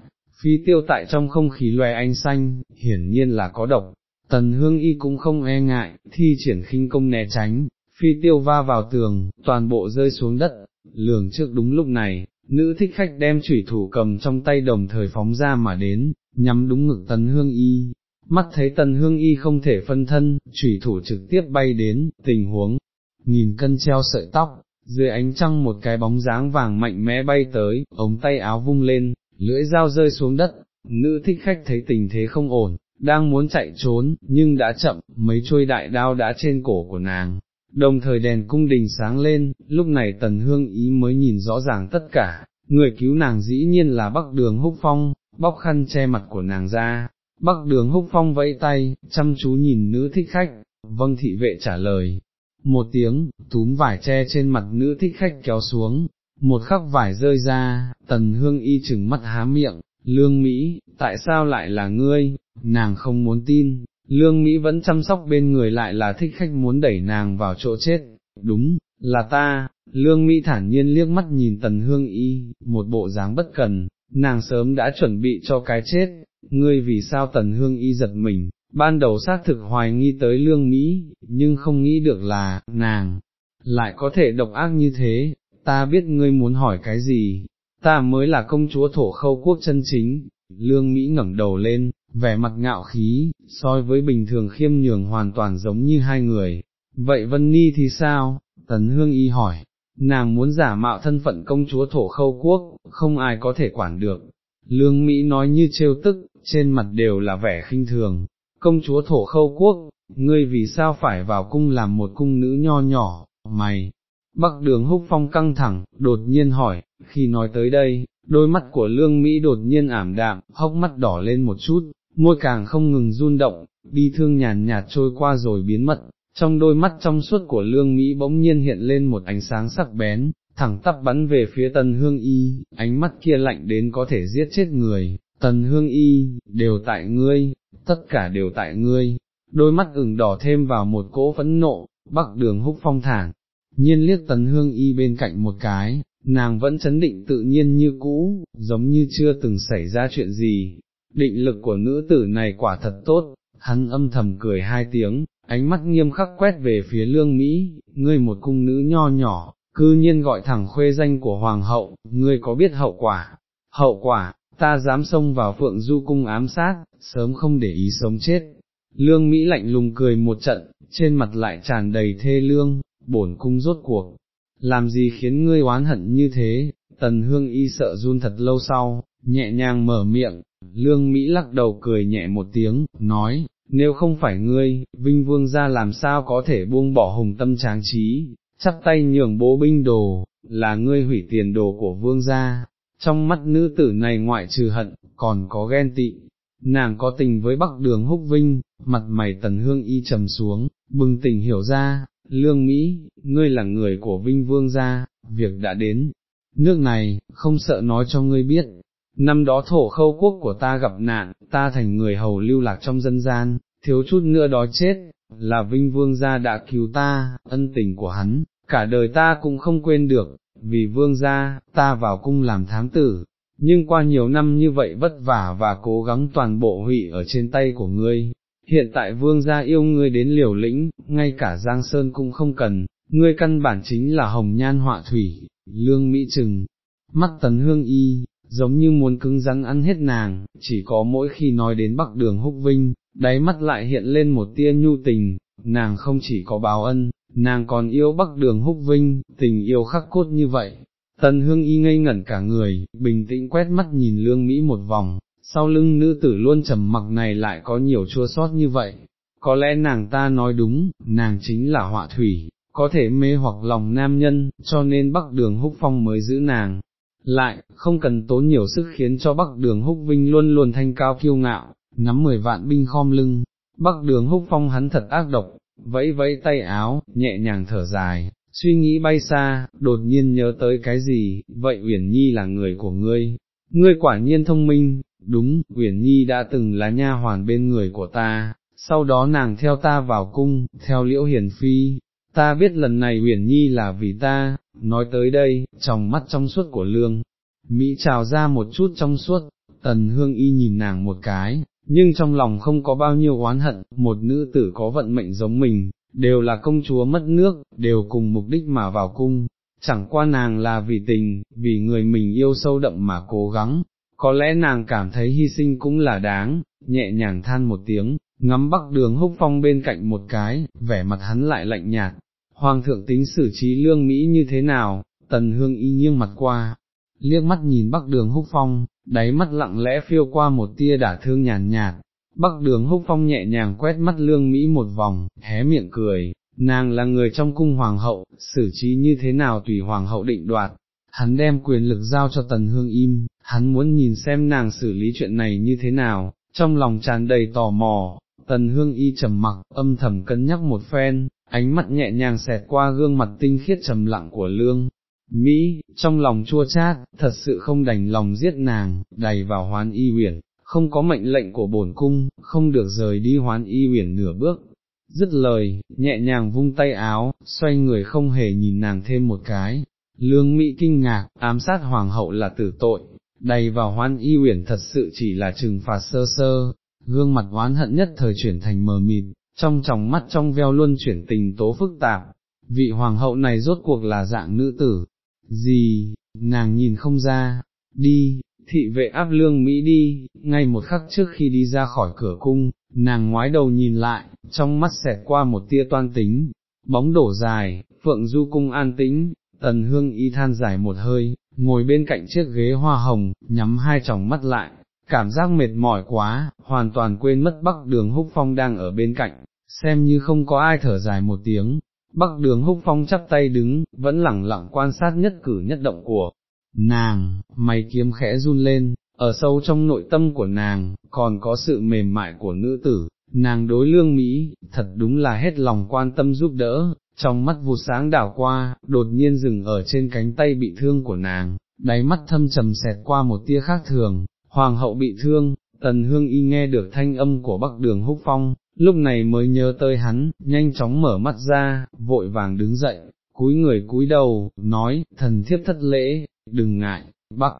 phi tiêu tại trong không khí loè ánh xanh, hiển nhiên là có độc, tần hương y cũng không e ngại, thi triển khinh công né tránh, phi tiêu va vào tường, toàn bộ rơi xuống đất, lường trước đúng lúc này, nữ thích khách đem chủy thủ cầm trong tay đồng thời phóng ra mà đến, nhắm đúng ngực tần hương y. Mắt thấy tần hương y không thể phân thân, chủy thủ trực tiếp bay đến, tình huống, nghìn cân treo sợi tóc, dưới ánh trăng một cái bóng dáng vàng mạnh mẽ bay tới, ống tay áo vung lên, lưỡi dao rơi xuống đất, nữ thích khách thấy tình thế không ổn, đang muốn chạy trốn, nhưng đã chậm, mấy chuôi đại đao đã trên cổ của nàng. Đồng thời đèn cung đình sáng lên, lúc này tần hương ý mới nhìn rõ ràng tất cả, người cứu nàng dĩ nhiên là bắc đường húc phong, bóc khăn che mặt của nàng ra, bắc đường húc phong vẫy tay, chăm chú nhìn nữ thích khách, vâng thị vệ trả lời, một tiếng, túm vải che trên mặt nữ thích khách kéo xuống, một khắc vải rơi ra, tần hương y chừng mắt há miệng, lương Mỹ, tại sao lại là ngươi, nàng không muốn tin, lương Mỹ vẫn chăm sóc bên người lại là thích khách muốn đẩy nàng vào chỗ chết, đúng, là ta, lương Mỹ thản nhiên liếc mắt nhìn tần hương y, một bộ dáng bất cần, nàng sớm đã chuẩn bị cho cái chết, ngươi vì sao tần hương y giật mình, ban đầu xác thực hoài nghi tới lương Mỹ, nhưng không nghĩ được là, nàng, lại có thể độc ác như thế, ta biết ngươi muốn hỏi cái gì, ta mới là công chúa thổ khâu quốc chân chính, lương Mỹ ngẩng đầu lên, vẻ mặt ngạo khí, so với bình thường khiêm nhường hoàn toàn giống như hai người, vậy Vân Ni thì sao, Tần Hương Y hỏi, nàng muốn giả mạo thân phận công chúa thổ khâu quốc, không ai có thể quản được. Lương Mỹ nói như trêu tức, trên mặt đều là vẻ khinh thường, công chúa thổ khâu quốc, ngươi vì sao phải vào cung làm một cung nữ nho nhỏ, mày, bắc đường húc phong căng thẳng, đột nhiên hỏi, khi nói tới đây, đôi mắt của lương Mỹ đột nhiên ảm đạm, hốc mắt đỏ lên một chút, môi càng không ngừng run động, bi thương nhàn nhạt trôi qua rồi biến mất, trong đôi mắt trong suốt của lương Mỹ bỗng nhiên hiện lên một ánh sáng sắc bén, thẳng tắp bắn về phía tần hương y, ánh mắt kia lạnh đến có thể giết chết người, tần hương y, đều tại ngươi, tất cả đều tại ngươi, đôi mắt ửng đỏ thêm vào một cỗ phẫn nộ, bắc đường húc phong thản. nhiên liếc tần hương y bên cạnh một cái, nàng vẫn chấn định tự nhiên như cũ, giống như chưa từng xảy ra chuyện gì, định lực của nữ tử này quả thật tốt, hắn âm thầm cười hai tiếng, ánh mắt nghiêm khắc quét về phía lương Mỹ, ngươi một cung nữ nho nhỏ, cư nhiên gọi thẳng khuê danh của hoàng hậu, ngươi có biết hậu quả, hậu quả, ta dám xông vào phượng du cung ám sát, sớm không để ý sống chết. Lương Mỹ lạnh lùng cười một trận, trên mặt lại tràn đầy thê lương, bổn cung rốt cuộc, làm gì khiến ngươi oán hận như thế, tần hương y sợ run thật lâu sau, nhẹ nhàng mở miệng, lương Mỹ lắc đầu cười nhẹ một tiếng, nói, nếu không phải ngươi, Vinh Vương ra làm sao có thể buông bỏ hùng tâm tráng trí, chắp tay nhường bố binh đồ, là ngươi hủy tiền đồ của Vương gia, trong mắt nữ tử này ngoại trừ hận, còn có ghen tị, nàng có tình với bắc đường húc vinh, mặt mày tần hương y trầm xuống, bừng tỉnh hiểu ra, lương Mỹ, ngươi là người của vinh vương gia, việc đã đến, nước này, không sợ nói cho ngươi biết, năm đó thổ khâu quốc của ta gặp nạn, ta thành người hầu lưu lạc trong dân gian, thiếu chút nữa đói chết, là vinh vương gia đã cứu ta, ân tình của hắn, cả đời ta cũng không quên được, vì vương gia, ta vào cung làm thám tử, nhưng qua nhiều năm như vậy vất vả và cố gắng toàn bộ hủy ở trên tay của ngươi, hiện tại vương gia yêu ngươi đến liều lĩnh, ngay cả Giang Sơn cũng không cần, ngươi căn bản chính là hồng nhan họa thủy, lương mỹ trừng, mắt tấn hương y, giống như muốn cứng rắn ăn hết nàng, chỉ có mỗi khi nói đến bắc đường húc vinh, đáy mắt lại hiện lên một tia nhu tình, nàng không chỉ có báo ân, nàng còn yêu bắc đường húc vinh, tình yêu khắc cốt như vậy. Tần hương y ngây ngẩn cả người, bình tĩnh quét mắt nhìn lương Mỹ một vòng, sau lưng nữ tử luôn trầm mặc này lại có nhiều chua sót như vậy. Có lẽ nàng ta nói đúng, nàng chính là họa thủy, có thể mê hoặc lòng nam nhân, cho nên bắc đường húc phong mới giữ nàng. Lại, không cần tốn nhiều sức khiến cho bắc đường húc vinh luôn luôn thanh cao kiêu ngạo, nắm mười vạn binh khom lưng, bắc đường húc phong hắn thật ác độc, vẫy vẫy tay áo, nhẹ nhàng thở dài, suy nghĩ bay xa, đột nhiên nhớ tới cái gì, vậy Uyển Nhi là người của ngươi, ngươi quả nhiên thông minh, đúng, Uyển Nhi đã từng là nha hoàn bên người của ta, sau đó nàng theo ta vào cung, theo liễu hiền phi, ta biết lần này uyển nhi là vì ta, nói tới đây, trong mắt trong suốt của lương, Mỹ trào ra một chút trong suốt, tần hương y nhìn nàng một cái, nhưng trong lòng không có bao nhiêu oán hận, một nữ tử có vận mệnh giống mình, đều là công chúa mất nước, đều cùng mục đích mà vào cung, chẳng qua nàng là vì tình, vì người mình yêu sâu đậm mà cố gắng, có lẽ nàng cảm thấy hy sinh cũng là đáng, nhẹ nhàng than một tiếng, ngắm bắc đường húc phong bên cạnh một cái, vẻ mặt hắn lại lạnh nhạt, hoàng thượng tính xử trí lương Mỹ như thế nào, tần hương y nghiêng mặt qua, liếc mắt nhìn bắc đường húc phong, đáy mắt lặng lẽ phiêu qua một tia đả thương nhàn nhạt, bắc đường húc phong nhẹ nhàng quét mắt lương Mỹ một vòng, hé miệng cười, nàng là người trong cung hoàng hậu, xử trí như thế nào tùy hoàng hậu định đoạt, hắn đem quyền lực giao cho tần hương im, hắn muốn nhìn xem nàng xử lý chuyện này như thế nào, trong lòng tràn đầy tò mò, tần hương y trầm mặc, âm thầm cân nhắc một phen, ánh mắt nhẹ nhàng xẹt qua gương mặt tinh khiết trầm lặng của lương. Mỹ, trong lòng chua chát, thật sự không đành lòng giết nàng, đầy vào hoán y uyển không có mệnh lệnh của bổn cung, không được rời đi hoán y uyển nửa bước. Dứt lời, nhẹ nhàng vung tay áo, xoay người không hề nhìn nàng thêm một cái. Lương Mỹ kinh ngạc, ám sát hoàng hậu là tử tội, đầy vào hoán y uyển thật sự chỉ là trừng phạt sơ sơ, gương mặt oán hận nhất thời chuyển thành mờ mịt, trong tròng mắt trong veo luôn chuyển tình tố phức tạp, vị hoàng hậu này rốt cuộc là dạng nữ tử, gì, nàng nhìn không ra, đi, thị vệ áp lương Mỹ đi, ngay một khắc trước khi đi ra khỏi cửa cung, nàng ngoái đầu nhìn lại, trong mắt xẹt qua một tia toan tính, bóng đổ dài, phượng du cung an tĩnh, tần hương y than dài một hơi, ngồi bên cạnh chiếc ghế hoa hồng, nhắm hai tròng mắt lại, cảm giác mệt mỏi quá, hoàn toàn quên mất bắc đường húc phong đang ở bên cạnh, xem như không có ai thở dài một tiếng, bắc đường húc phong chắp tay đứng, vẫn lẳng lặng quan sát nhất cử nhất động của nàng, mày kiếm khẽ run lên, ở sâu trong nội tâm của nàng, còn có sự mềm mại của nữ tử, nàng đối lương Mỹ, thật đúng là hết lòng quan tâm giúp đỡ, trong mắt vụt sáng đảo qua, đột nhiên dừng ở trên cánh tay bị thương của nàng, đáy mắt thâm trầm xẹt qua một tia khác thường, hoàng hậu bị thương, tần hương y nghe được thanh âm của bắc đường húc phong, lúc này mới nhớ tới hắn, nhanh chóng mở mắt ra, vội vàng đứng dậy, cúi người cúi đầu, nói, thần thiếp thất lễ, đừng ngại, bắc.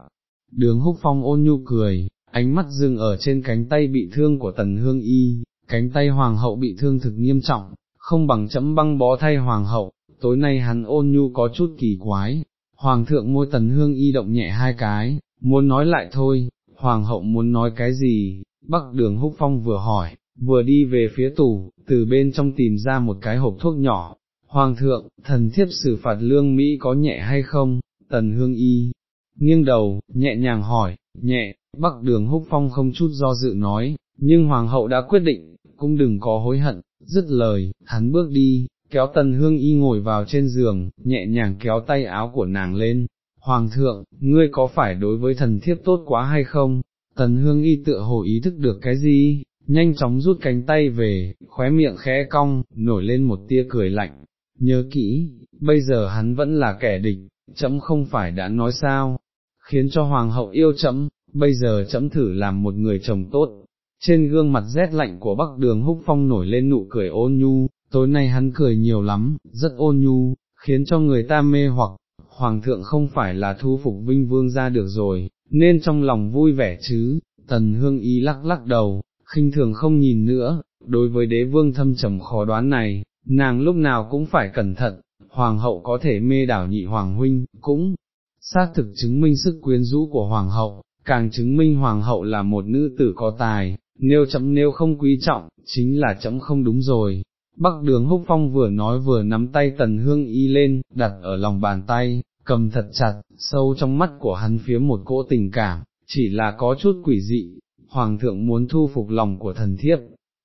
Đường húc phong ôn nhu cười, ánh mắt dừng ở trên cánh tay bị thương của tần hương y, cánh tay hoàng hậu bị thương thực nghiêm trọng, không bằng chấm băng bó thay hoàng hậu, tối nay hắn ôn nhu có chút kỳ quái, hoàng thượng môi tần hương y động nhẹ hai cái, muốn nói lại thôi, hoàng hậu muốn nói cái gì, bắc đường húc phong vừa hỏi, vừa đi về phía tủ, từ bên trong tìm ra một cái hộp thuốc nhỏ, hoàng thượng, thần thiếp xử phạt lương Mỹ có nhẹ hay không, tần hương y, nghiêng đầu, nhẹ nhàng hỏi, nhẹ, bắc đường húc phong không chút do dự nói, nhưng hoàng hậu đã quyết định, cũng đừng có hối hận, dứt lời, hắn bước đi, kéo tần hương y ngồi vào trên giường, nhẹ nhàng kéo tay áo của nàng lên, Hoàng thượng, ngươi có phải đối với thần thiếp tốt quá hay không? Tần hương y tựa hồ ý thức được cái gì, nhanh chóng rút cánh tay về, khóe miệng khẽ cong, nổi lên một tia cười lạnh, nhớ kỹ, bây giờ hắn vẫn là kẻ địch, chấm không phải đã nói sao, khiến cho hoàng hậu yêu chấm, bây giờ chấm thử làm một người chồng tốt, trên gương mặt rét lạnh của bắc đường húc phong nổi lên nụ cười ôn nhu, tối nay hắn cười nhiều lắm, rất ôn nhu, khiến cho người ta mê hoặc, hoàng thượng không phải là thu phục vinh vương ra được rồi, nên trong lòng vui vẻ chứ, tần hương ý lắc lắc đầu, khinh thường không nhìn nữa, đối với đế vương thâm trầm khó đoán này, nàng lúc nào cũng phải cẩn thận, hoàng hậu có thể mê đảo nhị hoàng huynh, cũng xác thực chứng minh sức quyến rũ của hoàng hậu, càng chứng minh hoàng hậu là một nữ tử có tài, nếu chấm nếu không quý trọng, chính là chấm không đúng rồi. Bắc đường húc phong vừa nói vừa nắm tay tần hương y lên, đặt ở lòng bàn tay, cầm thật chặt, sâu trong mắt của hắn phía một cỗ tình cảm, chỉ là có chút quỷ dị, hoàng thượng muốn thu phục lòng của thần thiếp,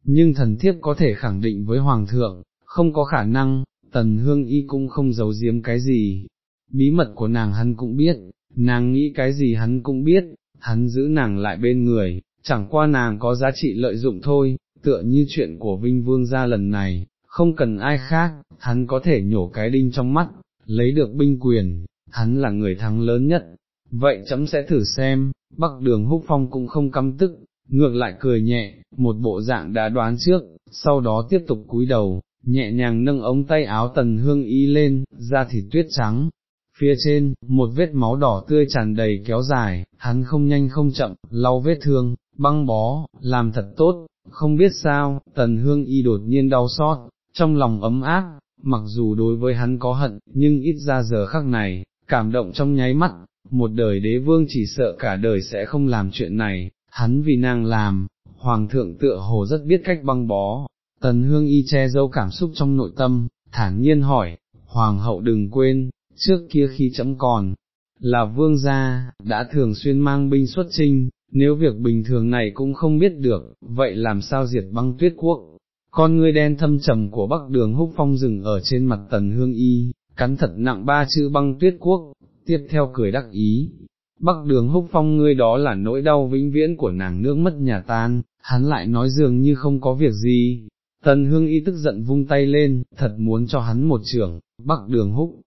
nhưng thần thiếp có thể khẳng định với hoàng thượng, không có khả năng, tần hương y cũng không giấu giếm cái gì, bí mật của nàng hắn cũng biết, nàng nghĩ cái gì hắn cũng biết, hắn giữ nàng lại bên người, chẳng qua nàng có giá trị lợi dụng thôi, tựa như chuyện của Vinh Vương ra lần này, không cần ai khác, hắn có thể nhổ cái đinh trong mắt, lấy được binh quyền, hắn là người thắng lớn nhất, vậy chấm sẽ thử xem, bắc đường húc phong cũng không căm tức, ngược lại cười nhẹ, một bộ dạng đã đoán trước, sau đó tiếp tục cúi đầu, nhẹ nhàng nâng ống tay áo tần hương y lên, da thịt tuyết trắng. Phía trên, một vết máu đỏ tươi tràn đầy kéo dài, hắn không nhanh không chậm, lau vết thương, băng bó, làm thật tốt, không biết sao, tần hương y đột nhiên đau xót, trong lòng ấm áp, mặc dù đối với hắn có hận, nhưng ít ra giờ khắc này, cảm động trong nháy mắt, một đời đế vương chỉ sợ cả đời sẽ không làm chuyện này, hắn vì nàng làm, hoàng thượng tựa hồ rất biết cách băng bó, tần hương y che dâu cảm xúc trong nội tâm, thản nhiên hỏi, hoàng hậu đừng quên, trước kia khi chấm còn, là vương gia, đã thường xuyên mang binh xuất trinh, nếu việc bình thường này cũng không biết được, vậy làm sao diệt băng tuyết quốc, con ngươi đen thâm trầm của bắc đường húc phong rừng ở trên mặt tần hương y, cắn thật nặng ba chữ băng tuyết quốc, tiếp theo cười đắc ý. Bắc đường húc phong ngươi đó là nỗi đau vĩnh viễn của nàng nước mất nhà tan, hắn lại nói dường như không có việc gì. Tần hương y tức giận vung tay lên, thật muốn cho hắn một trưởng, bắc đường húc.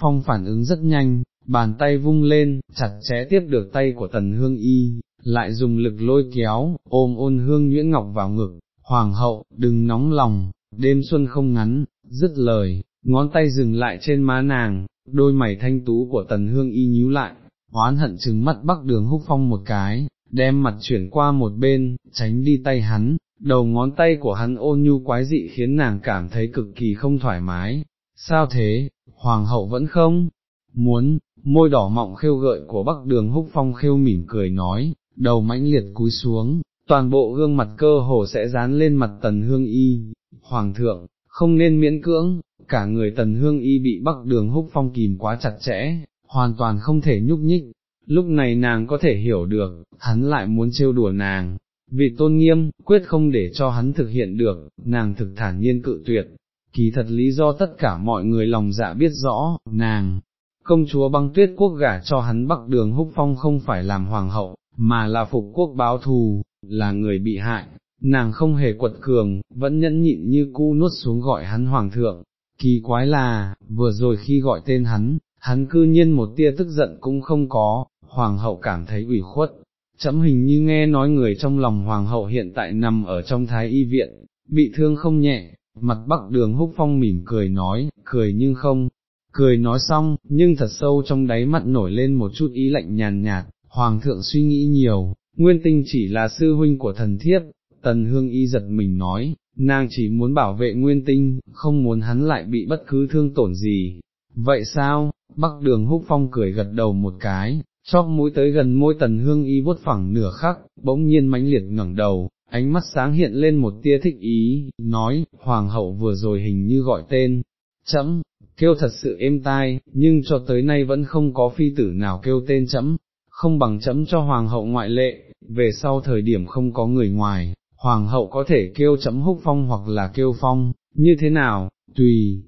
Phong phản ứng rất nhanh, bàn tay vung lên, chặt chẽ tiếp được tay của tần hương y, lại dùng lực lôi kéo, ôm ôn hương nhuyễn ngọc vào ngực, Hoàng hậu, đừng nóng lòng, đêm xuân không ngắn, dứt lời, ngón tay dừng lại trên má nàng, đôi mày thanh tú của tần hương y nhíu lại, oán hận trừng mắt bắc đường húc phong một cái, đem mặt chuyển qua một bên, tránh đi tay hắn, đầu ngón tay của hắn ôn nhu quái dị khiến nàng cảm thấy cực kỳ không thoải mái, sao thế, hoàng hậu vẫn không, muốn, môi đỏ mọng khêu gợi của bắc đường húc phong khêu mỉm cười nói, đầu mãnh liệt cúi xuống, toàn bộ gương mặt cơ hồ sẽ dán lên mặt tần hương y, hoàng thượng, không nên miễn cưỡng, cả người tần hương y bị bắc đường húc phong kìm quá chặt chẽ, hoàn toàn không thể nhúc nhích, lúc này nàng có thể hiểu được, hắn lại muốn trêu đùa nàng, vì tôn nghiêm, quyết không để cho hắn thực hiện được, nàng thực thản nhiên cự tuyệt, kỳ thật lý do tất cả mọi người lòng dạ biết rõ, nàng, công chúa băng tuyết quốc gả cho hắn bắc đường húc phong không phải làm hoàng hậu, mà là phục quốc báo thù, là người bị hại, nàng không hề quật cường, vẫn nhẫn nhịn như cu nuốt xuống gọi hắn hoàng thượng, kỳ quái là, vừa rồi khi gọi tên hắn, hắn cư nhiên một tia tức giận cũng không có, hoàng hậu cảm thấy ủy khuất, chấm hình như nghe nói người trong lòng hoàng hậu hiện tại nằm ở trong thái y viện, bị thương không nhẹ, mặt bắc đường húc phong mỉm cười nói, cười nhưng không, cười nói xong, nhưng thật sâu trong đáy mặt nổi lên một chút ý lạnh nhàn nhạt, hoàng thượng suy nghĩ nhiều, Nguyên tinh chỉ là sư huynh của thần thiếp, tần hương y giật mình nói, nàng chỉ muốn bảo vệ nguyên tinh, không muốn hắn lại bị bất cứ thương tổn gì. Vậy sao, bắc đường húc phong cười gật đầu một cái, chóp mũi tới gần môi tần hương y vuốt phẳng nửa khắc, bỗng nhiên mãnh liệt ngẩng đầu, ánh mắt sáng hiện lên một tia thích ý, nói, hoàng hậu vừa rồi hình như gọi tên, chấm, kêu thật sự êm tai, nhưng cho tới nay vẫn không có phi tử nào kêu tên chấm, không bằng chấm cho hoàng hậu ngoại lệ, về sau thời điểm không có người ngoài, hoàng hậu có thể kêu chấm húc phong hoặc là kêu phong, như thế nào, tùy,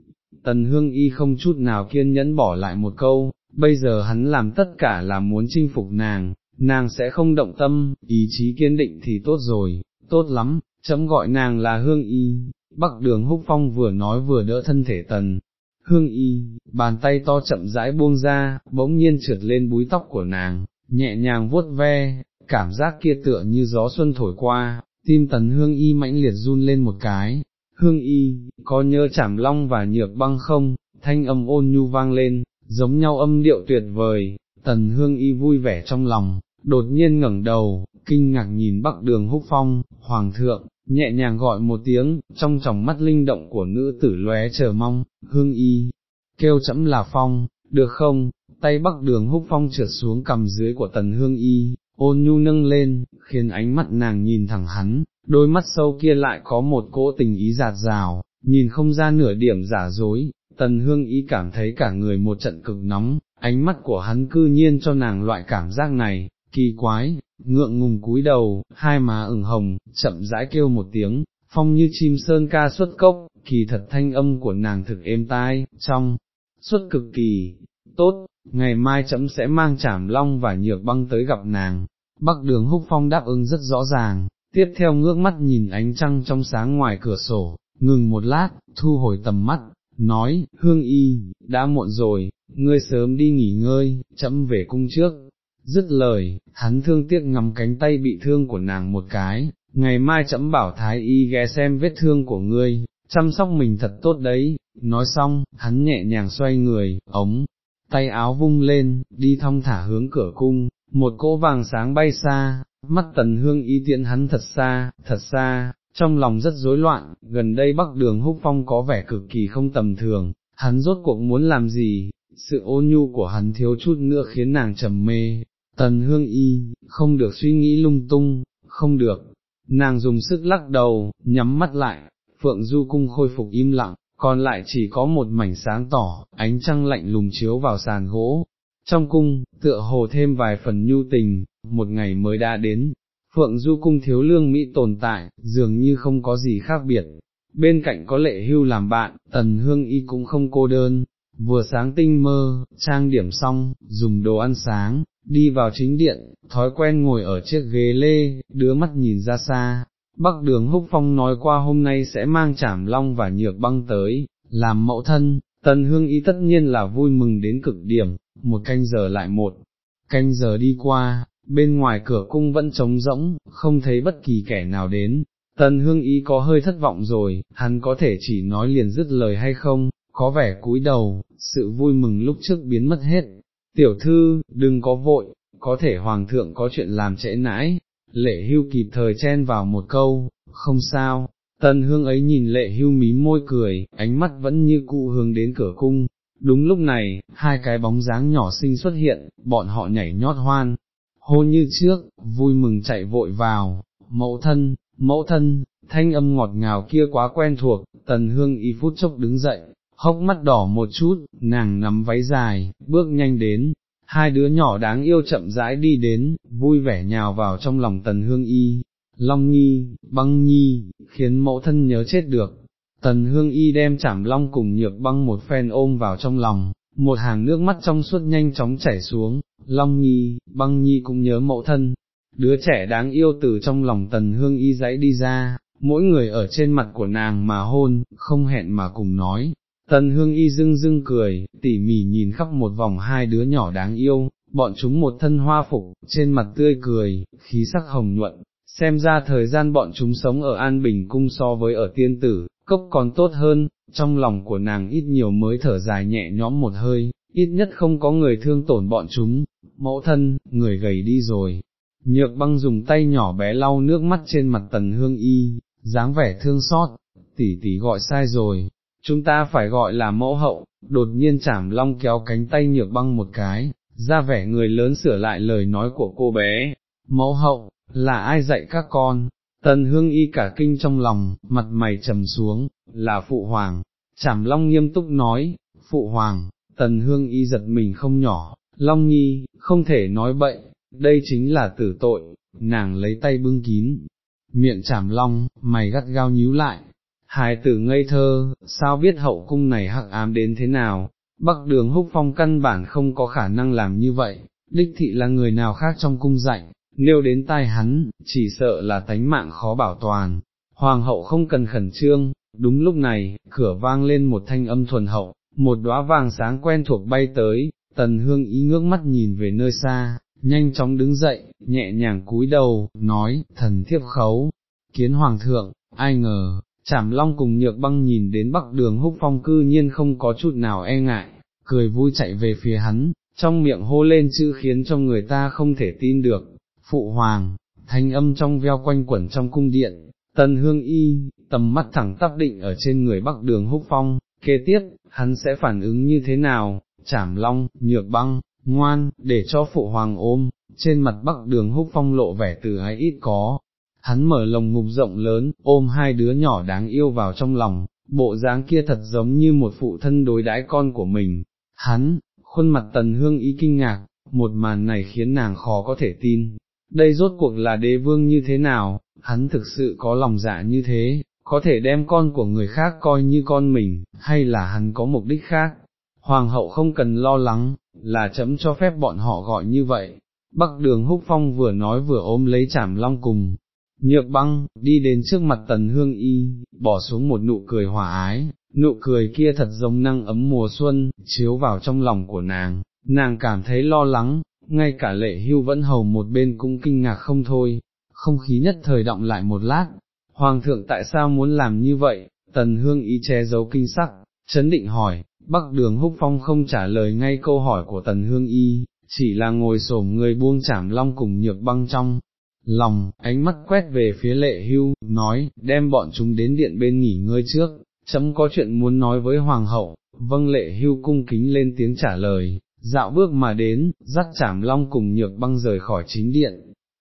tần hương y không chút nào kiên nhẫn bỏ lại một câu, bây giờ hắn làm tất cả là muốn chinh phục nàng, nàng sẽ không động tâm, ý chí kiên định thì tốt rồi, tốt lắm, chấm gọi nàng là hương y, bắc đường húc phong vừa nói vừa đỡ thân thể tần. Hương y, bàn tay to chậm rãi buông ra, bỗng nhiên trượt lên búi tóc của nàng, nhẹ nhàng vuốt ve, cảm giác kia tựa như gió xuân thổi qua, tim tần hương y mãnh liệt run lên một cái, hương y, có nhớ chảm long và nhược băng không, thanh âm ôn nhu vang lên, giống nhau âm điệu tuyệt vời, tần hương y vui vẻ trong lòng, đột nhiên ngẩng đầu, kinh ngạc nhìn bắc đường húc phong, hoàng thượng, nhẹ nhàng gọi một tiếng, trong tròng mắt linh động của nữ tử lóe chờ mong, hương y, kêu chấm là phong, được không, tay bắc đường húc phong trượt xuống cầm dưới của tần hương y, ôn nhu nâng lên, khiến ánh mắt nàng nhìn thẳng hắn, đôi mắt sâu kia lại có một cỗ tình ý giạt rào, nhìn không ra nửa điểm giả dối, tần hương ý cảm thấy cả người một trận cực nóng, ánh mắt của hắn cư nhiên cho nàng loại cảm giác này, kỳ quái, ngượng ngùng cúi đầu, hai má ửng hồng, chậm rãi kêu một tiếng, phong như chim sơn ca xuất cốc, kỳ thật thanh âm của nàng thực êm tai, trong, xuất cực kỳ, tốt, ngày mai chấm sẽ mang chảm long và nhược băng tới gặp nàng. Bắc đường húc phong đáp ứng rất rõ ràng, tiếp theo ngước mắt nhìn ánh trăng trong sáng ngoài cửa sổ, ngừng một lát, thu hồi tầm mắt, nói, hương y, đã muộn rồi, ngươi sớm đi nghỉ ngơi, chấm về cung trước. Dứt lời, hắn thương tiếc ngắm cánh tay bị thương của nàng một cái, ngày mai chấm bảo thái y ghé xem vết thương của ngươi, chăm sóc mình thật tốt đấy, nói xong, hắn nhẹ nhàng xoay người, ống, tay áo vung lên, đi thong thả hướng cửa cung, một cỗ vàng sáng bay xa, mắt tần hương y tiễn hắn thật xa, thật xa, trong lòng rất rối loạn, gần đây bắc đường húc phong có vẻ cực kỳ không tầm thường, hắn rốt cuộc muốn làm gì, sự ôn nhu của hắn thiếu chút nữa khiến nàng trầm mê, tần hương y, không được suy nghĩ lung tung, không được, nàng dùng sức lắc đầu, nhắm mắt lại, phượng du cung khôi phục im lặng, còn lại chỉ có một mảnh sáng tỏ, ánh trăng lạnh lùng chiếu vào sàn gỗ. Trong cung, tựa hồ thêm vài phần nhu tình, một ngày mới đã đến, Phượng Du Cung thiếu lương Mỹ tồn tại, dường như không có gì khác biệt. Bên cạnh có lệ hưu làm bạn, tần hương y cũng không cô đơn, vừa sáng tinh mơ, trang điểm xong, dùng đồ ăn sáng, đi vào chính điện, thói quen ngồi ở chiếc ghế lê, đứa mắt nhìn ra xa. Bắc đường húc phong nói qua hôm nay sẽ mang chảm long và nhược băng tới, làm mẫu thân, tần hương y tất nhiên là vui mừng đến cực điểm, một canh giờ lại một, canh giờ đi qua, bên ngoài cửa cung vẫn trống rỗng, không thấy bất kỳ kẻ nào đến. Tần hương ý có hơi thất vọng rồi, hắn có thể chỉ nói liền dứt lời hay không, có vẻ cúi đầu, sự vui mừng lúc trước biến mất hết. Tiểu thư, đừng có vội, có thể hoàng thượng có chuyện làm trễ nãi, lệ hưu kịp thời chen vào một câu, không sao, tần hương ấy nhìn lệ hưu mí môi cười, ánh mắt vẫn như cụ hướng đến cửa cung. Đúng lúc này, hai cái bóng dáng nhỏ xinh xuất hiện, bọn họ nhảy nhót hoan, hôn như trước, vui mừng chạy vội vào, mẫu thân, mẫu thân, thanh âm ngọt ngào kia quá quen thuộc, tần hương y phút chốc đứng dậy, hốc mắt đỏ một chút, nàng nắm váy dài, bước nhanh đến, hai đứa nhỏ đáng yêu chậm rãi đi đến, vui vẻ nhào vào trong lòng tần hương y, long nhi, băng nhi, khiến mẫu thân nhớ chết được. Tần hương y đem chảm long cùng nhược băng một phen ôm vào trong lòng, một hàng nước mắt trong suốt nhanh chóng chảy xuống, Long Nhi, băng Nhi cũng nhớ mẫu thân, đứa trẻ đáng yêu từ trong lòng tần hương y dãy đi ra, mỗi người ở trên mặt của nàng mà hôn, không hẹn mà cùng nói. Tần hương y dưng dưng cười, tỉ mỉ nhìn khắp một vòng hai đứa nhỏ đáng yêu, bọn chúng một thân hoa phục, trên mặt tươi cười, khí sắc hồng nhuận, xem ra thời gian bọn chúng sống ở An Bình Cung so với ở tiên tử, cốc còn tốt hơn, trong lòng của nàng ít nhiều mới thở dài nhẹ nhõm một hơi, ít nhất không có người thương tổn bọn chúng, mẫu thân, người gầy đi rồi. Nhược băng dùng tay nhỏ bé lau nước mắt trên mặt tần hương y, dáng vẻ thương xót, tỷ tỷ gọi sai rồi, chúng ta phải gọi là mẫu hậu, đột nhiên chảm long kéo cánh tay nhược băng một cái, ra vẻ người lớn sửa lại lời nói của cô bé, mẫu hậu, là ai dạy các con, tần hương y cả kinh trong lòng, mặt mày trầm xuống, là phụ hoàng, chảm long nghiêm túc nói, phụ hoàng, tần hương y giật mình không nhỏ, long nhi, không thể nói bậy, đây chính là tử tội, nàng lấy tay bưng kín, miệng chảm long, mày gắt gao nhíu lại, hài tử ngây thơ, sao biết hậu cung này hắc ám đến thế nào, bắc đường húc phong căn bản không có khả năng làm như vậy, đích thị là người nào khác trong cung dạy, nêu đến tai hắn, chỉ sợ là tánh mạng khó bảo toàn, hoàng hậu không cần khẩn trương, đúng lúc này, cửa vang lên một thanh âm thuần hậu, một đóa vàng sáng quen thuộc bay tới, tần hương ý ngước mắt nhìn về nơi xa, nhanh chóng đứng dậy, nhẹ nhàng cúi đầu, nói, thần thiếp khấu, kiến hoàng thượng, ai ngờ, chảm long cùng nhược băng nhìn đến bắc đường húc phong cư nhiên không có chút nào e ngại, cười vui chạy về phía hắn, trong miệng hô lên chữ khiến cho người ta không thể tin được, phụ hoàng, thanh âm trong veo quanh quẩn trong cung điện, tần hương y, tầm mắt thẳng tắp định ở trên người bắc đường húc phong, kế tiếp, hắn sẽ phản ứng như thế nào, chảm long, nhược băng, ngoan, để cho phụ hoàng ôm, trên mặt bắc đường húc phong lộ vẻ từ ái ít có, hắn mở lồng ngục rộng lớn, ôm hai đứa nhỏ đáng yêu vào trong lòng, bộ dáng kia thật giống như một phụ thân đối đãi con của mình, hắn, khuôn mặt tần hương ý kinh ngạc, một màn này khiến nàng khó có thể tin, đây rốt cuộc là đế vương như thế nào, hắn thực sự có lòng dạ như thế, có thể đem con của người khác coi như con mình, hay là hắn có mục đích khác. Hoàng hậu không cần lo lắng, là chấm cho phép bọn họ gọi như vậy. Bắc đường húc phong vừa nói vừa ôm lấy chảm long cùng. Nhược băng, đi đến trước mặt tần hương y, bỏ xuống một nụ cười hòa ái, nụ cười kia thật giống năng ấm mùa xuân, chiếu vào trong lòng của nàng, nàng cảm thấy lo lắng, ngay cả lệ hưu vẫn hầu một bên cũng kinh ngạc không thôi, không khí nhất thời động lại một lát, Hoàng thượng tại sao muốn làm như vậy, tần hương y che giấu kinh sắc, chấn định hỏi, bắc đường húc phong không trả lời ngay câu hỏi của tần hương y, chỉ là ngồi xổm người buông chảm long cùng nhược băng trong. Lòng, ánh mắt quét về phía lệ hưu, nói, đem bọn chúng đến điện bên nghỉ ngơi trước, chấm có chuyện muốn nói với hoàng hậu, vâng lệ hưu cung kính lên tiếng trả lời, dạo bước mà đến, dắt chảm long cùng nhược băng rời khỏi chính điện,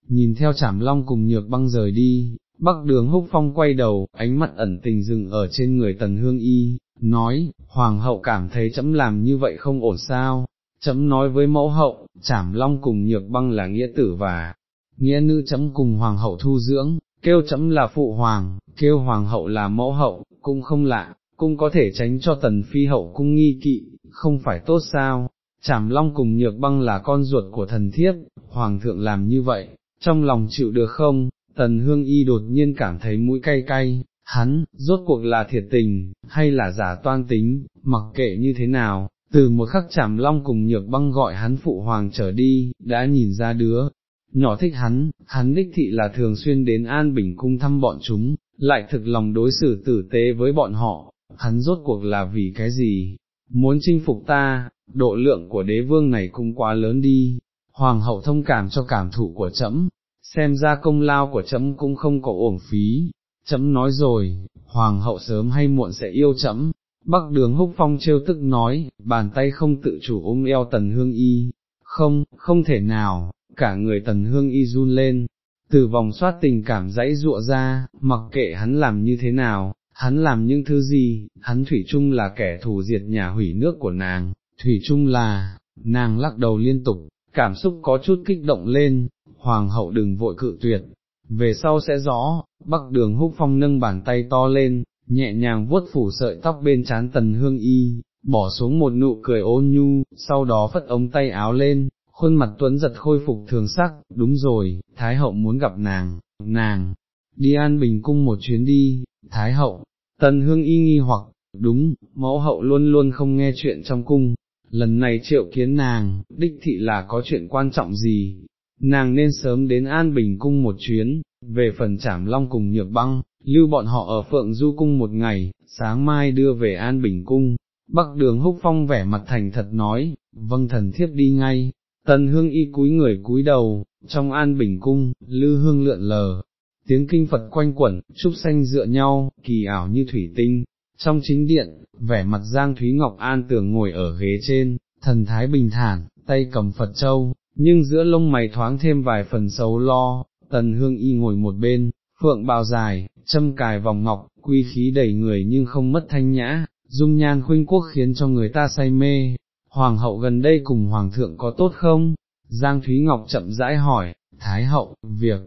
nhìn theo chảm long cùng nhược băng rời đi, bắc đường húc phong quay đầu, ánh mắt ẩn tình dừng ở trên người tần hương y, nói, hoàng hậu cảm thấy chấm làm như vậy không ổn sao, chấm nói với mẫu hậu, chảm long cùng nhược băng là nghĩa tử và nghĩa nữ chấm cùng hoàng hậu thu dưỡng, kêu chấm là phụ hoàng, kêu hoàng hậu là mẫu hậu, cũng không lạ, cũng có thể tránh cho tần phi hậu cung nghi kỵ, không phải tốt sao, chảm long cùng nhược băng là con ruột của thần thiếp, hoàng thượng làm như vậy, trong lòng chịu được không, tần hương y đột nhiên cảm thấy mũi cay cay, hắn, rốt cuộc là thiệt tình, hay là giả toan tính, mặc kệ như thế nào, từ một khắc chảm long cùng nhược băng gọi hắn phụ hoàng trở đi, đã nhìn ra đứa, nhỏ thích hắn, hắn đích thị là thường xuyên đến An Bình cung thăm bọn chúng, lại thực lòng đối xử tử tế với bọn họ, hắn rốt cuộc là vì cái gì, muốn chinh phục ta, độ lượng của đế vương này cũng quá lớn đi, hoàng hậu thông cảm cho cảm thụ của trẫm, xem ra công lao của trẫm cũng không có uổng phí, trẫm nói rồi, hoàng hậu sớm hay muộn sẽ yêu trẫm. Bắc đường húc phong trêu tức nói, bàn tay không tự chủ ôm eo tần hương y, không, không thể nào, cả người tần hương y run lên, từ vòng soát tình cảm dãy dụa ra, mặc kệ hắn làm như thế nào, hắn làm những thứ gì, hắn thủy chung là kẻ thù diệt nhà hủy nước của nàng, thủy chung là, nàng lắc đầu liên tục, cảm xúc có chút kích động lên, hoàng hậu đừng vội cự tuyệt, về sau sẽ rõ, bắc đường húc phong nâng bàn tay to lên, nhẹ nhàng vuốt phủ sợi tóc bên trán tần hương y, bỏ xuống một nụ cười ôn nhu, sau đó phất ống tay áo lên, khuôn mặt tuấn giật khôi phục thường sắc, đúng rồi, Thái hậu muốn gặp nàng, nàng, đi an bình cung một chuyến đi, Thái hậu, tần hương y nghi hoặc, đúng, mẫu hậu luôn luôn không nghe chuyện trong cung, lần này triệu kiến nàng, đích thị là có chuyện quan trọng gì, nàng nên sớm đến An Bình Cung một chuyến, về phần trảm long cùng nhược băng, lưu bọn họ ở Phượng Du Cung một ngày, sáng mai đưa về An Bình Cung. Bắc đường húc phong vẻ mặt thành thật nói, vâng thần thiếp đi ngay, tần hương y cúi người cúi đầu, trong an bình cung, lư hương lượn lờ, tiếng kinh Phật quanh quẩn, trúc xanh dựa nhau, kỳ ảo như thủy tinh, trong chính điện, vẻ mặt Giang Thúy Ngọc An tưởng ngồi ở ghế trên, thần thái bình thản, tay cầm Phật Châu, nhưng giữa lông mày thoáng thêm vài phần xấu lo, tần hương y ngồi một bên, phượng bào dài, châm cài vòng ngọc, quy khí đầy người nhưng không mất thanh nhã, dung nhan khuynh quốc khiến cho người ta say mê. Hoàng hậu gần đây cùng hoàng thượng có tốt không? Giang Thúy Ngọc chậm rãi hỏi, Thái hậu, việc,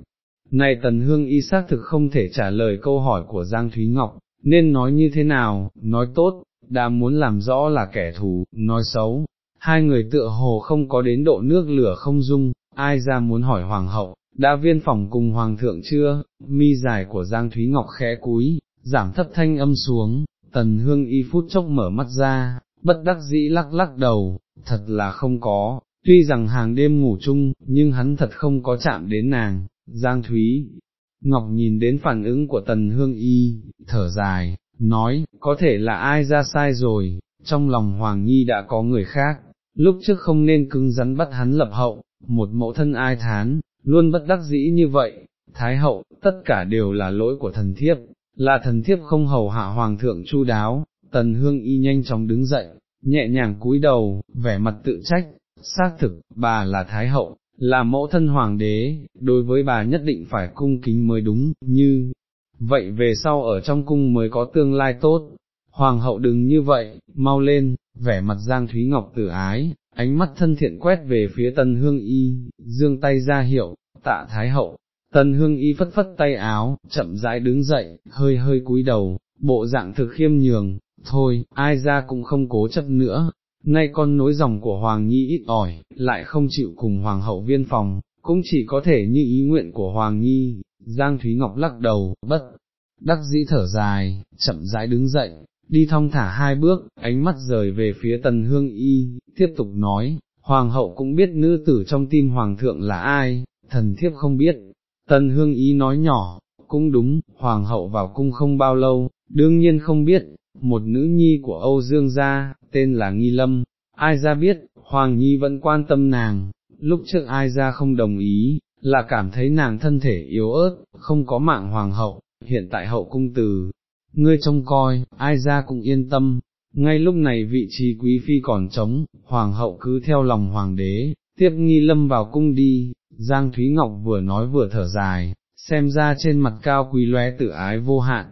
này tần hương y xác thực không thể trả lời câu hỏi của Giang Thúy Ngọc, nên nói như thế nào, nói tốt, đã muốn làm rõ là kẻ thù, nói xấu, hai người tựa hồ không có đến độ nước lửa không dung, ai ra muốn hỏi hoàng hậu, đã viên phòng cùng hoàng thượng chưa, mi dài của Giang Thúy Ngọc khẽ cúi, giảm thấp thanh âm xuống, tần hương y phút chốc mở mắt ra, bất đắc dĩ lắc lắc đầu, thật là không có, tuy rằng hàng đêm ngủ chung, nhưng hắn thật không có chạm đến nàng, Giang Thúy. Ngọc nhìn đến phản ứng của tần hương y, thở dài, nói, có thể là ai ra sai rồi, trong lòng Hoàng Nhi đã có người khác, lúc trước không nên cứng rắn bắt hắn lập hậu, một mẫu thân ai thán, luôn bất đắc dĩ như vậy, Thái hậu, tất cả đều là lỗi của thần thiếp, là thần thiếp không hầu hạ Hoàng thượng chu đáo, tần hương y nhanh chóng đứng dậy, nhẹ nhàng cúi đầu, vẻ mặt tự trách, xác thực, bà là Thái hậu, là mẫu thân Hoàng đế, đối với bà nhất định phải cung kính mới đúng, như, vậy về sau ở trong cung mới có tương lai tốt, Hoàng hậu đừng như vậy, mau lên, vẻ mặt Giang Thúy Ngọc tử ái, ánh mắt thân thiện quét về phía Tân Hương Y, dương tay ra hiệu, tạ Thái Hậu, Tân Hương Y phất phất tay áo, chậm rãi đứng dậy, hơi hơi cúi đầu, bộ dạng thực khiêm nhường, thôi, ai ra cũng không cố chấp nữa, nay con nối dòng của Hoàng Nhi ít ỏi, lại không chịu cùng Hoàng hậu viên phòng, cũng chỉ có thể như ý nguyện của Hoàng Nhi, Giang Thúy Ngọc lắc đầu, bất, đắc dĩ thở dài, chậm rãi đứng dậy, đi thong thả hai bước, ánh mắt rời về phía tần hương y, tiếp tục nói, hoàng hậu cũng biết nữ tử trong tim hoàng thượng là ai, thần thiếp không biết, tần hương y nói nhỏ, cũng đúng, hoàng hậu vào cung không bao lâu, đương nhiên không biết, một nữ nhi của Âu Dương gia, tên là Nghi Lâm, ai ra biết, Hoàng Nhi vẫn quan tâm nàng, lúc trước ai ra không đồng ý, là cảm thấy nàng thân thể yếu ớt, không có mạng hoàng hậu, hiện tại hậu cung từ, ngươi trông coi, ai ra cũng yên tâm, ngay lúc này vị trí quý phi còn trống, hoàng hậu cứ theo lòng hoàng đế, tiếp nghi lâm vào cung đi, Giang Thúy Ngọc vừa nói vừa thở dài, xem ra trên mặt cao quý lóe tự ái vô hạn,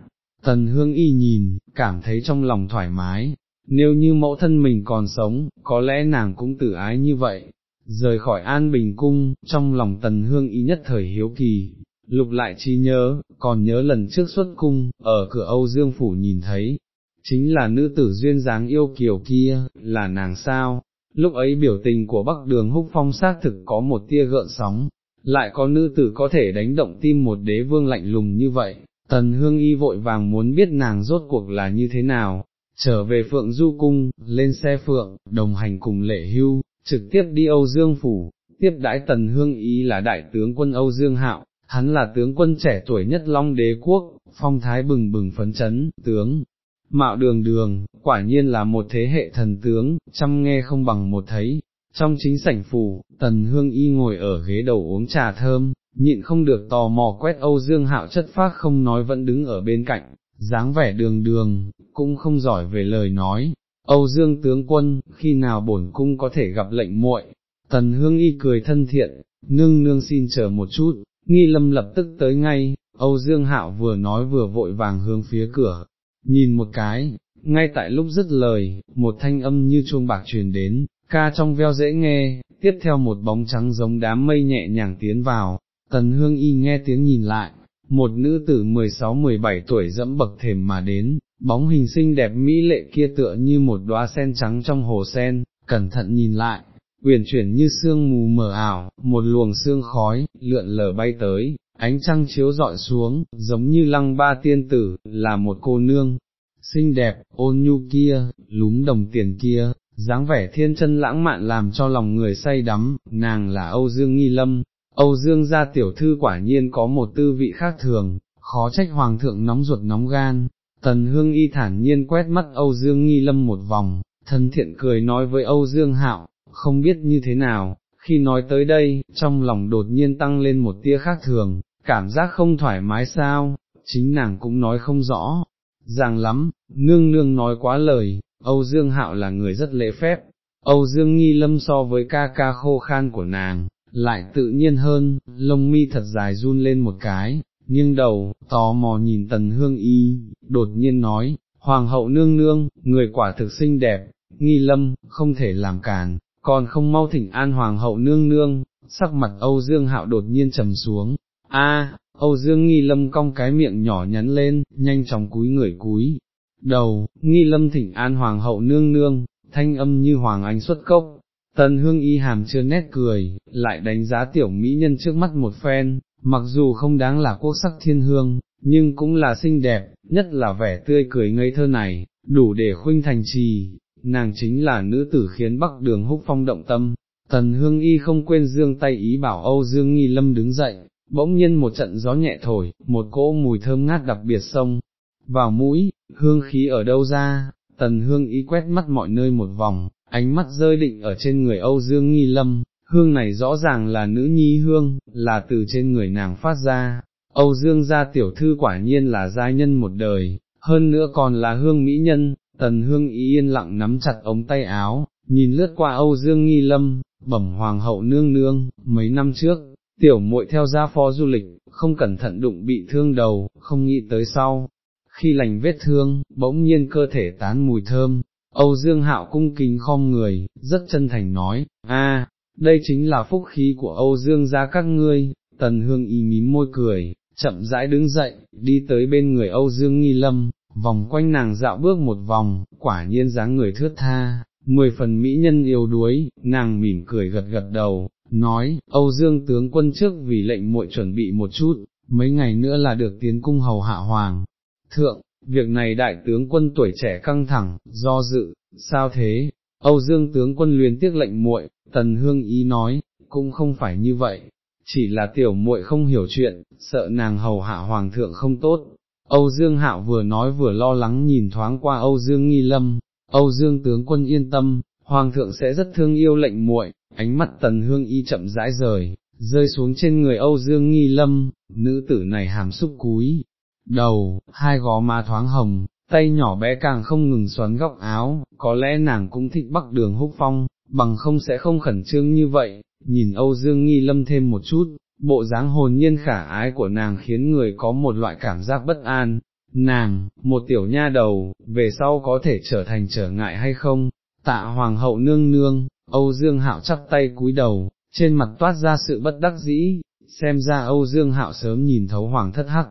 tần hương y nhìn, cảm thấy trong lòng thoải mái, nếu như mẫu thân mình còn sống, có lẽ nàng cũng tự ái như vậy. Rời khỏi an bình cung, trong lòng tần hương y nhất thời hiếu kỳ, lục lại chi nhớ, còn nhớ lần trước xuất cung, ở cửa Âu Dương Phủ nhìn thấy, chính là nữ tử duyên dáng yêu kiều kia, là nàng sao, lúc ấy biểu tình của Bắc Đường Húc Phong xác thực có một tia gợn sóng, lại có nữ tử có thể đánh động tim một đế vương lạnh lùng như vậy, tần hương y vội vàng muốn biết nàng rốt cuộc là như thế nào, trở về Phượng Du Cung, lên xe Phượng, đồng hành cùng lệ hưu, trực tiếp đi Âu Dương Phủ, tiếp đãi tần hương y là đại tướng quân Âu Dương Hạo, hắn là tướng quân trẻ tuổi nhất Long Đế Quốc, phong thái bừng bừng phấn chấn, tướng. Mạo đường đường, quả nhiên là một thế hệ thần tướng, chăm nghe không bằng một thấy, trong chính sảnh phủ, tần hương y ngồi ở ghế đầu uống trà thơm, nhịn không được tò mò quét Âu Dương Hạo chất phác không nói vẫn đứng ở bên cạnh, dáng vẻ đường đường, cũng không giỏi về lời nói. Âu Dương tướng quân, khi nào bổn cung có thể gặp lệnh muội? Tần hương y cười thân thiện, nương nương xin chờ một chút, nghi lâm lập tức tới ngay, Âu Dương Hạo vừa nói vừa vội vàng hướng phía cửa, nhìn một cái, ngay tại lúc dứt lời, một thanh âm như chuông bạc truyền đến, ca trong veo dễ nghe, tiếp theo một bóng trắng giống đám mây nhẹ nhàng tiến vào, tần hương y nghe tiếng nhìn lại, một nữ tử 16-17 tuổi dẫm bậc thềm mà đến, bóng hình xinh đẹp mỹ lệ kia tựa như một đóa sen trắng trong hồ sen, cẩn thận nhìn lại, uyển chuyển như sương mù mờ ảo, một luồng sương khói, lượn lờ bay tới, ánh trăng chiếu dọi xuống, giống như lăng ba tiên tử, là một cô nương, xinh đẹp, ôn nhu kia, lúm đồng tiền kia, dáng vẻ thiên chân lãng mạn làm cho lòng người say đắm, nàng là Âu Dương Nghi Lâm, Âu Dương gia tiểu thư quả nhiên có một tư vị khác thường, khó trách hoàng thượng nóng ruột nóng gan, tần hương y thản nhiên quét mắt Âu Dương Nghi Lâm một vòng, thân thiện cười nói với Âu Dương Hạo, không biết như thế nào, khi nói tới đây, trong lòng đột nhiên tăng lên một tia khác thường, cảm giác không thoải mái sao, chính nàng cũng nói không rõ, ràng lắm, nương nương nói quá lời, Âu Dương Hạo là người rất lễ phép, Âu Dương Nghi Lâm so với ca ca khô khan của nàng, lại tự nhiên hơn, lông mi thật dài run lên một cái, nhưng đầu, tò mò nhìn tần hương y, đột nhiên nói, Hoàng hậu nương nương, người quả thực xinh đẹp, Nghi Lâm, không thể làm càn, còn không mau thỉnh an Hoàng hậu nương nương, sắc mặt Âu Dương Hạo đột nhiên trầm xuống, a Âu Dương Nghi Lâm cong cái miệng nhỏ nhắn lên, nhanh chóng cúi người cúi, đầu, nghi lâm thỉnh an hoàng hậu nương nương, thanh âm như hoàng anh xuất cốc, tần hương y hàm chưa nét cười, lại đánh giá tiểu mỹ nhân trước mắt một phen, mặc dù không đáng là quốc sắc thiên hương, nhưng cũng là xinh đẹp, nhất là vẻ tươi cười ngây thơ này, đủ để khuynh thành trì, nàng chính là nữ tử khiến bắc đường húc phong động tâm. Tần hương y không quên dương tay ý bảo Âu Dương Nghi Lâm đứng dậy, bỗng nhiên một trận gió nhẹ thổi, một cỗ mùi thơm ngát đặc biệt sông, vào mũi, hương khí ở đâu ra, tần hương ý quét mắt mọi nơi một vòng, ánh mắt rơi định ở trên người Âu Dương Nghi Lâm, hương này rõ ràng là nữ nhi hương, là từ trên người nàng phát ra, Âu Dương gia tiểu thư quả nhiên là gia nhân một đời, hơn nữa còn là hương mỹ nhân, tần hương ý yên lặng nắm chặt ống tay áo, nhìn lướt qua Âu Dương Nghi Lâm, bẩm hoàng hậu nương nương, mấy năm trước, tiểu muội theo gia phó du lịch, không cẩn thận đụng bị thương đầu, không nghĩ tới sau, khi lành vết thương, bỗng nhiên cơ thể tán mùi thơm, Âu Dương Hạo cung kính khom người, rất chân thành nói, a, đây chính là phúc khí của Âu Dương gia các ngươi, tần hương y mím môi cười, chậm rãi đứng dậy, đi tới bên người Âu Dương Nghi Lâm, vòng quanh nàng dạo bước một vòng, quả nhiên dáng người thướt tha, mười phần mỹ nhân yêu đuối, nàng mỉm cười gật gật đầu, nói, Âu Dương tướng quân trước vì lệnh muội chuẩn bị một chút, mấy ngày nữa là được tiến cung hầu hạ hoàng, Thượng, việc này đại tướng quân tuổi trẻ căng thẳng, do dự, sao thế? Âu Dương tướng quân luyến tiếc lệnh muội, Tần Hương Ý nói, cũng không phải như vậy, chỉ là tiểu muội không hiểu chuyện, sợ nàng hầu hạ hoàng thượng không tốt. Âu Dương Hạo vừa nói vừa lo lắng nhìn thoáng qua Âu Dương Nghi Lâm, Âu Dương tướng quân yên tâm, Hoàng thượng sẽ rất thương yêu lệnh muội. ánh mắt tần hương y chậm rãi rời, rơi xuống trên người Âu Dương Nghi Lâm, nữ tử này hàm xúc cúi, đầu, hai gò má thoáng hồng, tay nhỏ bé càng không ngừng xoắn góc áo, có lẽ nàng cũng thích bắc đường húc phong, bằng không sẽ không khẩn trương như vậy, nhìn Âu Dương Nghi Lâm thêm một chút, bộ dáng hồn nhiên khả ái của nàng khiến người có một loại cảm giác bất an, nàng, một tiểu nha đầu, về sau có thể trở thành trở ngại hay không, tạ hoàng hậu nương nương, Âu Dương Hạo chắp tay cúi đầu, trên mặt toát ra sự bất đắc dĩ, xem ra Âu Dương Hạo sớm nhìn thấu hoàng thất hắc,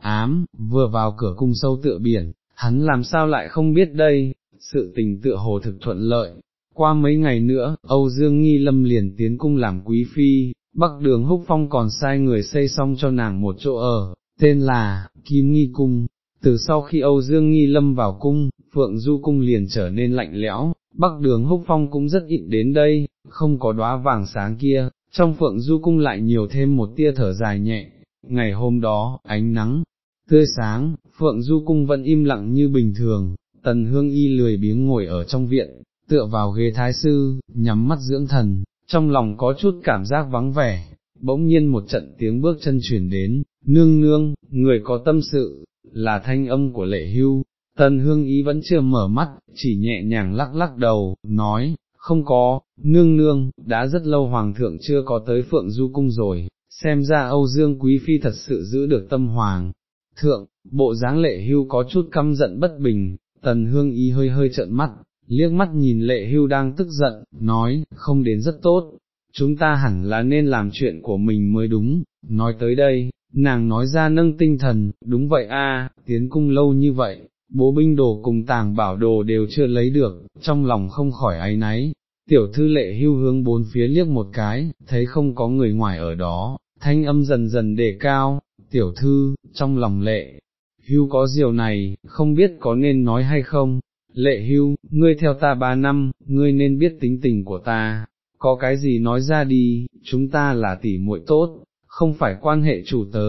ám, vừa vào cửa cung sâu tựa biển, hắn làm sao lại không biết đây, sự tình tựa hồ thực thuận lợi. Qua mấy ngày nữa, Âu Dương Nghi Lâm liền tiến cung làm quý phi, Bắc đường húc phong còn sai người xây xong cho nàng một chỗ ở, tên là, Kim Nghi Cung. Từ sau khi Âu Dương Nghi Lâm vào cung, Phượng Du Cung liền trở nên lạnh lẽo, Bắc đường húc phong cũng rất ít đến đây, không có đóa vàng sáng kia, trong Phượng Du Cung lại nhiều thêm một tia thở dài nhẹ. Ngày hôm đó, ánh nắng, tươi sáng, Phượng Du Cung vẫn im lặng như bình thường, Tần Hương Y lười biếng ngồi ở trong viện, tựa vào ghế thái sư, nhắm mắt dưỡng thần, trong lòng có chút cảm giác vắng vẻ, bỗng nhiên một trận tiếng bước chân chuyển đến, nương nương, người có tâm sự, là thanh âm của lệ hưu, tần hương y vẫn chưa mở mắt, chỉ nhẹ nhàng lắc lắc đầu, nói, không có, nương nương, đã rất lâu hoàng thượng chưa có tới phượng du cung rồi, xem ra Âu Dương Quý Phi thật sự giữ được tâm hoàng. Thượng, bộ dáng lệ hưu có chút căm giận bất bình, tần hương ý hơi hơi trợn mắt, liếc mắt nhìn lệ hưu đang tức giận, nói, không đến rất tốt, chúng ta hẳn là nên làm chuyện của mình mới đúng, nói tới đây, nàng nói ra nâng tinh thần, đúng vậy a, tiến cung lâu như vậy, bố binh đồ cùng tàng bảo đồ đều chưa lấy được, trong lòng không khỏi áy náy. Tiểu thư lệ hưu hướng bốn phía liếc một cái, thấy không có người ngoài ở đó, thanh âm dần dần đề cao, tiểu thư, trong lòng lệ, hưu có diều này, không biết có nên nói hay không, lệ hưu, ngươi theo ta ba năm, ngươi nên biết tính tình của ta, có cái gì nói ra đi, chúng ta là tỷ muội tốt, không phải quan hệ chủ tớ,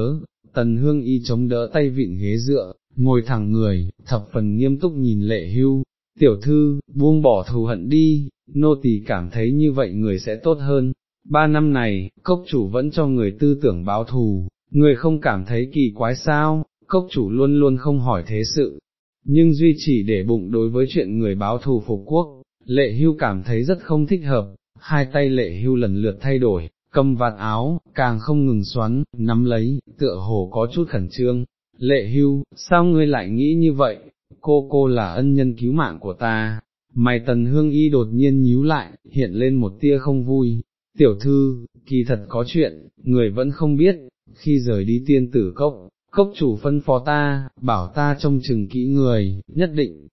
tần hương y chống đỡ tay vịn ghế dựa, ngồi thẳng người, thập phần nghiêm túc nhìn lệ hưu, tiểu thư, buông bỏ thù hận đi, nô tỳ cảm thấy như vậy người sẽ tốt hơn, ba năm này, cốc chủ vẫn cho người tư tưởng báo thù, người không cảm thấy kỳ quái sao, cốc chủ luôn luôn không hỏi thế sự, nhưng duy chỉ để bụng đối với chuyện người báo thù phục quốc, lệ hưu cảm thấy rất không thích hợp, hai tay lệ hưu lần lượt thay đổi, cầm vạt áo, càng không ngừng xoắn, nắm lấy, tựa hồ có chút khẩn trương. Lệ hưu, sao ngươi lại nghĩ như vậy, cô cô là ân nhân cứu mạng của ta, mày tần hương y đột nhiên nhíu lại, hiện lên một tia không vui, tiểu thư, kỳ thật có chuyện, người vẫn không biết, khi rời đi tiên tử cốc, cốc chủ phân phó ta, bảo ta trông chừng kỹ người, nhất định,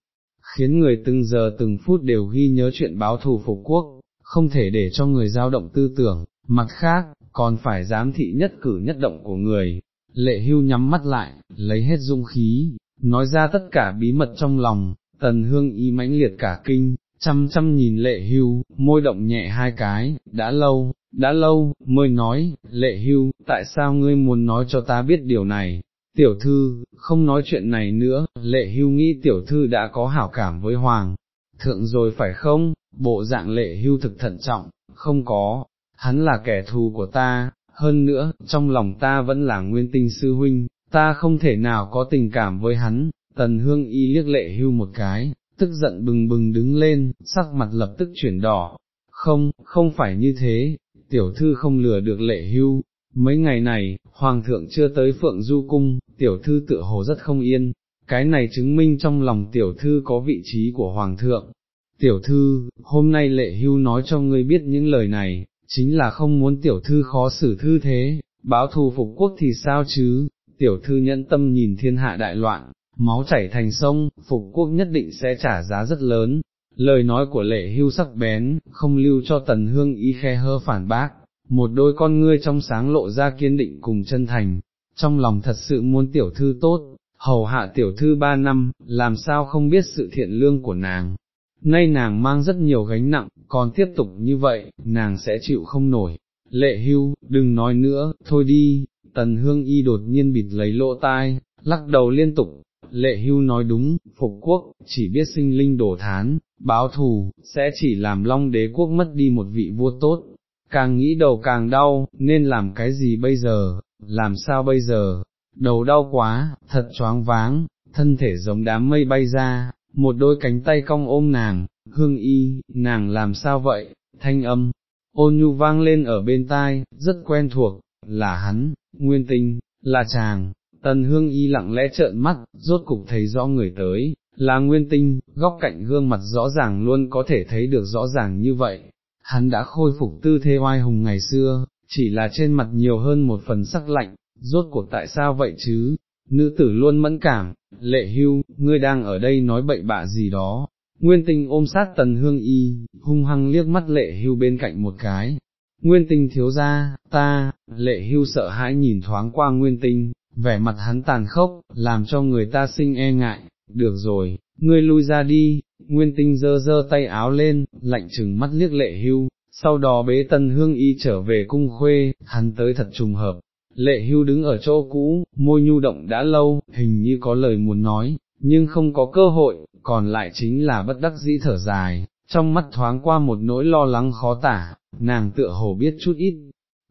khiến người từng giờ từng phút đều ghi nhớ chuyện báo thù phục quốc, không thể để cho người dao động tư tưởng, mặt khác, còn phải giám thị nhất cử nhất động của người. Lệ hưu nhắm mắt lại, lấy hết dung khí, nói ra tất cả bí mật trong lòng, tần hương y mãnh liệt cả kinh, chăm chăm nhìn lệ hưu, môi động nhẹ hai cái, đã lâu, đã lâu, mới nói, lệ hưu, tại sao ngươi muốn nói cho ta biết điều này, tiểu thư, không nói chuyện này nữa, lệ hưu nghĩ tiểu thư đã có hảo cảm với hoàng, thượng rồi phải không, bộ dạng lệ hưu thực thận trọng, không có, hắn là kẻ thù của ta, hơn nữa, trong lòng ta vẫn là nguyên tinh sư huynh, ta không thể nào có tình cảm với hắn, tần hương y liếc lệ hưu một cái, tức giận bừng bừng đứng lên, sắc mặt lập tức chuyển đỏ, không, không phải như thế, tiểu thư không lừa được lệ hưu, mấy ngày này, hoàng thượng chưa tới phượng du cung, tiểu thư tự hồ rất không yên, cái này chứng minh trong lòng tiểu thư có vị trí của hoàng thượng. Tiểu thư, hôm nay lệ hưu nói cho ngươi biết những lời này, chính là không muốn tiểu thư khó xử thư thế, báo thù phục quốc thì sao chứ, tiểu thư nhẫn tâm nhìn thiên hạ đại loạn, máu chảy thành sông, phục quốc nhất định sẽ trả giá rất lớn. Lời nói của lệ hưu sắc bén, không lưu cho tần hương ý khe hơ phản bác, một đôi con ngươi trong sáng lộ ra kiên định cùng chân thành, trong lòng thật sự muốn tiểu thư tốt, hầu hạ tiểu thư ba năm, làm sao không biết sự thiện lương của nàng. Nay nàng mang rất nhiều gánh nặng, còn tiếp tục như vậy, nàng sẽ chịu không nổi. Lệ hưu, đừng nói nữa, thôi đi, tần hương y đột nhiên bịt lấy lỗ tai, lắc đầu liên tục, lệ hưu nói đúng, phục quốc, chỉ biết sinh linh đổ thán, báo thù, sẽ chỉ làm long đế quốc mất đi một vị vua tốt, càng nghĩ đầu càng đau, nên làm cái gì bây giờ, làm sao bây giờ, đầu đau quá, thật choáng váng, thân thể giống đám mây bay ra, một đôi cánh tay cong ôm nàng, hương y, nàng làm sao vậy, thanh âm, ôn nhu vang lên ở bên tai, rất quen thuộc, là hắn, nguyên tinh, là chàng, tần hương y lặng lẽ trợn mắt, rốt cục thấy rõ người tới, là nguyên tinh, góc cạnh gương mặt rõ ràng luôn có thể thấy được rõ ràng như vậy, hắn đã khôi phục tư thế oai hùng ngày xưa, chỉ là trên mặt nhiều hơn một phần sắc lạnh, rốt cuộc tại sao vậy chứ, nữ tử luôn mẫn cảm, lệ hưu, ngươi đang ở đây nói bậy bạ gì đó, nguyên tinh ôm sát tần hương y, hung hăng liếc mắt lệ hưu bên cạnh một cái, nguyên tinh thiếu ra, ta, lệ hưu sợ hãi nhìn thoáng qua nguyên tinh, vẻ mặt hắn tàn khốc, làm cho người ta sinh e ngại, được rồi, ngươi lui ra đi, nguyên tinh dơ dơ tay áo lên, lạnh trừng mắt liếc lệ hưu, sau đó bế tần hương y trở về cung khuê, hắn tới thật trùng hợp, lệ hưu đứng ở chỗ cũ, môi nhu động đã lâu, hình như có lời muốn nói, nhưng không có cơ hội, còn lại chính là bất đắc dĩ thở dài, trong mắt thoáng qua một nỗi lo lắng khó tả, nàng tựa hồ biết chút ít.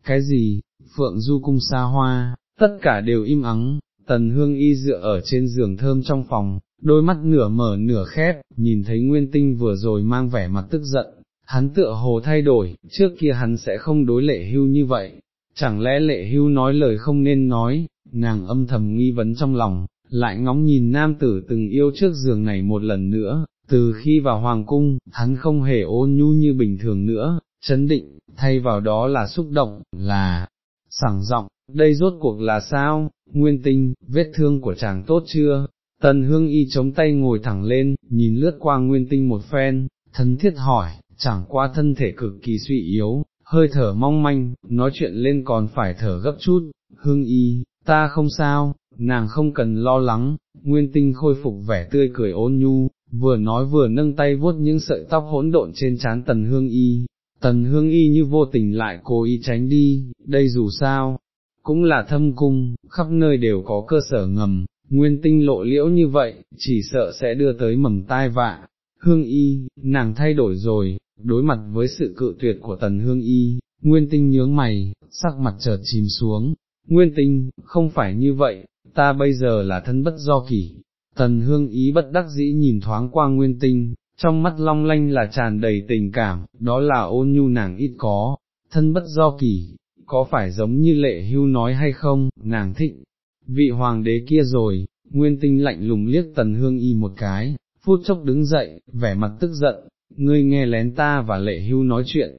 Cái gì, phượng du cung xa hoa, tất cả đều im ắng, tần hương y dựa ở trên giường thơm trong phòng, đôi mắt nửa mở nửa khép, nhìn thấy nguyên tinh vừa rồi mang vẻ mặt tức giận, hắn tựa hồ thay đổi, trước kia hắn sẽ không đối lệ hưu như vậy, chẳng lẽ lệ hưu nói lời không nên nói, nàng âm thầm nghi vấn trong lòng, lại ngóng nhìn nam tử từng yêu trước giường này một lần nữa, từ khi vào hoàng cung, hắn không hề ôn nhu như bình thường nữa, chấn định, thay vào đó là xúc động, là sảng giọng, đây rốt cuộc là sao, nguyên tinh, vết thương của chàng tốt chưa? Tần hương y chống tay ngồi thẳng lên, nhìn lướt qua nguyên tinh một phen, thân thiết hỏi, chẳng qua thân thể cực kỳ suy yếu, hơi thở mong manh, nói chuyện lên còn phải thở gấp chút, hương y, ta không sao, nàng không cần lo lắng, nguyên tinh khôi phục vẻ tươi cười ôn nhu, vừa nói vừa nâng tay vuốt những sợi tóc hỗn độn trên trán tần hương y, tần hương y như vô tình lại cố ý tránh đi, đây dù sao, cũng là thâm cung, khắp nơi đều có cơ sở ngầm, nguyên tinh lộ liễu như vậy, chỉ sợ sẽ đưa tới mầm tai vạ. Hương y, nàng thay đổi rồi, đối mặt với sự cự tuyệt của tần hương y, nguyên tinh nhướng mày, sắc mặt chợt chìm xuống, nguyên tinh, không phải như vậy, ta bây giờ là thân bất do kỷ. Tần hương ý bất đắc dĩ nhìn thoáng qua nguyên tinh, trong mắt long lanh là tràn đầy tình cảm, đó là ôn nhu nàng ít có, thân bất do kỳ có phải giống như lệ hưu nói hay không, nàng thích, vị hoàng đế kia rồi, nguyên tinh lạnh lùng liếc tần hương y một cái, phút chốc đứng dậy, vẻ mặt tức giận, ngươi nghe lén ta và lệ hưu nói chuyện,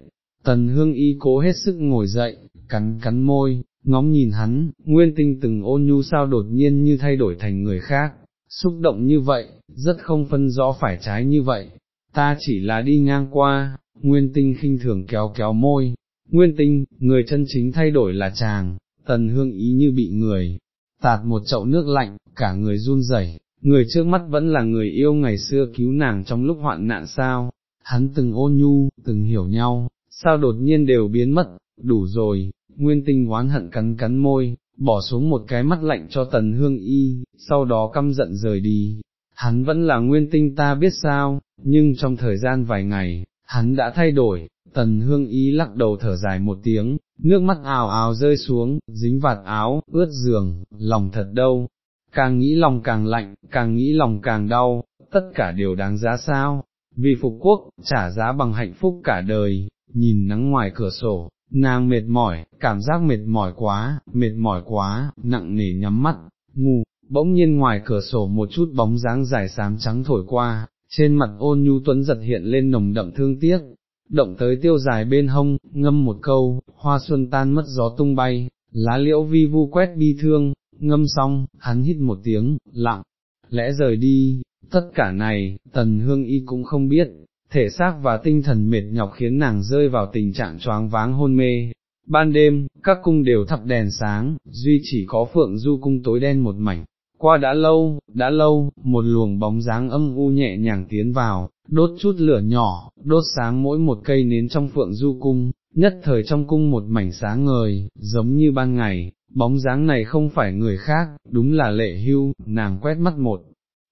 tần hương y cố hết sức ngồi dậy, cắn cắn môi, ngóng nhìn hắn, nguyên tinh từng ôn nhu sao đột nhiên như thay đổi thành người khác, xúc động như vậy, rất không phân rõ phải trái như vậy, ta chỉ là đi ngang qua, nguyên tinh khinh thường kéo kéo môi, nguyên tinh, người chân chính thay đổi là chàng, tần hương ý như bị người, tạt một chậu nước lạnh, cả người run rẩy. người trước mắt vẫn là người yêu ngày xưa cứu nàng trong lúc hoạn nạn sao, hắn từng ôn nhu, từng hiểu nhau, sao đột nhiên đều biến mất, đủ rồi, nguyên tinh oán hận cắn cắn môi, bỏ xuống một cái mắt lạnh cho tần hương y, sau đó căm giận rời đi. Hắn vẫn là nguyên tinh ta biết sao, nhưng trong thời gian vài ngày, hắn đã thay đổi, tần hương y lắc đầu thở dài một tiếng, nước mắt ào ào rơi xuống, dính vạt áo, ướt giường, lòng thật đâu, càng nghĩ lòng càng lạnh, càng nghĩ lòng càng đau, tất cả đều đáng giá sao, vì phục quốc, trả giá bằng hạnh phúc cả đời, nhìn nắng ngoài cửa sổ, nàng mệt mỏi, cảm giác mệt mỏi quá, mệt mỏi quá, nặng nề nhắm mắt, ngủ, bỗng nhiên ngoài cửa sổ một chút bóng dáng dài xám trắng thổi qua, trên mặt ôn nhu tuấn giật hiện lên nồng đậm thương tiếc, động tới tiêu dài bên hông, ngâm một câu, hoa xuân tan mất gió tung bay, lá liễu vi vu quét bi thương, ngâm xong, hắn hít một tiếng, lặng, lẽ rời đi, tất cả này, tần hương y cũng không biết, thể xác và tinh thần mệt nhọc khiến nàng rơi vào tình trạng choáng váng hôn mê. Ban đêm, các cung đều thắp đèn sáng, duy chỉ có phượng du cung tối đen một mảnh. Qua đã lâu, đã lâu, một luồng bóng dáng âm u nhẹ nhàng tiến vào, đốt chút lửa nhỏ, đốt sáng mỗi một cây nến trong phượng du cung, nhất thời trong cung một mảnh sáng ngời, giống như ban ngày, bóng dáng này không phải người khác, đúng là lệ hưu, nàng quét mắt một,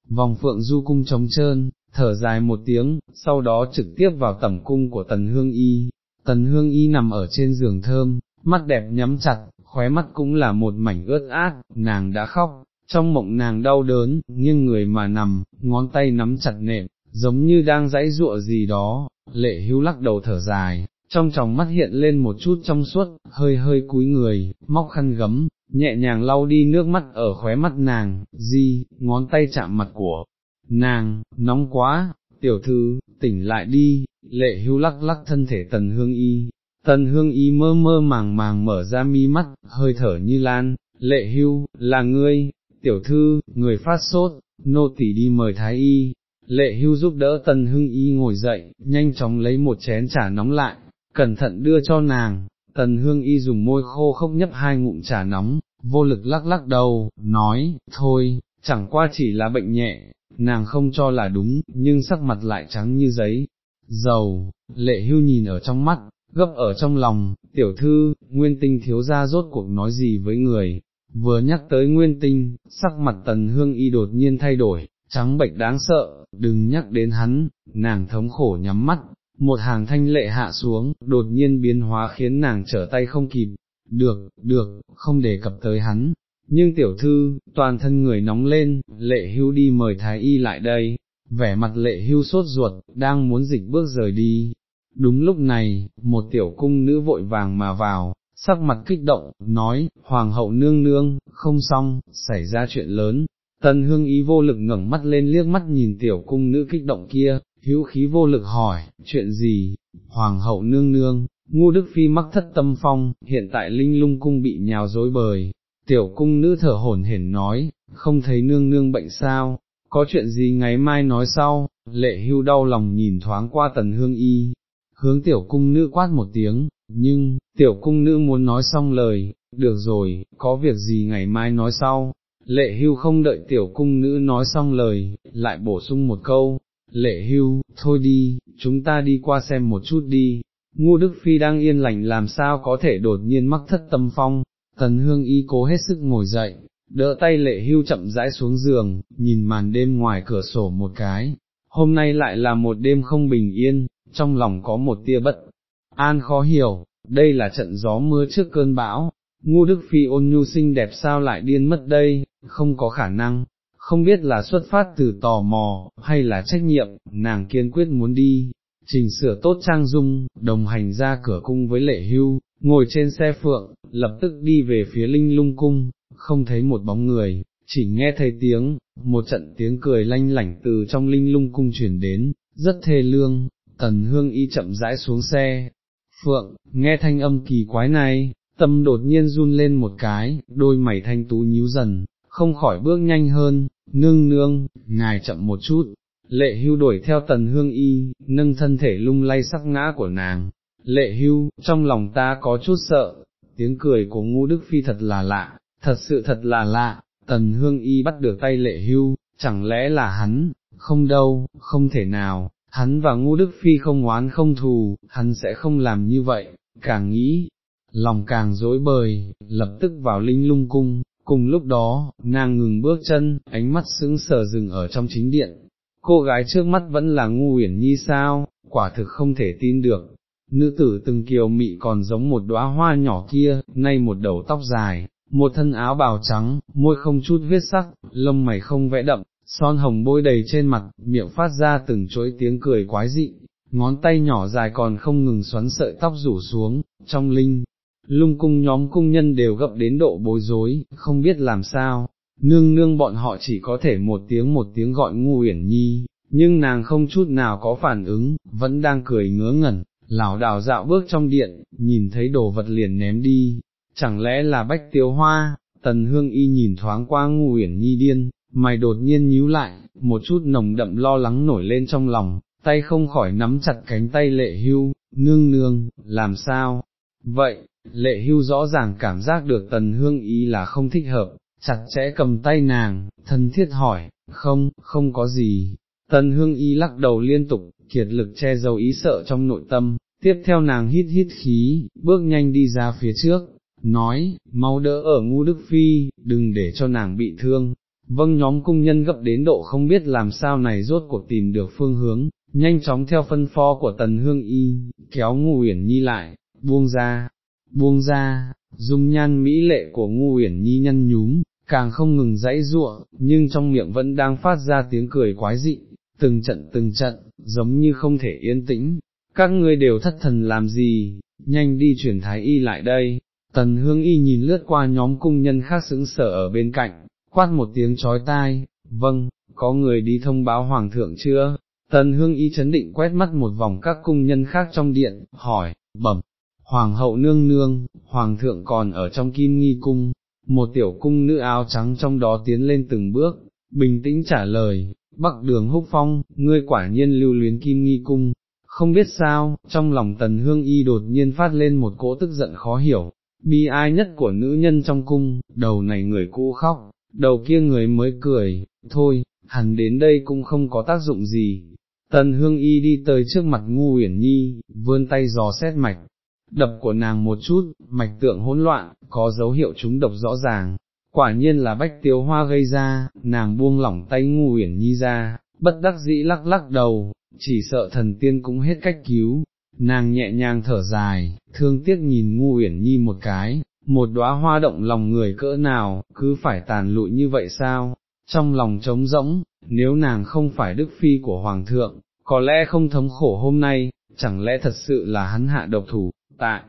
vòng phượng du cung trống trơn, thở dài một tiếng, sau đó trực tiếp vào tẩm cung của tần hương y, tần hương y nằm ở trên giường thơm, mắt đẹp nhắm chặt, khóe mắt cũng là một mảnh ướt át, nàng đã khóc, trong mộng nàng đau đớn, nhưng người mà nằm, ngón tay nắm chặt nệm, giống như đang dãy giụa gì đó, lệ hưu lắc đầu thở dài, trong tròng mắt hiện lên một chút trong suốt, hơi hơi cúi người, móc khăn gấm, nhẹ nhàng lau đi nước mắt ở khóe mắt nàng, di, ngón tay chạm mặt của nàng, nóng quá, tiểu thư, tỉnh lại đi, lệ hưu lắc lắc thân thể tần hương y, tần hương y mơ mơ màng màng mở ra mi mắt, hơi thở như lan, lệ hưu, là ngươi, tiểu thư, người phát sốt, nô tỳ đi mời thái y, lệ hưu giúp đỡ tần hương y ngồi dậy, nhanh chóng lấy một chén trà nóng lại, cẩn thận đưa cho nàng, tần hương y dùng môi khô khốc nhấp hai ngụm trà nóng, vô lực lắc lắc đầu, nói, thôi, chẳng qua chỉ là bệnh nhẹ, nàng không cho là đúng, nhưng sắc mặt lại trắng như giấy, dầu, lệ hưu nhìn ở trong mắt, gấp ở trong lòng, tiểu thư, nguyên tinh thiếu ra rốt cuộc nói gì với người, vừa nhắc tới nguyên tinh, sắc mặt tần hương y đột nhiên thay đổi, trắng bệnh đáng sợ, đừng nhắc đến hắn, nàng thống khổ nhắm mắt, một hàng thanh lệ hạ xuống, đột nhiên biến hóa khiến nàng trở tay không kịp, được, được, không đề cập tới hắn. Nhưng tiểu thư, toàn thân người nóng lên, lệ hưu đi mời thái y lại đây, vẻ mặt lệ hưu sốt ruột, đang muốn dịch bước rời đi. Đúng lúc này, một tiểu cung nữ vội vàng mà vào, sắc mặt kích động, nói, Hoàng hậu nương nương, không xong, xảy ra chuyện lớn. Tần hương ý vô lực ngẩng mắt lên liếc mắt nhìn tiểu cung nữ kích động kia, hữu khí vô lực hỏi, chuyện gì, Hoàng hậu nương nương, ngu đức phi mắc thất tâm phong, hiện tại linh lung cung bị nhào dối bời, tiểu cung nữ thở hổn hển nói, không thấy nương nương bệnh sao, có chuyện gì ngày mai nói sau, lệ hưu đau lòng nhìn thoáng qua tần hương y, hướng tiểu cung nữ quát một tiếng, nhưng, tiểu cung nữ muốn nói xong lời, được rồi, có việc gì ngày mai nói sau, lệ hưu không đợi tiểu cung nữ nói xong lời, lại bổ sung một câu, lệ hưu, thôi đi, chúng ta đi qua xem một chút đi, ngu đức phi đang yên lành làm sao có thể đột nhiên mắc thất tâm phong, tần hương y cố hết sức ngồi dậy, đỡ tay lệ hưu chậm rãi xuống giường, nhìn màn đêm ngoài cửa sổ một cái, hôm nay lại là một đêm không bình yên, trong lòng có một tia bất, an khó hiểu, đây là trận gió mưa trước cơn bão, ngu đức phi ôn nhu xinh đẹp sao lại điên mất đây, không có khả năng, không biết là xuất phát từ tò mò, hay là trách nhiệm, nàng kiên quyết muốn đi, chỉnh sửa tốt trang dung, đồng hành ra cửa cung với lệ hưu, ngồi trên xe phượng, lập tức đi về phía linh lung cung, không thấy một bóng người, chỉ nghe thấy tiếng, một trận tiếng cười lanh lảnh từ trong linh lung cung chuyển đến, rất thê lương, tần hương y chậm rãi xuống xe, phượng, nghe thanh âm kỳ quái này, tâm đột nhiên run lên một cái, đôi mày thanh tú nhíu dần, không khỏi bước nhanh hơn, nương nương, ngài chậm một chút, lệ hưu đuổi theo tần hương y, nâng thân thể lung lay sắc ngã của nàng, lệ hưu, trong lòng ta có chút sợ, tiếng cười của ngu đức phi thật là lạ, thật sự thật là lạ, tần hương y bắt được tay lệ hưu, chẳng lẽ là hắn, không đâu, không thể nào, hắn và ngu đức phi không oán không thù, hắn sẽ không làm như vậy, càng nghĩ, lòng càng dối bời, lập tức vào linh lung cung, cùng lúc đó, nàng ngừng bước chân, ánh mắt sững sờ dừng ở trong chính điện, cô gái trước mắt vẫn là ngu uyển nhi sao, quả thực không thể tin được. Nữ tử từng kiều mị còn giống một đóa hoa nhỏ kia, nay một đầu tóc dài, một thân áo bào trắng, môi không chút viết sắc, lông mày không vẽ đậm, son hồng bôi đầy trên mặt, miệng phát ra từng chuỗi tiếng cười quái dị, ngón tay nhỏ dài còn không ngừng xoắn sợi tóc rủ xuống, trong linh, lung cung nhóm cung nhân đều gập đến độ bối rối, không biết làm sao, nương nương bọn họ chỉ có thể một tiếng một tiếng gọi ngu uyển nhi, nhưng nàng không chút nào có phản ứng, vẫn đang cười ngớ ngẩn, lảo đảo dạo bước trong điện, nhìn thấy đồ vật liền ném đi, chẳng lẽ là bách tiêu hoa, tần hương y nhìn thoáng qua ngu uyển nhi điên, mày đột nhiên nhíu lại, một chút nồng đậm lo lắng nổi lên trong lòng, tay không khỏi nắm chặt cánh tay lệ hưu, nương nương, làm sao? Vậy, lệ hưu rõ ràng cảm giác được tần hương Y là không thích hợp, chặt chẽ cầm tay nàng, thân thiết hỏi, không, không có gì. Tần hương y lắc đầu liên tục, kiệt lực che giấu ý sợ trong nội tâm, tiếp theo nàng hít hít khí, bước nhanh đi ra phía trước, nói, mau đỡ ở ngu đức phi, đừng để cho nàng bị thương. Vâng nhóm cung nhân gấp đến độ không biết làm sao này rốt cuộc tìm được phương hướng, nhanh chóng theo phân pho của tần hương y, kéo ngu uyển nhi lại, buông ra, buông ra, dung nhan mỹ lệ của ngu uyển nhi nhăn nhúm, càng không ngừng dãy giụa, nhưng trong miệng vẫn đang phát ra tiếng cười quái dị, từng trận từng trận, giống như không thể yên tĩnh, các ngươi đều thất thần làm gì, nhanh đi chuyển thái y lại đây. Tần hương y nhìn lướt qua nhóm cung nhân khác sững sở ở bên cạnh, quát một tiếng chói tai, vâng, có người đi thông báo hoàng thượng chưa? Tần hương y chấn định quét mắt một vòng các cung nhân khác trong điện, hỏi, bẩm, hoàng hậu nương nương, hoàng thượng còn ở trong kim nghi cung, một tiểu cung nữ áo trắng trong đó tiến lên từng bước, bình tĩnh trả lời, bắc đường húc phong, ngươi quả nhiên lưu luyến kim nghi cung, không biết sao, trong lòng tần hương y đột nhiên phát lên một cỗ tức giận khó hiểu, bi ai nhất của nữ nhân trong cung, đầu này người cũ khóc, đầu kia người mới cười, thôi, hẳn đến đây cũng không có tác dụng gì. Tần hương y đi tới trước mặt ngu uyển nhi, vươn tay dò xét mạch, đập của nàng một chút, mạch tượng hỗn loạn, có dấu hiệu chúng độc rõ ràng, quả nhiên là bách tiếu hoa gây ra, nàng buông lỏng tay ngu uyển nhi ra, bất đắc dĩ lắc lắc đầu, chỉ sợ thần tiên cũng hết cách cứu, nàng nhẹ nhàng thở dài, thương tiếc nhìn ngu uyển nhi một cái, một đóa hoa động lòng người cỡ nào, cứ phải tàn lụi như vậy sao, trong lòng trống rỗng, nếu nàng không phải đức phi của hoàng thượng, có lẽ không thống khổ hôm nay, chẳng lẽ thật sự là hắn hạ độc thủ, tại,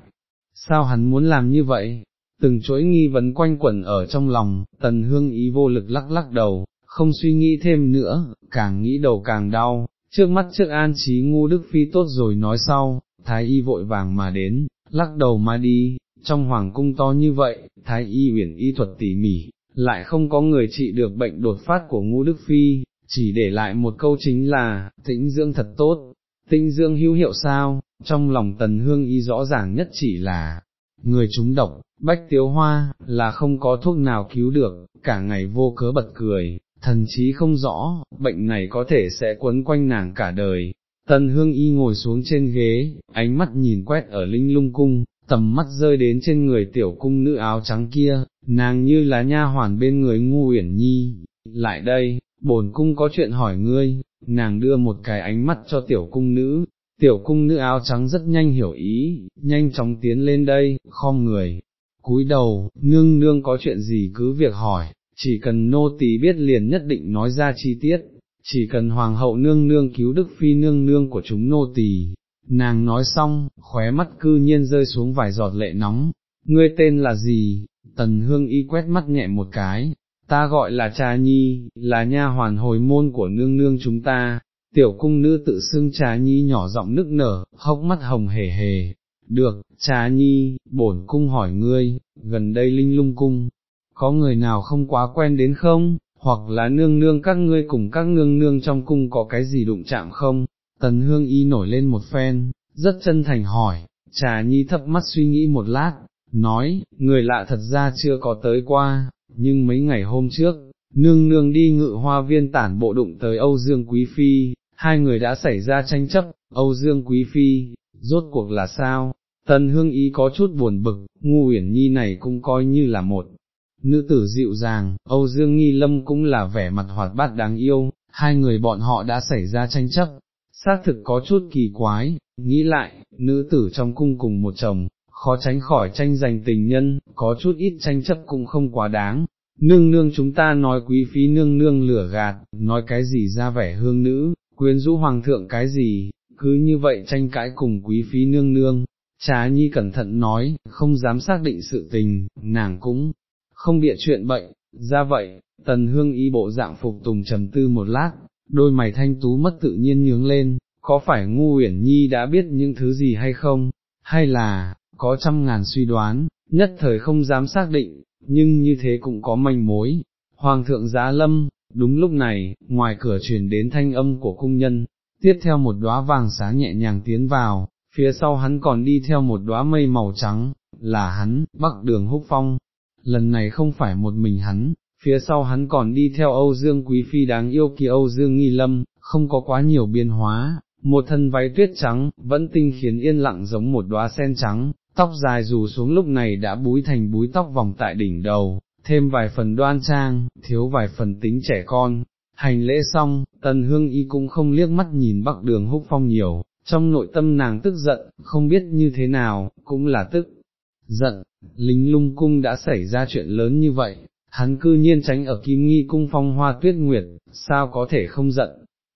sao hắn muốn làm như vậy, từng chuỗi nghi vấn quanh quẩn ở trong lòng, tần hương ý vô lực lắc lắc đầu, không suy nghĩ thêm nữa, càng nghĩ đầu càng đau, trước mắt trước an trí ngu đức phi tốt rồi nói sau, thái y vội vàng mà đến, lắc đầu mà đi, trong hoàng cung to như vậy, thái y uyển y thuật tỉ mỉ, lại không có người trị được bệnh đột phát của ngu đức phi, chỉ để lại một câu chính là, tĩnh dưỡng thật tốt, tĩnh dưỡng hữu hiệu sao, trong lòng tần hương y rõ ràng nhất chỉ là, người chúng độc, bách tiếu hoa, là không có thuốc nào cứu được, cả ngày vô cớ bật cười, thần chí không rõ, bệnh này có thể sẽ quấn quanh nàng cả đời. Tần hương y ngồi xuống trên ghế, ánh mắt nhìn quét ở linh lung cung, tầm mắt rơi đến trên người tiểu cung nữ áo trắng kia, nàng như là nha hoàn bên người ngu uyển nhi, lại đây, bổn cung có chuyện hỏi ngươi, nàng đưa một cái ánh mắt cho tiểu cung nữ, tiểu cung nữ áo trắng rất nhanh hiểu ý, nhanh chóng tiến lên đây, khom người, cúi đầu, nương nương có chuyện gì cứ việc hỏi, chỉ cần nô tỳ biết liền nhất định nói ra chi tiết, chỉ cần hoàng hậu nương nương cứu đức phi nương nương của chúng nô tỳ. Nàng nói xong, khóe mắt cư nhiên rơi xuống vài giọt lệ nóng, ngươi tên là gì, tần hương y quét mắt nhẹ một cái, ta gọi là trà nhi, là nha hoàn hồi môn của nương nương chúng ta, tiểu cung nữ tự xưng trà nhi nhỏ giọng nức nở, hốc mắt hồng hề hề, được, trà nhi, bổn cung hỏi ngươi, gần đây linh lung cung, có người nào không quá quen đến không, hoặc là nương nương các ngươi cùng các nương nương trong cung có cái gì đụng chạm không, tần hương y nổi lên một phen, rất chân thành hỏi, trà nhi thấp mắt suy nghĩ một lát, nói, người lạ thật ra chưa có tới qua, nhưng mấy ngày hôm trước, nương nương đi ngự hoa viên tản bộ đụng tới Âu Dương Quý Phi, hai người đã xảy ra tranh chấp, Âu Dương Quý Phi, rốt cuộc là sao? Tân hương ý có chút buồn bực, ngu uyển nhi này cũng coi như là một nữ tử dịu dàng, Âu Dương Nghi Lâm cũng là vẻ mặt hoạt bát đáng yêu, hai người bọn họ đã xảy ra tranh chấp, xác thực có chút kỳ quái, nghĩ lại, nữ tử trong cung cùng một chồng, khó tránh khỏi tranh giành tình nhân, có chút ít tranh chấp cũng không quá đáng. Nương nương chúng ta nói quý phí nương nương lửa gạt, nói cái gì ra vẻ hương nữ, quyến rũ hoàng thượng cái gì, cứ như vậy tranh cãi cùng quý phí nương nương. Trá nhi cẩn thận nói, không dám xác định sự tình, nàng cũng không bịa chuyện bệnh, ra vậy, tần hương y bộ dạng phục tùng trầm tư một lát, đôi mày thanh tú mất tự nhiên nhướng lên, có phải ngu uyển nhi đã biết những thứ gì hay không, hay là, có trăm ngàn suy đoán, nhất thời không dám xác định, nhưng như thế cũng có manh mối. Hoàng thượng giá lâm, đúng lúc này, ngoài cửa truyền đến thanh âm của cung nhân, tiếp theo một đóa vàng sáng nhẹ nhàng tiến vào, phía sau hắn còn đi theo một đóa mây màu trắng, là hắn, bắc đường húc phong. Lần này không phải một mình hắn, phía sau hắn còn đi theo Âu Dương Quý Phi đáng yêu kia Âu Dương Nghi Lâm, không có quá nhiều biến hóa, một thân váy tuyết trắng, vẫn tinh khiến yên lặng giống một đóa sen trắng, tóc dài rủ xuống lúc này đã búi thành búi tóc vòng tại đỉnh đầu, thêm vài phần đoan trang, thiếu vài phần tính trẻ con. Hành lễ xong, tần hương y cũng không liếc mắt nhìn bắc đường húc phong nhiều, trong nội tâm nàng tức giận, không biết như thế nào, cũng là tức giận, lính lung cung đã xảy ra chuyện lớn như vậy, hắn cư nhiên tránh ở kim nghi cung phong hoa tuyết nguyệt, sao có thể không giận.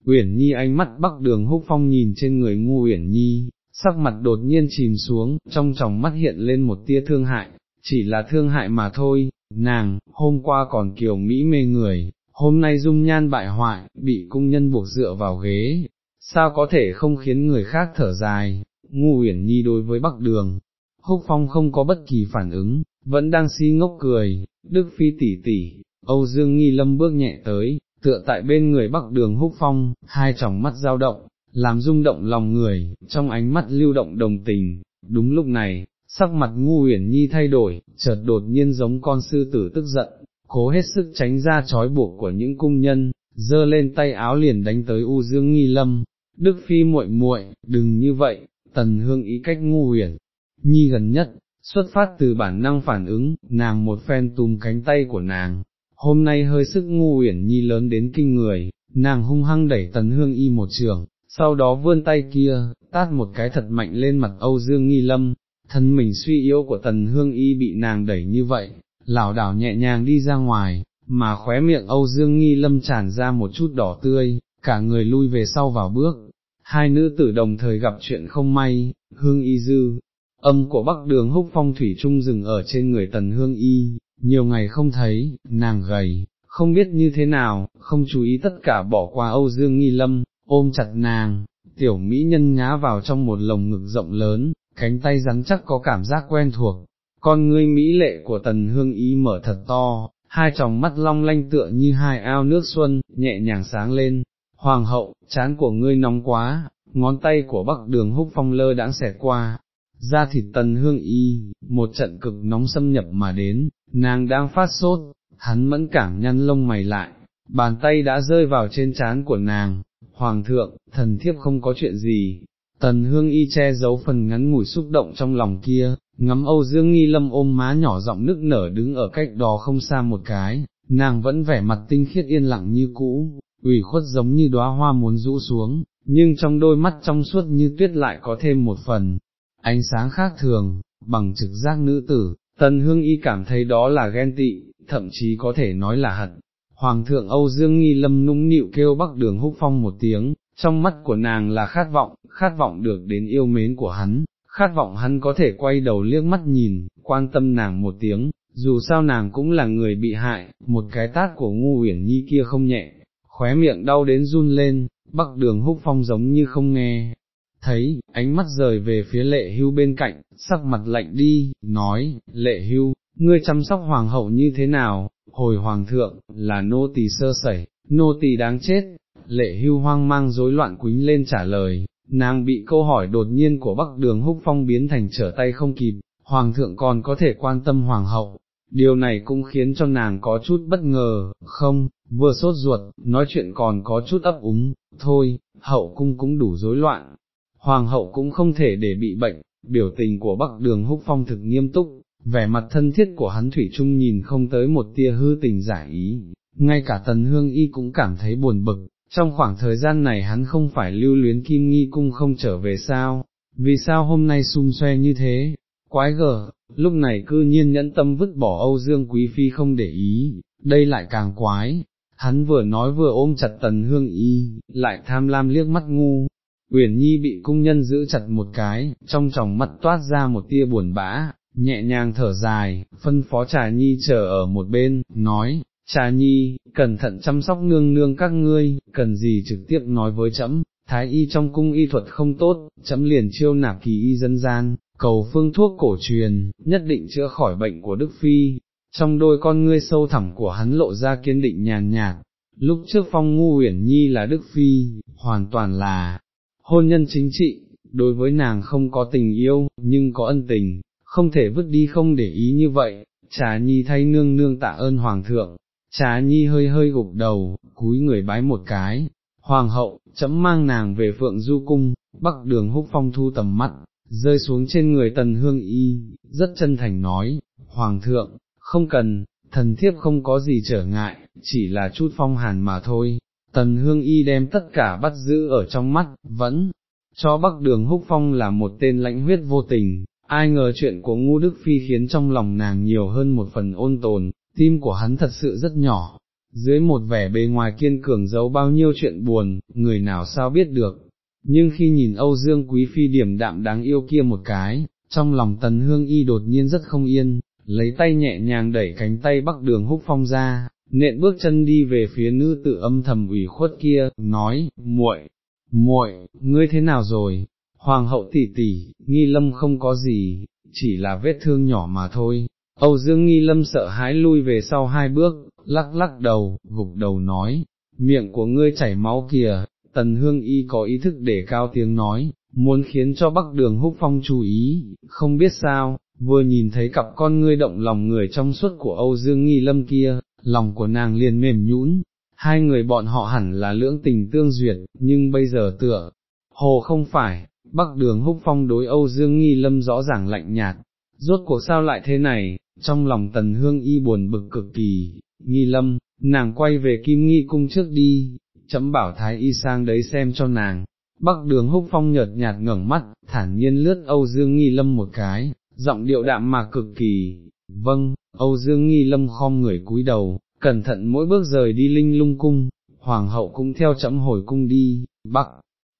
Uyển Nhi ánh mắt bắc đường húc phong nhìn trên người ngu Uyển Nhi, sắc mặt đột nhiên chìm xuống, trong tròng mắt hiện lên một tia thương hại, chỉ là thương hại mà thôi, nàng, hôm qua còn kiều Mỹ mê người, hôm nay dung nhan bại hoại, bị cung nhân buộc dựa vào ghế, sao có thể không khiến người khác thở dài, ngu uyển nhi đối với bắc đường, húc phong không có bất kỳ phản ứng, vẫn đang si ngốc cười, đức phi tỷ tỷ, Âu Dương Nghi Lâm bước nhẹ tới, tựa tại bên người bắc đường húc phong, hai tròng mắt dao động, làm rung động lòng người, trong ánh mắt lưu động đồng tình, đúng lúc này, sắc mặt ngu uyển nhi thay đổi, chợt đột nhiên giống con sư tử tức giận, cố hết sức tránh ra trói buộc của những cung nhân, dơ lên tay áo liền đánh tới U Dương Nghi Lâm, Đức Phi muội muội, đừng như vậy, tần hương ý cách ngu uyển, nhi gần nhất, xuất phát từ bản năng phản ứng, nàng một phen túm cánh tay của nàng, hôm nay hơi sức ngu uyển nhi lớn đến kinh người, nàng hung hăng đẩy tần hương y một trường, sau đó vươn tay kia, tát một cái thật mạnh lên mặt Âu Dương Nghi Lâm, thân mình suy yếu của tần hương y bị nàng đẩy như vậy, lảo đảo nhẹ nhàng đi ra ngoài, mà khóe miệng Âu Dương Nghi Lâm tràn ra một chút đỏ tươi, cả người lui về sau vào bước. Hai nữ tử đồng thời gặp chuyện không may, hương y dư, âm của bắc đường húc phong thủy trung dừng ở trên người tần hương y, nhiều ngày không thấy, nàng gầy, không biết như thế nào, không chú ý tất cả bỏ qua Âu Dương Nghi Lâm, ôm chặt nàng, tiểu mỹ nhân ngá vào trong một lồng ngực rộng lớn, cánh tay rắn chắc có cảm giác quen thuộc, con ngươi mỹ lệ của tần hương ý mở thật to, hai tròng mắt long lanh tựa như hai ao nước xuân, nhẹ nhàng sáng lên, hoàng hậu, chán của ngươi nóng quá, ngón tay của bắc đường húc phong lơ đãng xẹt qua, ra thịt tần hương y, một trận cực nóng xâm nhập mà đến, nàng đang phát sốt, hắn mẫn cảm nhăn lông mày lại, bàn tay đã rơi vào trên trán của nàng, hoàng thượng, thần thiếp không có chuyện gì, tần hương y che giấu phần ngắn ngủi xúc động trong lòng kia, ngắm Âu Dương Nghi Lâm ôm má nhỏ giọng nức nở đứng ở cách đó không xa một cái, nàng vẫn vẻ mặt tinh khiết yên lặng như cũ, ủy khuất giống như đóa hoa muốn rũ xuống, nhưng trong đôi mắt trong suốt như tuyết lại có thêm một phần, ánh sáng khác thường, bằng trực giác nữ tử, tần hương y cảm thấy đó là ghen tị, thậm chí có thể nói là hận. Hoàng thượng Âu Dương Nghi Lâm nũng nịu kêu bắc đường húc phong một tiếng, trong mắt của nàng là khát vọng, khát vọng được đến yêu mến của hắn, khát vọng hắn có thể quay đầu liếc mắt nhìn, quan tâm nàng một tiếng, dù sao nàng cũng là người bị hại, một cái tát của ngu uyển nhi kia không nhẹ, khóe miệng đau đến run lên, bắc đường húc phong giống như không nghe. Thấy, ánh mắt rời về phía lệ hưu bên cạnh, sắc mặt lạnh đi, nói, lệ hưu, ngươi chăm sóc hoàng hậu như thế nào, hồi hoàng thượng, là nô tỳ sơ sẩy, nô tỳ đáng chết, lệ hưu hoang mang rối loạn quính lên trả lời, nàng bị câu hỏi đột nhiên của Bắc Đường Húc Phong biến thành trở tay không kịp, Hoàng thượng còn có thể quan tâm Hoàng hậu, điều này cũng khiến cho nàng có chút bất ngờ, không, vừa sốt ruột, nói chuyện còn có chút ấp úng, thôi, hậu cung cũng đủ rối loạn, Hoàng hậu cũng không thể để bị bệnh, biểu tình của Bắc Đường Húc Phong thực nghiêm túc, vẻ mặt thân thiết của hắn Thủy Trung nhìn không tới một tia hư tình giải ý, ngay cả Tần Hương Y cũng cảm thấy buồn bực, trong khoảng thời gian này hắn không phải lưu luyến kim nghi cung không trở về sao, vì sao hôm nay xung xoe như thế, quái gở, lúc này cư nhiên nhẫn tâm vứt bỏ Âu Dương Quý Phi không để ý, đây lại càng quái, hắn vừa nói vừa ôm chặt tần hương y, lại tham lam liếc mắt ngu. Uyển Nhi bị cung nhân giữ chặt một cái, trong tròng mắt toát ra một tia buồn bã, nhẹ nhàng thở dài, phân phó trà nhi chờ ở một bên, nói, Trà nhi, cẩn thận chăm sóc nương nương các ngươi, cần gì trực tiếp nói với trẫm, thái y trong cung y thuật không tốt, trẫm liền chiêu nạp kỳ y dân gian, cầu phương thuốc cổ truyền, nhất định chữa khỏi bệnh của Đức Phi. Trong đôi con ngươi sâu thẳm của hắn lộ ra kiên định nhàn nhạt, lúc trước phong ngu uyển nhi là Đức Phi, hoàn toàn là hôn nhân chính trị, đối với nàng không có tình yêu, nhưng có ân tình, không thể vứt đi không để ý như vậy, trà nhi thay nương nương tạ ơn hoàng thượng, Trá nhi hơi hơi gục đầu, cúi người bái một cái, hoàng hậu, chấm mang nàng về phượng du cung, bắc đường húc phong thu tầm mắt, rơi xuống trên người tần hương y, rất chân thành nói, Hoàng thượng, không cần, thần thiếp không có gì trở ngại, chỉ là chút phong hàn mà thôi. Tần hương y đem tất cả bắt giữ ở trong mắt, vẫn, cho bắc đường húc phong là một tên lãnh huyết vô tình, ai ngờ chuyện của ngu đức phi khiến trong lòng nàng nhiều hơn một phần ôn tồn, tim của hắn thật sự rất nhỏ, dưới một vẻ bề ngoài kiên cường giấu bao nhiêu chuyện buồn, người nào sao biết được, nhưng khi nhìn Âu Dương Quý Phi điểm đạm đáng yêu kia một cái, trong lòng tần hương y đột nhiên rất không yên, lấy tay nhẹ nhàng đẩy cánh tay bắc đường húc phong ra, nện bước chân đi về phía nữ tự âm thầm ủy khuất kia, nói, muội, muội, ngươi thế nào rồi, hoàng hậu tỷ tỷ, nghi lâm không có gì, chỉ là vết thương nhỏ mà thôi. Âu Dương nghi lâm sợ hãi lui về sau hai bước, lắc lắc đầu, gục đầu nói, miệng của ngươi chảy máu kìa, tần hương y có ý thức để cao tiếng nói, muốn khiến cho bắc đường húc phong chú ý, không biết sao, vừa nhìn thấy cặp con ngươi động lòng người trong suốt của Âu Dương Nghi Lâm kia, lòng của nàng liền mềm nhũn. hai người bọn họ hẳn là lưỡng tình tương duyệt, nhưng bây giờ tựa, hồ không phải, bắc đường húc phong đối Âu Dương Nghi Lâm rõ ràng lạnh nhạt, rốt cuộc sao lại thế này, trong lòng tần hương y buồn bực cực kỳ, Nghi Lâm, nàng quay về Kim Nghi cung trước đi, chấm bảo Thái Y sang đấy xem cho nàng. Bắc đường húc phong nhợt nhạt ngẩng mắt, thản nhiên lướt Âu Dương Nghi Lâm một cái, giọng điệu đạm mà cực kỳ, vâng, Âu Dương Nghi Lâm khom người cúi đầu, cẩn thận mỗi bước rời đi linh lung cung, hoàng hậu cũng theo chậm hồi cung đi, bắc.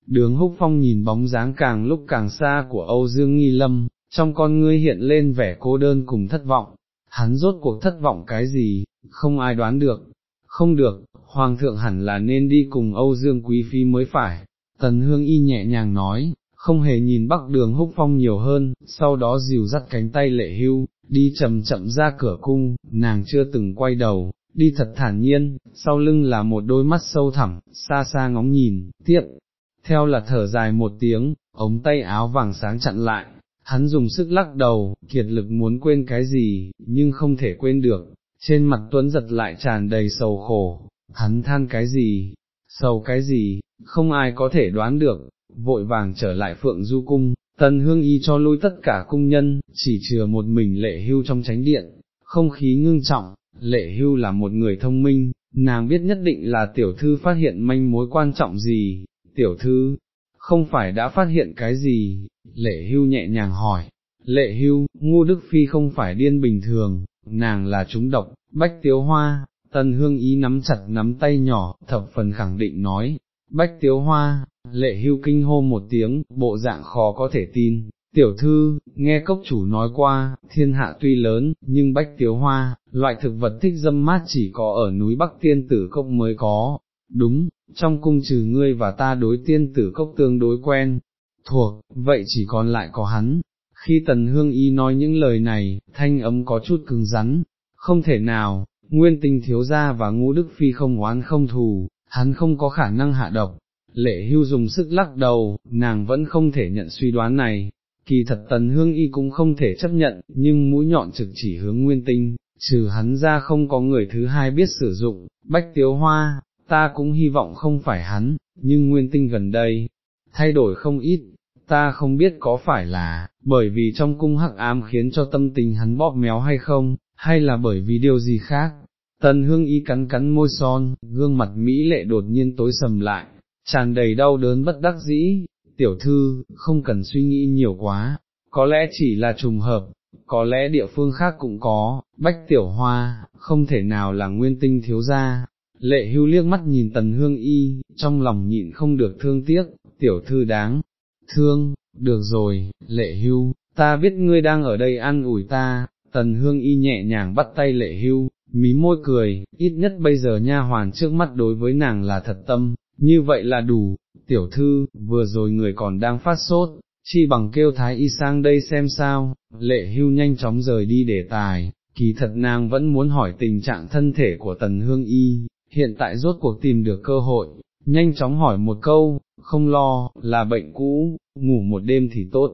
Đường húc phong nhìn bóng dáng càng lúc càng xa của Âu Dương Nghi Lâm, trong con ngươi hiện lên vẻ cô đơn cùng thất vọng, hắn rốt cuộc thất vọng cái gì, không ai đoán được, không được, Hoàng thượng hẳn là nên đi cùng Âu Dương Quý Phi mới phải, Tần Hương Y nhẹ nhàng nói, không hề nhìn bắc đường húc phong nhiều hơn, sau đó dìu dắt cánh tay lệ hưu, đi chậm chậm ra cửa cung, nàng chưa từng quay đầu, đi thật thản nhiên, sau lưng là một đôi mắt sâu thẳm, xa xa ngóng nhìn, tiếp, theo là thở dài một tiếng, ống tay áo vàng sáng chặn lại, hắn dùng sức lắc đầu, kiệt lực muốn quên cái gì, nhưng không thể quên được, trên mặt tuấn giật lại tràn đầy sầu khổ, hắn than cái gì, sầu cái gì, không ai có thể đoán được, vội vàng trở lại phượng du cung, tần hương y cho lui tất cả cung nhân, chỉ chừa một mình lệ hưu trong tránh điện, không khí ngưng trọng, lệ hưu là một người thông minh, nàng biết nhất định là tiểu thư phát hiện manh mối quan trọng gì, tiểu thư, không phải đã phát hiện cái gì, lệ hưu nhẹ nhàng hỏi, lệ hưu, ngu đức phi không phải điên bình thường, nàng là chúng độc, bách tiếu hoa, tân hương ý nắm chặt nắm tay nhỏ, thập phần khẳng định nói, bách tiếu hoa, lệ hưu kinh hô một tiếng, bộ dạng khó có thể tin. Tiểu thư, nghe cốc chủ nói qua, thiên hạ tuy lớn, nhưng bách tiếu hoa, loại thực vật thích dâm mát chỉ có ở núi Bắc Tiên Tử Cốc mới có, đúng, trong cung trừ ngươi và ta đối tiên tử cốc tương đối quen, thuộc, vậy chỉ còn lại có hắn. Khi Tần Hương Y nói những lời này, thanh ấm có chút cứng rắn, không thể nào, nguyên tình thiếu gia và ngũ đức phi không oán không thù, hắn không có khả năng hạ độc. Lệ hưu dùng sức lắc đầu, nàng vẫn không thể nhận suy đoán này, kỳ thật tần hương y cũng không thể chấp nhận, nhưng mũi nhọn trực chỉ hướng nguyên tinh, trừ hắn ra không có người thứ hai biết sử dụng, bách tiếu hoa, ta cũng hy vọng không phải hắn, nhưng nguyên tinh gần đây, thay đổi không ít, ta không biết có phải là, bởi vì trong cung hắc ám khiến cho tâm tình hắn bóp méo hay không, hay là bởi vì điều gì khác. Tần hương y cắn cắn môi son, gương mặt Mỹ lệ đột nhiên tối sầm lại, tràn đầy đau đớn bất đắc dĩ, tiểu thư, không cần suy nghĩ nhiều quá, có lẽ chỉ là trùng hợp, có lẽ địa phương khác cũng có, bách tiểu hoa, không thể nào là nguyên tinh thiếu gia, Lệ hưu liếc mắt nhìn tần hương y, trong lòng nhịn không được thương tiếc, tiểu thư đáng, thương, được rồi, lệ hưu, ta biết ngươi đang ở đây ăn ủi ta, tần hương y nhẹ nhàng bắt tay lệ hưu, mí môi cười, ít nhất bây giờ nha hoàn trước mắt đối với nàng là thật tâm, như vậy là đủ, tiểu thư, vừa rồi người còn đang phát sốt, chi bằng kêu thái y sang đây xem sao, lệ hưu nhanh chóng rời đi để tài, kỳ thật nàng vẫn muốn hỏi tình trạng thân thể của tần hương y, hiện tại rốt cuộc tìm được cơ hội, nhanh chóng hỏi một câu, không lo, là bệnh cũ, ngủ một đêm thì tốt.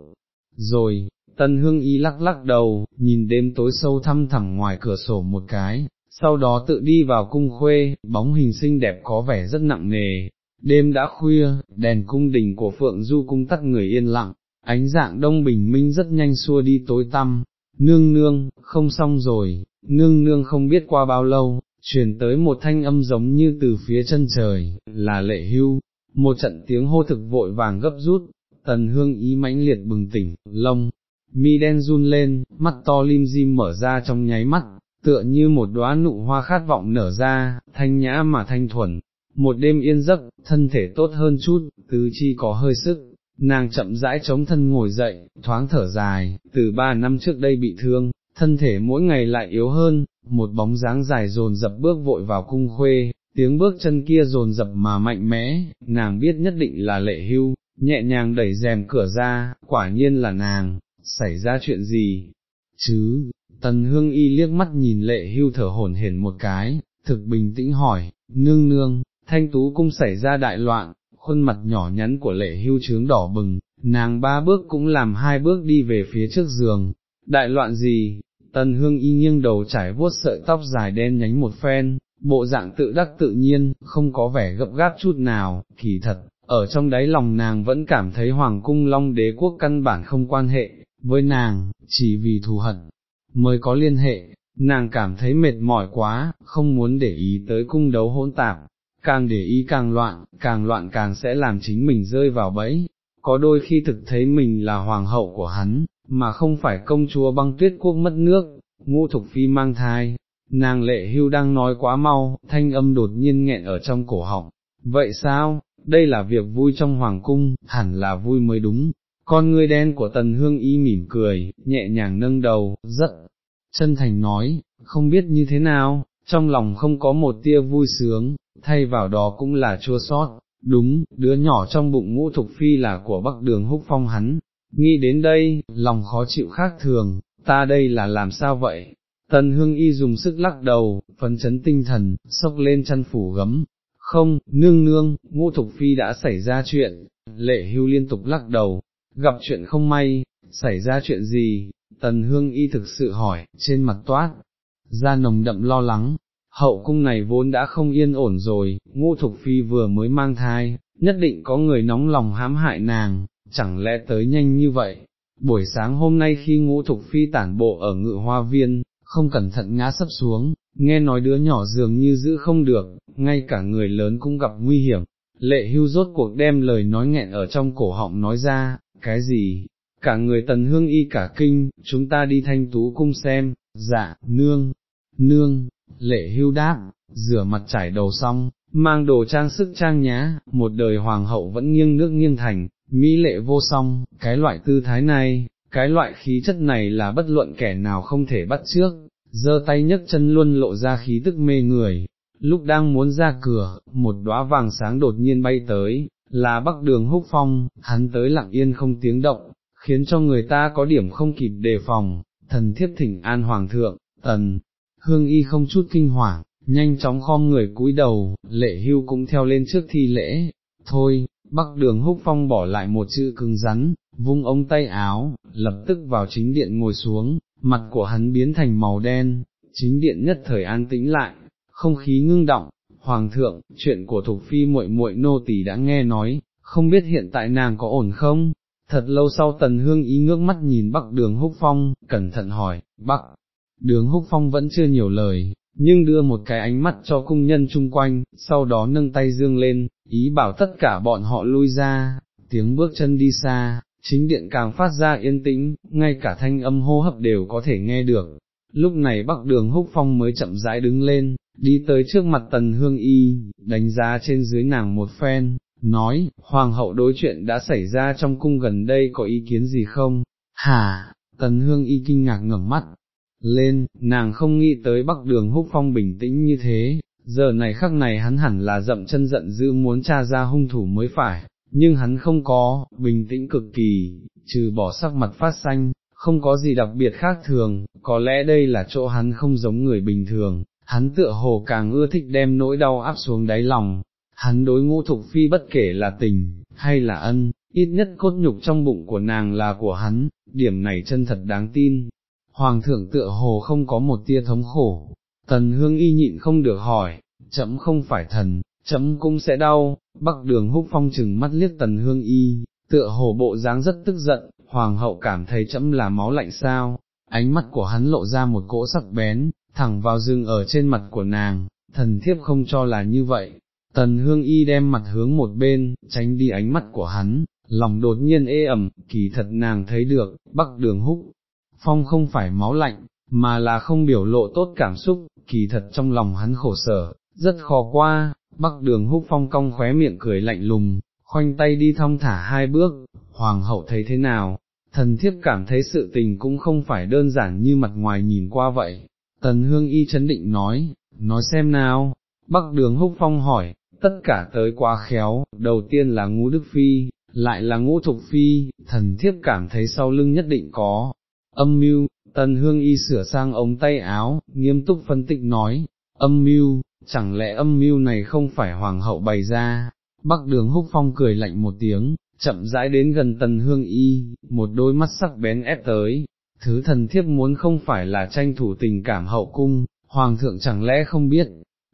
Rồi, Tân Hương Y lắc lắc đầu, nhìn đêm tối sâu thăm thẳng ngoài cửa sổ một cái, sau đó tự đi vào cung khuê, bóng hình xinh đẹp có vẻ rất nặng nề. Đêm đã khuya, đèn cung đình của Phượng Du cung tắt người yên lặng, ánh dạng đông bình minh rất nhanh xua đi tối tăm, nương nương, không xong rồi, nương nương không biết qua bao lâu, truyền tới một thanh âm giống như từ phía chân trời, là lệ hưu, một trận tiếng hô thực vội vàng gấp rút, tần hương ý mãnh liệt bừng tỉnh, lông, mi đen run lên, mắt to lim dim mở ra trong nháy mắt, tựa như một đóa nụ hoa khát vọng nở ra, thanh nhã mà thanh thuần, một đêm yên giấc, thân thể tốt hơn chút, tứ chi có hơi sức, nàng chậm rãi chống thân ngồi dậy, thoáng thở dài, từ ba năm trước đây bị thương, thân thể mỗi ngày lại yếu hơn, một bóng dáng dài dồn dập bước vội vào cung khuê, tiếng bước chân kia dồn dập mà mạnh mẽ, nàng biết nhất định là lệ hưu, nhẹ nhàng đẩy rèm cửa ra, quả nhiên là nàng, xảy ra chuyện gì, chứ, tần hương y liếc mắt nhìn lệ hưu thở hổn hển một cái, thực bình tĩnh hỏi, nương nương, thanh tú cung xảy ra đại loạn, khuôn mặt nhỏ nhắn của lệ hưu trướng đỏ bừng, nàng ba bước cũng làm hai bước đi về phía trước giường, đại loạn gì, tần hương y nghiêng đầu trải vuốt sợi tóc dài đen nhánh một phen, bộ dạng tự đắc tự nhiên, không có vẻ gấp gáp chút nào, kỳ thật, ở trong đáy lòng nàng vẫn cảm thấy Hoàng cung Long đế quốc căn bản không quan hệ, với nàng, chỉ vì thù hận, mới có liên hệ, nàng cảm thấy mệt mỏi quá, không muốn để ý tới cung đấu hỗn tạp, càng để ý càng loạn, càng loạn càng sẽ làm chính mình rơi vào bẫy, có đôi khi thực thấy mình là hoàng hậu của hắn, mà không phải công chúa băng tuyết quốc mất nước, ngũ thục phi mang thai, nàng lệ hưu đang nói quá mau, thanh âm đột nhiên nghẹn ở trong cổ họng, vậy sao, đây là việc vui trong hoàng cung, hẳn là vui mới đúng, con ngươi đen của tần hương y mỉm cười, nhẹ nhàng nâng đầu, rất chân thành nói, không biết như thế nào, trong lòng không có một tia vui sướng, thay vào đó cũng là chua sót, đúng, đứa nhỏ trong bụng ngũ thục phi là của bắc đường húc phong hắn, nghĩ đến đây, lòng khó chịu khác thường, ta đây là làm sao vậy? Tần hương y dùng sức lắc đầu, phấn chấn tinh thần, sốc lên chăn phủ gấm, không, nương nương, ngũ thục phi đã xảy ra chuyện, lệ hưu liên tục lắc đầu, gặp chuyện không may, xảy ra chuyện gì, tần hương y thực sự hỏi, trên mặt toát, ra nồng đậm lo lắng, hậu cung này vốn đã không yên ổn rồi, ngũ thục phi vừa mới mang thai, nhất định có người nóng lòng hãm hại nàng, chẳng lẽ tới nhanh như vậy. Buổi sáng hôm nay khi ngũ thục phi tản bộ ở ngự hoa viên, không cẩn thận ngã sấp xuống, nghe nói đứa nhỏ dường như giữ không được, ngay cả người lớn cũng gặp nguy hiểm. Lệ hưu rốt cuộc đem lời nói nghẹn ở trong cổ họng nói ra, cái gì, cả người tần hương y cả kinh, chúng ta đi thanh tú cung xem, dạ, nương, nương, lệ hưu đáp, rửa mặt trải đầu xong, mang đồ trang sức trang nhá, một đời hoàng hậu vẫn nghiêng nước nghiêng thành, mỹ lệ vô song, cái loại tư thái này, cái loại khí chất này là bất luận kẻ nào không thể bắt trước, giơ tay nhấc chân luôn lộ ra khí tức mê người. Lúc đang muốn ra cửa, một đóa vàng sáng đột nhiên bay tới, là bắc đường húc phong, hắn tới lặng yên không tiếng động, khiến cho người ta có điểm không kịp đề phòng, thần thiếp thỉnh an hoàng thượng, tần, hương y không chút kinh hoàng, nhanh chóng khom người cúi đầu, lệ hưu cũng theo lên trước thi lễ, thôi, bắc đường húc phong bỏ lại một chữ cứng rắn, vung ống tay áo, lập tức vào chính điện ngồi xuống, mặt của hắn biến thành màu đen, chính điện nhất thời an tĩnh lại, không khí ngưng động, hoàng thượng, chuyện của thục phi muội muội nô tỳ đã nghe nói, không biết hiện tại nàng có ổn không? Thật lâu sau tần hương ý ngước mắt nhìn bắc đường húc phong, cẩn thận hỏi, bắc, đường húc phong vẫn chưa nhiều lời, nhưng đưa một cái ánh mắt cho cung nhân chung quanh, sau đó nâng tay dương lên, ý bảo tất cả bọn họ lui ra, tiếng bước chân đi xa, chính điện càng phát ra yên tĩnh, ngay cả thanh âm hô hấp đều có thể nghe được. Lúc này bắc đường húc phong mới chậm rãi đứng lên, đi tới trước mặt tần hương y, đánh giá trên dưới nàng một phen, nói, hoàng hậu đối chuyện đã xảy ra trong cung gần đây có ý kiến gì không? Hà, tần hương y kinh ngạc ngẩng mắt, lên, nàng không nghĩ tới bắc đường húc phong bình tĩnh như thế, giờ này khắc này hắn hẳn là dậm chân giận dữ muốn tra ra hung thủ mới phải, nhưng hắn không có, bình tĩnh cực kỳ, trừ bỏ sắc mặt phát xanh, không có gì đặc biệt khác thường, có lẽ đây là chỗ hắn không giống người bình thường, hắn tựa hồ càng ưa thích đem nỗi đau áp xuống đáy lòng, hắn đối ngũ thục phi bất kể là tình, hay là ân, ít nhất cốt nhục trong bụng của nàng là của hắn, điểm này chân thật đáng tin. Hoàng thượng tựa hồ không có một tia thống khổ, tần hương y nhịn không được hỏi, chấm không phải thần, chấm cũng sẽ đau, bắc đường húc phong chừng mắt liếc tần hương y, tựa hồ bộ dáng rất tức giận, hoàng hậu cảm thấy chấm là máu lạnh sao, ánh mắt của hắn lộ ra một cỗ sắc bén, thẳng vào rừng ở trên mặt của nàng, thần thiếp không cho là như vậy. Tần hương y đem mặt hướng một bên, tránh đi ánh mắt của hắn, lòng đột nhiên ê ẩm, kỳ thật nàng thấy được, bắc đường húc, phong không phải máu lạnh, mà là không biểu lộ tốt cảm xúc, kỳ thật trong lòng hắn khổ sở, rất khó qua, bắc đường húc phong cong khóe miệng cười lạnh lùng, khoanh tay đi thong thả hai bước, hoàng hậu thấy thế nào, thần thiếp cảm thấy sự tình cũng không phải đơn giản như mặt ngoài nhìn qua vậy, tần hương y chấn định nói, nói xem nào, bắc đường húc phong hỏi, tất cả tới quá khéo, đầu tiên là ngũ đức phi, lại là ngũ thục phi, thần thiếp cảm thấy sau lưng nhất định có, âm mưu, tần hương y sửa sang ống tay áo, nghiêm túc phân tích nói, âm mưu, chẳng lẽ âm mưu này không phải hoàng hậu bày ra, bắc đường húc phong cười lạnh một tiếng, chậm rãi đến gần tần hương y, một đôi mắt sắc bén ép tới, thứ thần thiếp muốn không phải là tranh thủ tình cảm hậu cung, hoàng thượng chẳng lẽ không biết,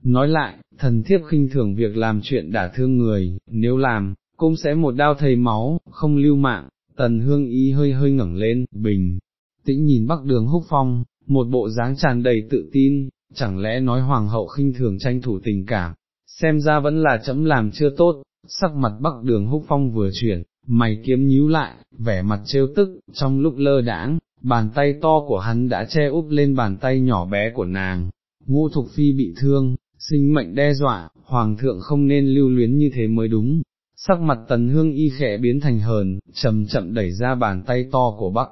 nói lại, thần thiếp khinh thường việc làm chuyện đả thương người, nếu làm, cũng sẽ một đao thầy máu, không lưu mạng, tần hương y hơi hơi ngẩng lên, bình, tĩnh nhìn bắc đường húc phong, một bộ dáng tràn đầy tự tin, chẳng lẽ nói hoàng hậu khinh thường tranh thủ tình cảm, xem ra vẫn là chấm làm chưa tốt, sắc mặt bắc đường húc phong vừa chuyển, mày kiếm nhíu lại, vẻ mặt trêu tức, trong lúc lơ đãng, bàn tay to của hắn đã che úp lên bàn tay nhỏ bé của nàng, ngũ thục phi bị thương, sinh mệnh đe dọa, hoàng thượng không nên lưu luyến như thế mới đúng. Sắc mặt tần hương y khẽ biến thành hờn, chậm chậm đẩy ra bàn tay to của bắc.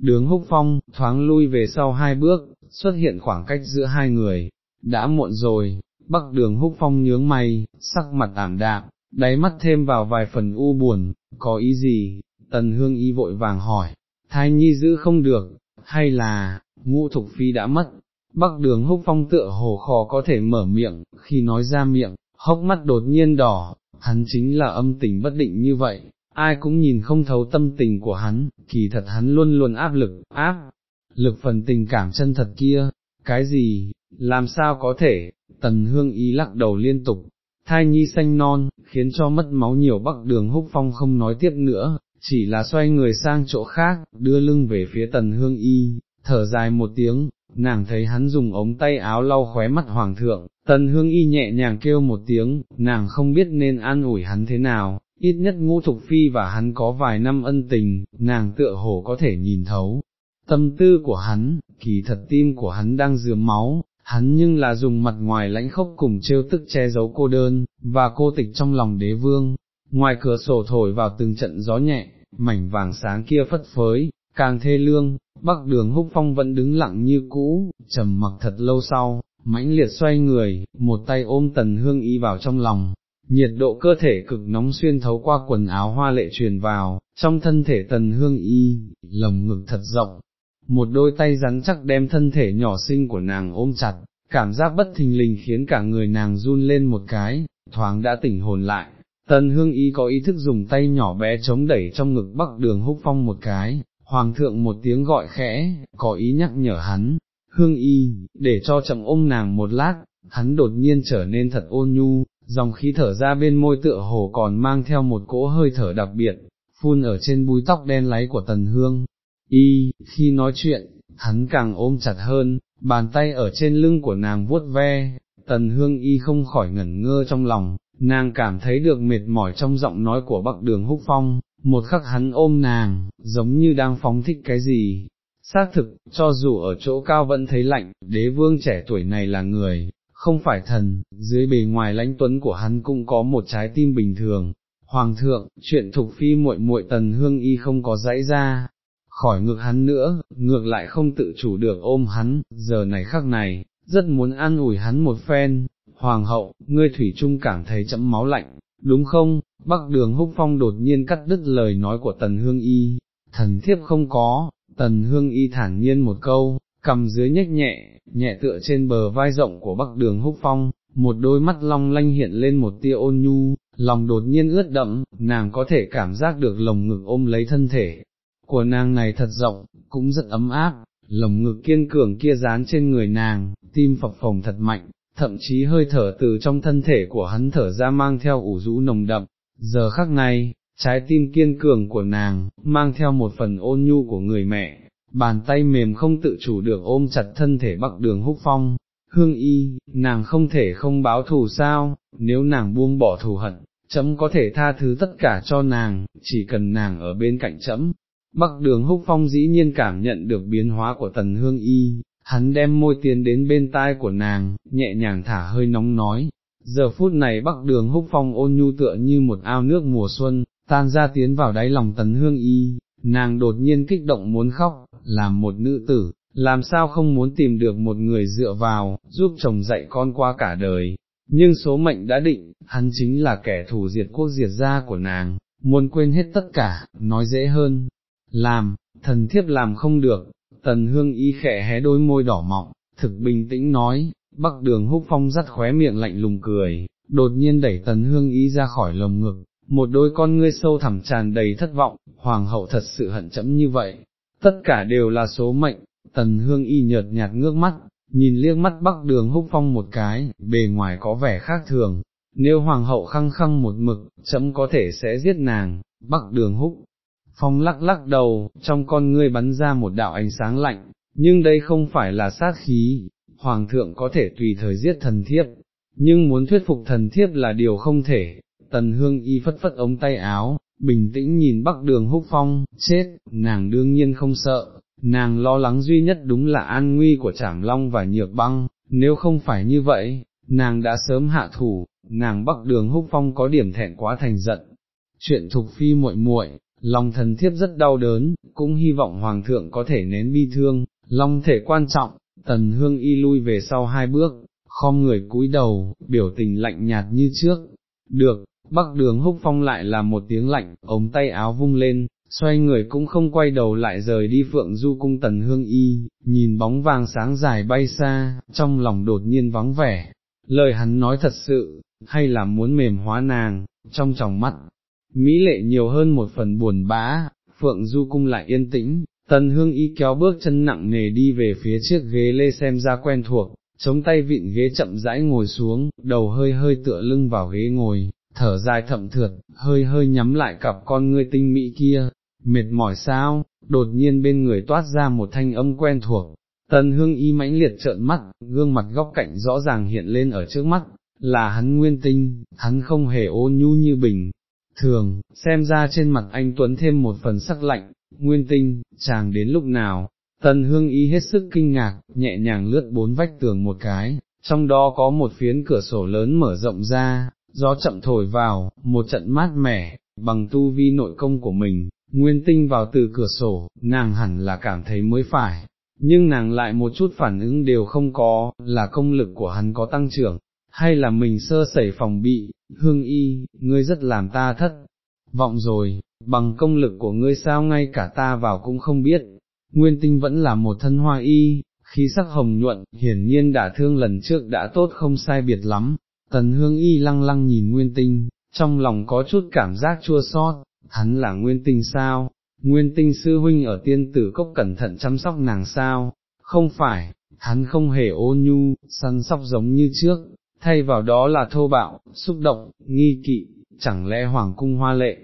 Đường húc phong, thoáng lui về sau hai bước, xuất hiện khoảng cách giữa hai người, đã muộn rồi, bắc đường húc phong nhướng mày, sắc mặt ảm đạm, đáy mắt thêm vào vài phần u buồn, có ý gì, tần hương y vội vàng hỏi, thai nhi giữ không được, hay là, ngũ thục phi đã mất, bắc đường húc phong tựa hồ khó có thể mở miệng, khi nói ra miệng, hốc mắt đột nhiên đỏ, hắn chính là âm tình bất định như vậy, ai cũng nhìn không thấu tâm tình của hắn, kỳ thật hắn luôn luôn áp lực, áp lực phần tình cảm chân thật kia, cái gì, làm sao có thể, tần hương ý lắc đầu liên tục, thai nhi xanh non, khiến cho mất máu nhiều bắc đường húc phong không nói tiếp nữa, chỉ là xoay người sang chỗ khác, đưa lưng về phía tần hương y, thở dài một tiếng, nàng thấy hắn dùng ống tay áo lau khóe mắt hoàng thượng, tần hương y nhẹ nhàng kêu một tiếng, nàng không biết nên an ủi hắn thế nào, ít nhất ngũ thục phi và hắn có vài năm ân tình, nàng tựa hồ có thể nhìn thấu. Tâm tư của hắn, kỳ thật tim của hắn đang dướm máu, hắn nhưng là dùng mặt ngoài lãnh khốc cùng trêu tức che giấu cô đơn, và cô tịch trong lòng đế vương, ngoài cửa sổ thổi vào từng trận gió nhẹ, mảnh vàng sáng kia phất phới, càng thê lương, bắc đường húc phong vẫn đứng lặng như cũ, trầm mặc thật lâu sau, mãnh liệt xoay người, một tay ôm tần hương y vào trong lòng, nhiệt độ cơ thể cực nóng xuyên thấu qua quần áo hoa lệ truyền vào, trong thân thể tần hương y, lồng ngực thật rộng, một đôi tay rắn chắc đem thân thể nhỏ xinh của nàng ôm chặt, cảm giác bất thình lình khiến cả người nàng run lên một cái, thoáng đã tỉnh hồn lại. Tần hương y có ý thức dùng tay nhỏ bé chống đẩy trong ngực bắc đường húc phong một cái, hoàng thượng một tiếng gọi khẽ, có ý nhắc nhở hắn, hương y, để cho chậm ôm nàng một lát, hắn đột nhiên trở nên thật ôn nhu, dòng khí thở ra bên môi tựa hồ còn mang theo một cỗ hơi thở đặc biệt, phun ở trên búi tóc đen láy của tần hương, y, khi nói chuyện, hắn càng ôm chặt hơn, bàn tay ở trên lưng của nàng vuốt ve, tần hương y không khỏi ngẩn ngơ trong lòng, nàng cảm thấy được mệt mỏi trong giọng nói của bắc đường húc phong, một khắc hắn ôm nàng, giống như đang phóng thích cái gì. Xác thực, cho dù ở chỗ cao vẫn thấy lạnh, đế vương trẻ tuổi này là người, không phải thần, dưới bề ngoài lãnh tuấn của hắn cũng có một trái tim bình thường. Hoàng thượng, chuyện thục phi muội muội tần hương y không có dãy ra, khỏi ngược hắn nữa, ngược lại không tự chủ được ôm hắn, giờ này khắc này, rất muốn an ủi hắn một phen, hoàng hậu, ngươi thủy trung cảm thấy chấm máu lạnh, đúng không, bắc đường húc phong đột nhiên cắt đứt lời nói của tần hương y, thần thiếp không có, tần hương y thản nhiên một câu, cầm dưới nhếch nhẹ, nhẹ tựa trên bờ vai rộng của bắc đường húc phong, một đôi mắt long lanh hiện lên một tia ôn nhu, lòng đột nhiên ướt đậm, nàng có thể cảm giác được lồng ngực ôm lấy thân thể, của nàng này thật rộng, cũng rất ấm áp, lồng ngực kiên cường kia dán trên người nàng, tim phập phồng thật mạnh, thậm chí hơi thở từ trong thân thể của hắn thở ra mang theo ủ rũ nồng đậm, giờ khắc này, trái tim kiên cường của nàng, mang theo một phần ôn nhu của người mẹ, bàn tay mềm không tự chủ được ôm chặt thân thể bắc đường húc phong, hương y, nàng không thể không báo thù sao, nếu nàng buông bỏ thù hận, chấm có thể tha thứ tất cả cho nàng, chỉ cần nàng ở bên cạnh chấm. Bắc đường húc phong dĩ nhiên cảm nhận được biến hóa của tần hương y, hắn đem môi tiến đến bên tai của nàng, nhẹ nhàng thả hơi nóng nói. Giờ phút này bắc đường húc phong ôn nhu tựa như một ao nước mùa xuân, tan ra tiến vào đáy lòng tần hương y, nàng đột nhiên kích động muốn khóc, làm một nữ tử, làm sao không muốn tìm được một người dựa vào, giúp chồng dạy con qua cả đời, nhưng số mệnh đã định, hắn chính là kẻ thù diệt quốc diệt gia của nàng, muốn quên hết tất cả, nói dễ hơn, làm, thần thiếp làm không được, tần hương y khẽ hé đôi môi đỏ mọng, thực bình tĩnh nói, bắc đường húc phong dắt khóe miệng lạnh lùng cười, đột nhiên đẩy tần hương y ra khỏi lồng ngực, một đôi con ngươi sâu thẳm tràn đầy thất vọng, hoàng hậu thật sự hận chấm như vậy, tất cả đều là số mệnh, tần hương y nhợt nhạt ngước mắt, nhìn liếc mắt bắc đường húc phong một cái, bề ngoài có vẻ khác thường, nếu hoàng hậu khăng khăng một mực, chấm có thể sẽ giết nàng, bắc đường húc. Phong lắc lắc đầu, trong con ngươi bắn ra một đạo ánh sáng lạnh, nhưng đây không phải là sát khí, hoàng thượng có thể tùy thời giết thần thiếp, nhưng muốn thuyết phục thần thiếp là điều không thể, tần hương y phất phất ống tay áo, bình tĩnh nhìn bắc đường húc phong, chết, nàng đương nhiên không sợ, nàng lo lắng duy nhất đúng là an nguy của Trảm Long và Nhược Băng, nếu không phải như vậy, nàng đã sớm hạ thủ, nàng bắc đường húc phong có điểm thẹn quá thành giận. Chuyện thục phi muội muội, lòng thần thiếp rất đau đớn, cũng hy vọng hoàng thượng có thể nén bi thương, long thể quan trọng, tần hương y lui về sau hai bước, khom người cúi đầu, biểu tình lạnh nhạt như trước. Được, bắc đường húc phong lại là một tiếng lạnh, ống tay áo vung lên, xoay người cũng không quay đầu lại rời đi phượng du cung tần hương y, nhìn bóng vàng sáng dài bay xa, trong lòng đột nhiên vắng vẻ, lời hắn nói thật sự, hay là muốn mềm hóa nàng, trong tròng mắt, mỹ lệ nhiều hơn một phần buồn bã, phượng du cung lại yên tĩnh, tần hương y kéo bước chân nặng nề đi về phía chiếc ghế lê xem ra quen thuộc, chống tay vịn ghế chậm rãi ngồi xuống, đầu hơi hơi tựa lưng vào ghế ngồi, thở dài thậm thượt, hơi hơi nhắm lại cặp con ngươi tinh mỹ kia, mệt mỏi sao, đột nhiên bên người toát ra một thanh âm quen thuộc, tần hương y mãnh liệt trợn mắt, gương mặt góc cạnh rõ ràng hiện lên ở trước mắt, là hắn nguyên tinh, hắn không hề ôn nhu như bình. Thường, xem ra trên mặt anh Tuấn thêm một phần sắc lạnh, nguyên tinh, chàng đến lúc nào, tần hương y hết sức kinh ngạc, nhẹ nhàng lướt bốn vách tường một cái, trong đó có một phiến cửa sổ lớn mở rộng ra, gió chậm thổi vào, một trận mát mẻ, bằng tu vi nội công của mình, nguyên tinh vào từ cửa sổ, nàng hẳn là cảm thấy mới phải, nhưng nàng lại một chút phản ứng đều không có, là công lực của hắn có tăng trưởng, hay là mình sơ sẩy phòng bị, hương y, ngươi rất làm ta thất, vọng rồi, bằng công lực của ngươi sao ngay cả ta vào cũng không biết, nguyên tinh vẫn là một thân hoa y, khí sắc hồng nhuận, hiển nhiên đã thương lần trước đã tốt không sai biệt lắm, tần hương y lăng lăng nhìn nguyên tinh, trong lòng có chút cảm giác chua xót, hắn là nguyên tinh sao, nguyên tinh sư huynh ở tiên tử cốc cẩn thận chăm sóc nàng sao, không phải, hắn không hề ôn nhu, săn sóc giống như trước, thay vào đó là thô bạo, xúc động, nghi kỵ, chẳng lẽ hoàng cung hoa lệ,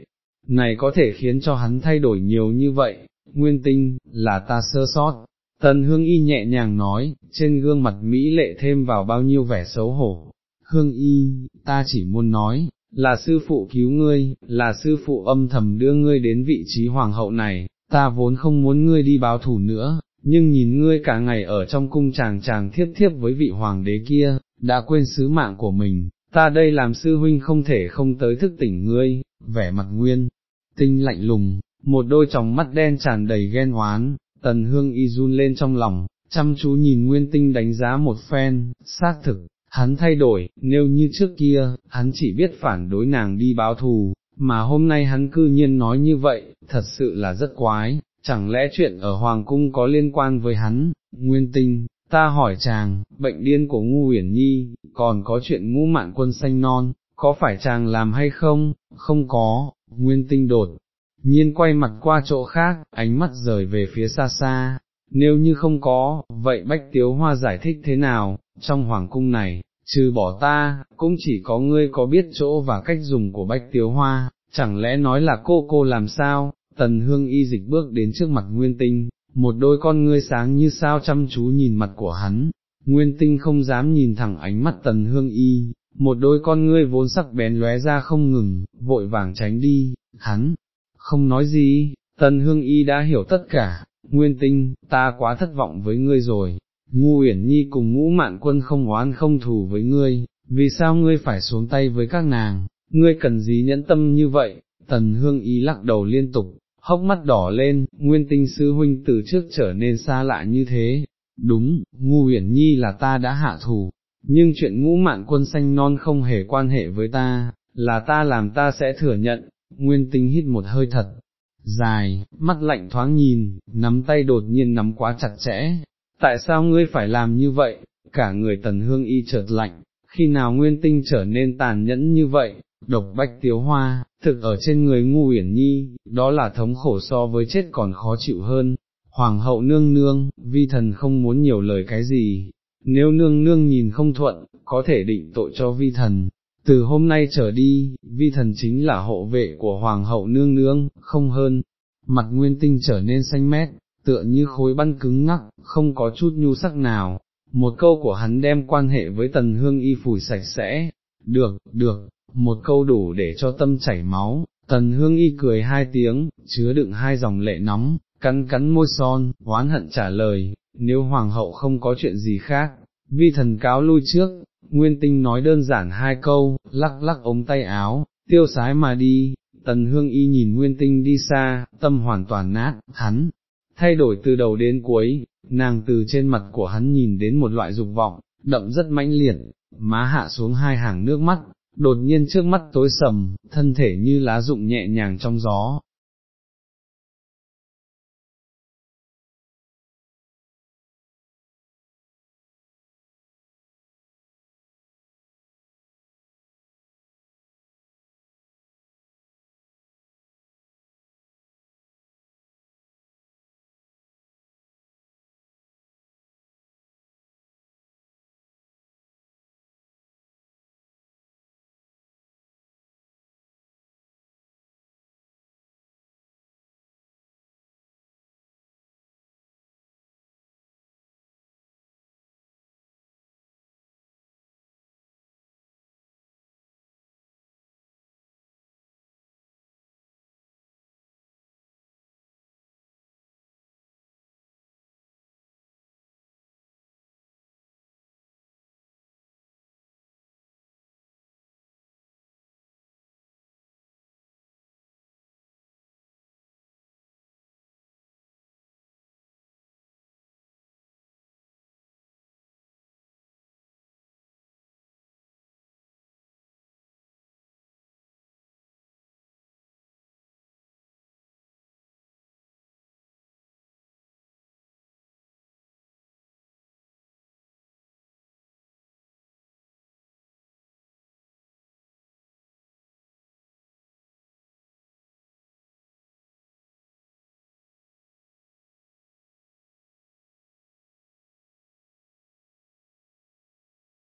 này có thể khiến cho hắn thay đổi nhiều như vậy, nguyên tinh, là ta sơ sót. Tần hương y nhẹ nhàng nói, trên gương mặt Mỹ lệ thêm vào bao nhiêu vẻ xấu hổ. Hương y, ta chỉ muốn nói, là sư phụ cứu ngươi, là sư phụ âm thầm đưa ngươi đến vị trí hoàng hậu này, ta vốn không muốn ngươi đi báo thủ nữa, nhưng nhìn ngươi cả ngày ở trong cung chàng chàng thiếp thiếp với vị hoàng đế kia, đã quên sứ mạng của mình, ta đây làm sư huynh không thể không tới thức tỉnh ngươi, vẻ mặt nguyên, tinh lạnh lùng, một đôi tròng mắt đen tràn đầy ghen oán, tần hương y run lên trong lòng, chăm chú nhìn nguyên tinh đánh giá một phen, xác thực, hắn thay đổi, nếu như trước kia, hắn chỉ biết phản đối nàng đi báo thù, mà hôm nay hắn cư nhiên nói như vậy, thật sự là rất quái, chẳng lẽ chuyện ở Hoàng Cung có liên quan với hắn, nguyên tinh, ta hỏi chàng, bệnh điên của ngu huyền nhi, còn có chuyện ngu mạn quân xanh non, có phải chàng làm hay không, không có, nguyên tinh đột, nhiên quay mặt qua chỗ khác, ánh mắt rời về phía xa xa, nếu như không có, vậy Bách Tiếu Hoa giải thích thế nào, trong hoàng cung này, trừ bỏ ta, cũng chỉ có ngươi có biết chỗ và cách dùng của Bách Tiếu Hoa, chẳng lẽ nói là cô cô làm sao, tần hương y dịch bước đến trước mặt nguyên tinh, một đôi con ngươi sáng như sao chăm chú nhìn mặt của hắn, nguyên tinh không dám nhìn thẳng ánh mắt tần hương y, một đôi con ngươi vốn sắc bén lóe ra không ngừng, vội vàng tránh đi, hắn, không nói gì, tần hương y đã hiểu tất cả, nguyên tinh, ta quá thất vọng với ngươi rồi, ngu uyển nhi cùng ngũ mạn quân không oán không thù với ngươi, vì sao ngươi phải xuống tay với các nàng, ngươi cần gì nhẫn tâm như vậy, tần hương y lắc đầu liên tục, hốc mắt đỏ lên, nguyên tinh sư huynh từ trước trở nên xa lạ như thế, đúng, ngu uyển nhi là ta đã hạ thù, nhưng chuyện ngũ mạn quân xanh non không hề quan hệ với ta, là ta làm ta sẽ thừa nhận, nguyên tinh hít một hơi thật, dài, mắt lạnh thoáng nhìn, nắm tay đột nhiên nắm quá chặt chẽ, tại sao ngươi phải làm như vậy, cả người tần hương y chợt lạnh, khi nào nguyên tinh trở nên tàn nhẫn như vậy, độc bách tiếu hoa, thực ở trên người ngu uyển nhi, đó là thống khổ so với chết còn khó chịu hơn. Hoàng hậu nương nương, vi thần không muốn nhiều lời cái gì, nếu nương nương nhìn không thuận, có thể định tội cho vi thần. Từ hôm nay trở đi, vi thần chính là hộ vệ của hoàng hậu nương nương, không hơn. Mặt nguyên tinh trở nên xanh mét, tựa như khối băng cứng ngắc, không có chút nhu sắc nào. Một câu của hắn đem quan hệ với tần hương y phủi sạch sẽ. Được, được, một câu đủ để cho tâm chảy máu, tần hương y cười hai tiếng, chứa đựng hai dòng lệ nóng, cắn cắn môi son, oán hận trả lời, nếu hoàng hậu không có chuyện gì khác, vi thần cáo lui trước, nguyên tinh nói đơn giản hai câu, lắc lắc ống tay áo, tiêu sái mà đi, tần hương y nhìn nguyên tinh đi xa, tâm hoàn toàn nát, hắn, thay đổi từ đầu đến cuối, nàng từ trên mặt của hắn nhìn đến một loại dục vọng, đậm rất mãnh liệt, má hạ xuống hai hàng nước mắt, đột nhiên trước mắt tối sầm, thân thể như lá rụng nhẹ nhàng trong gió,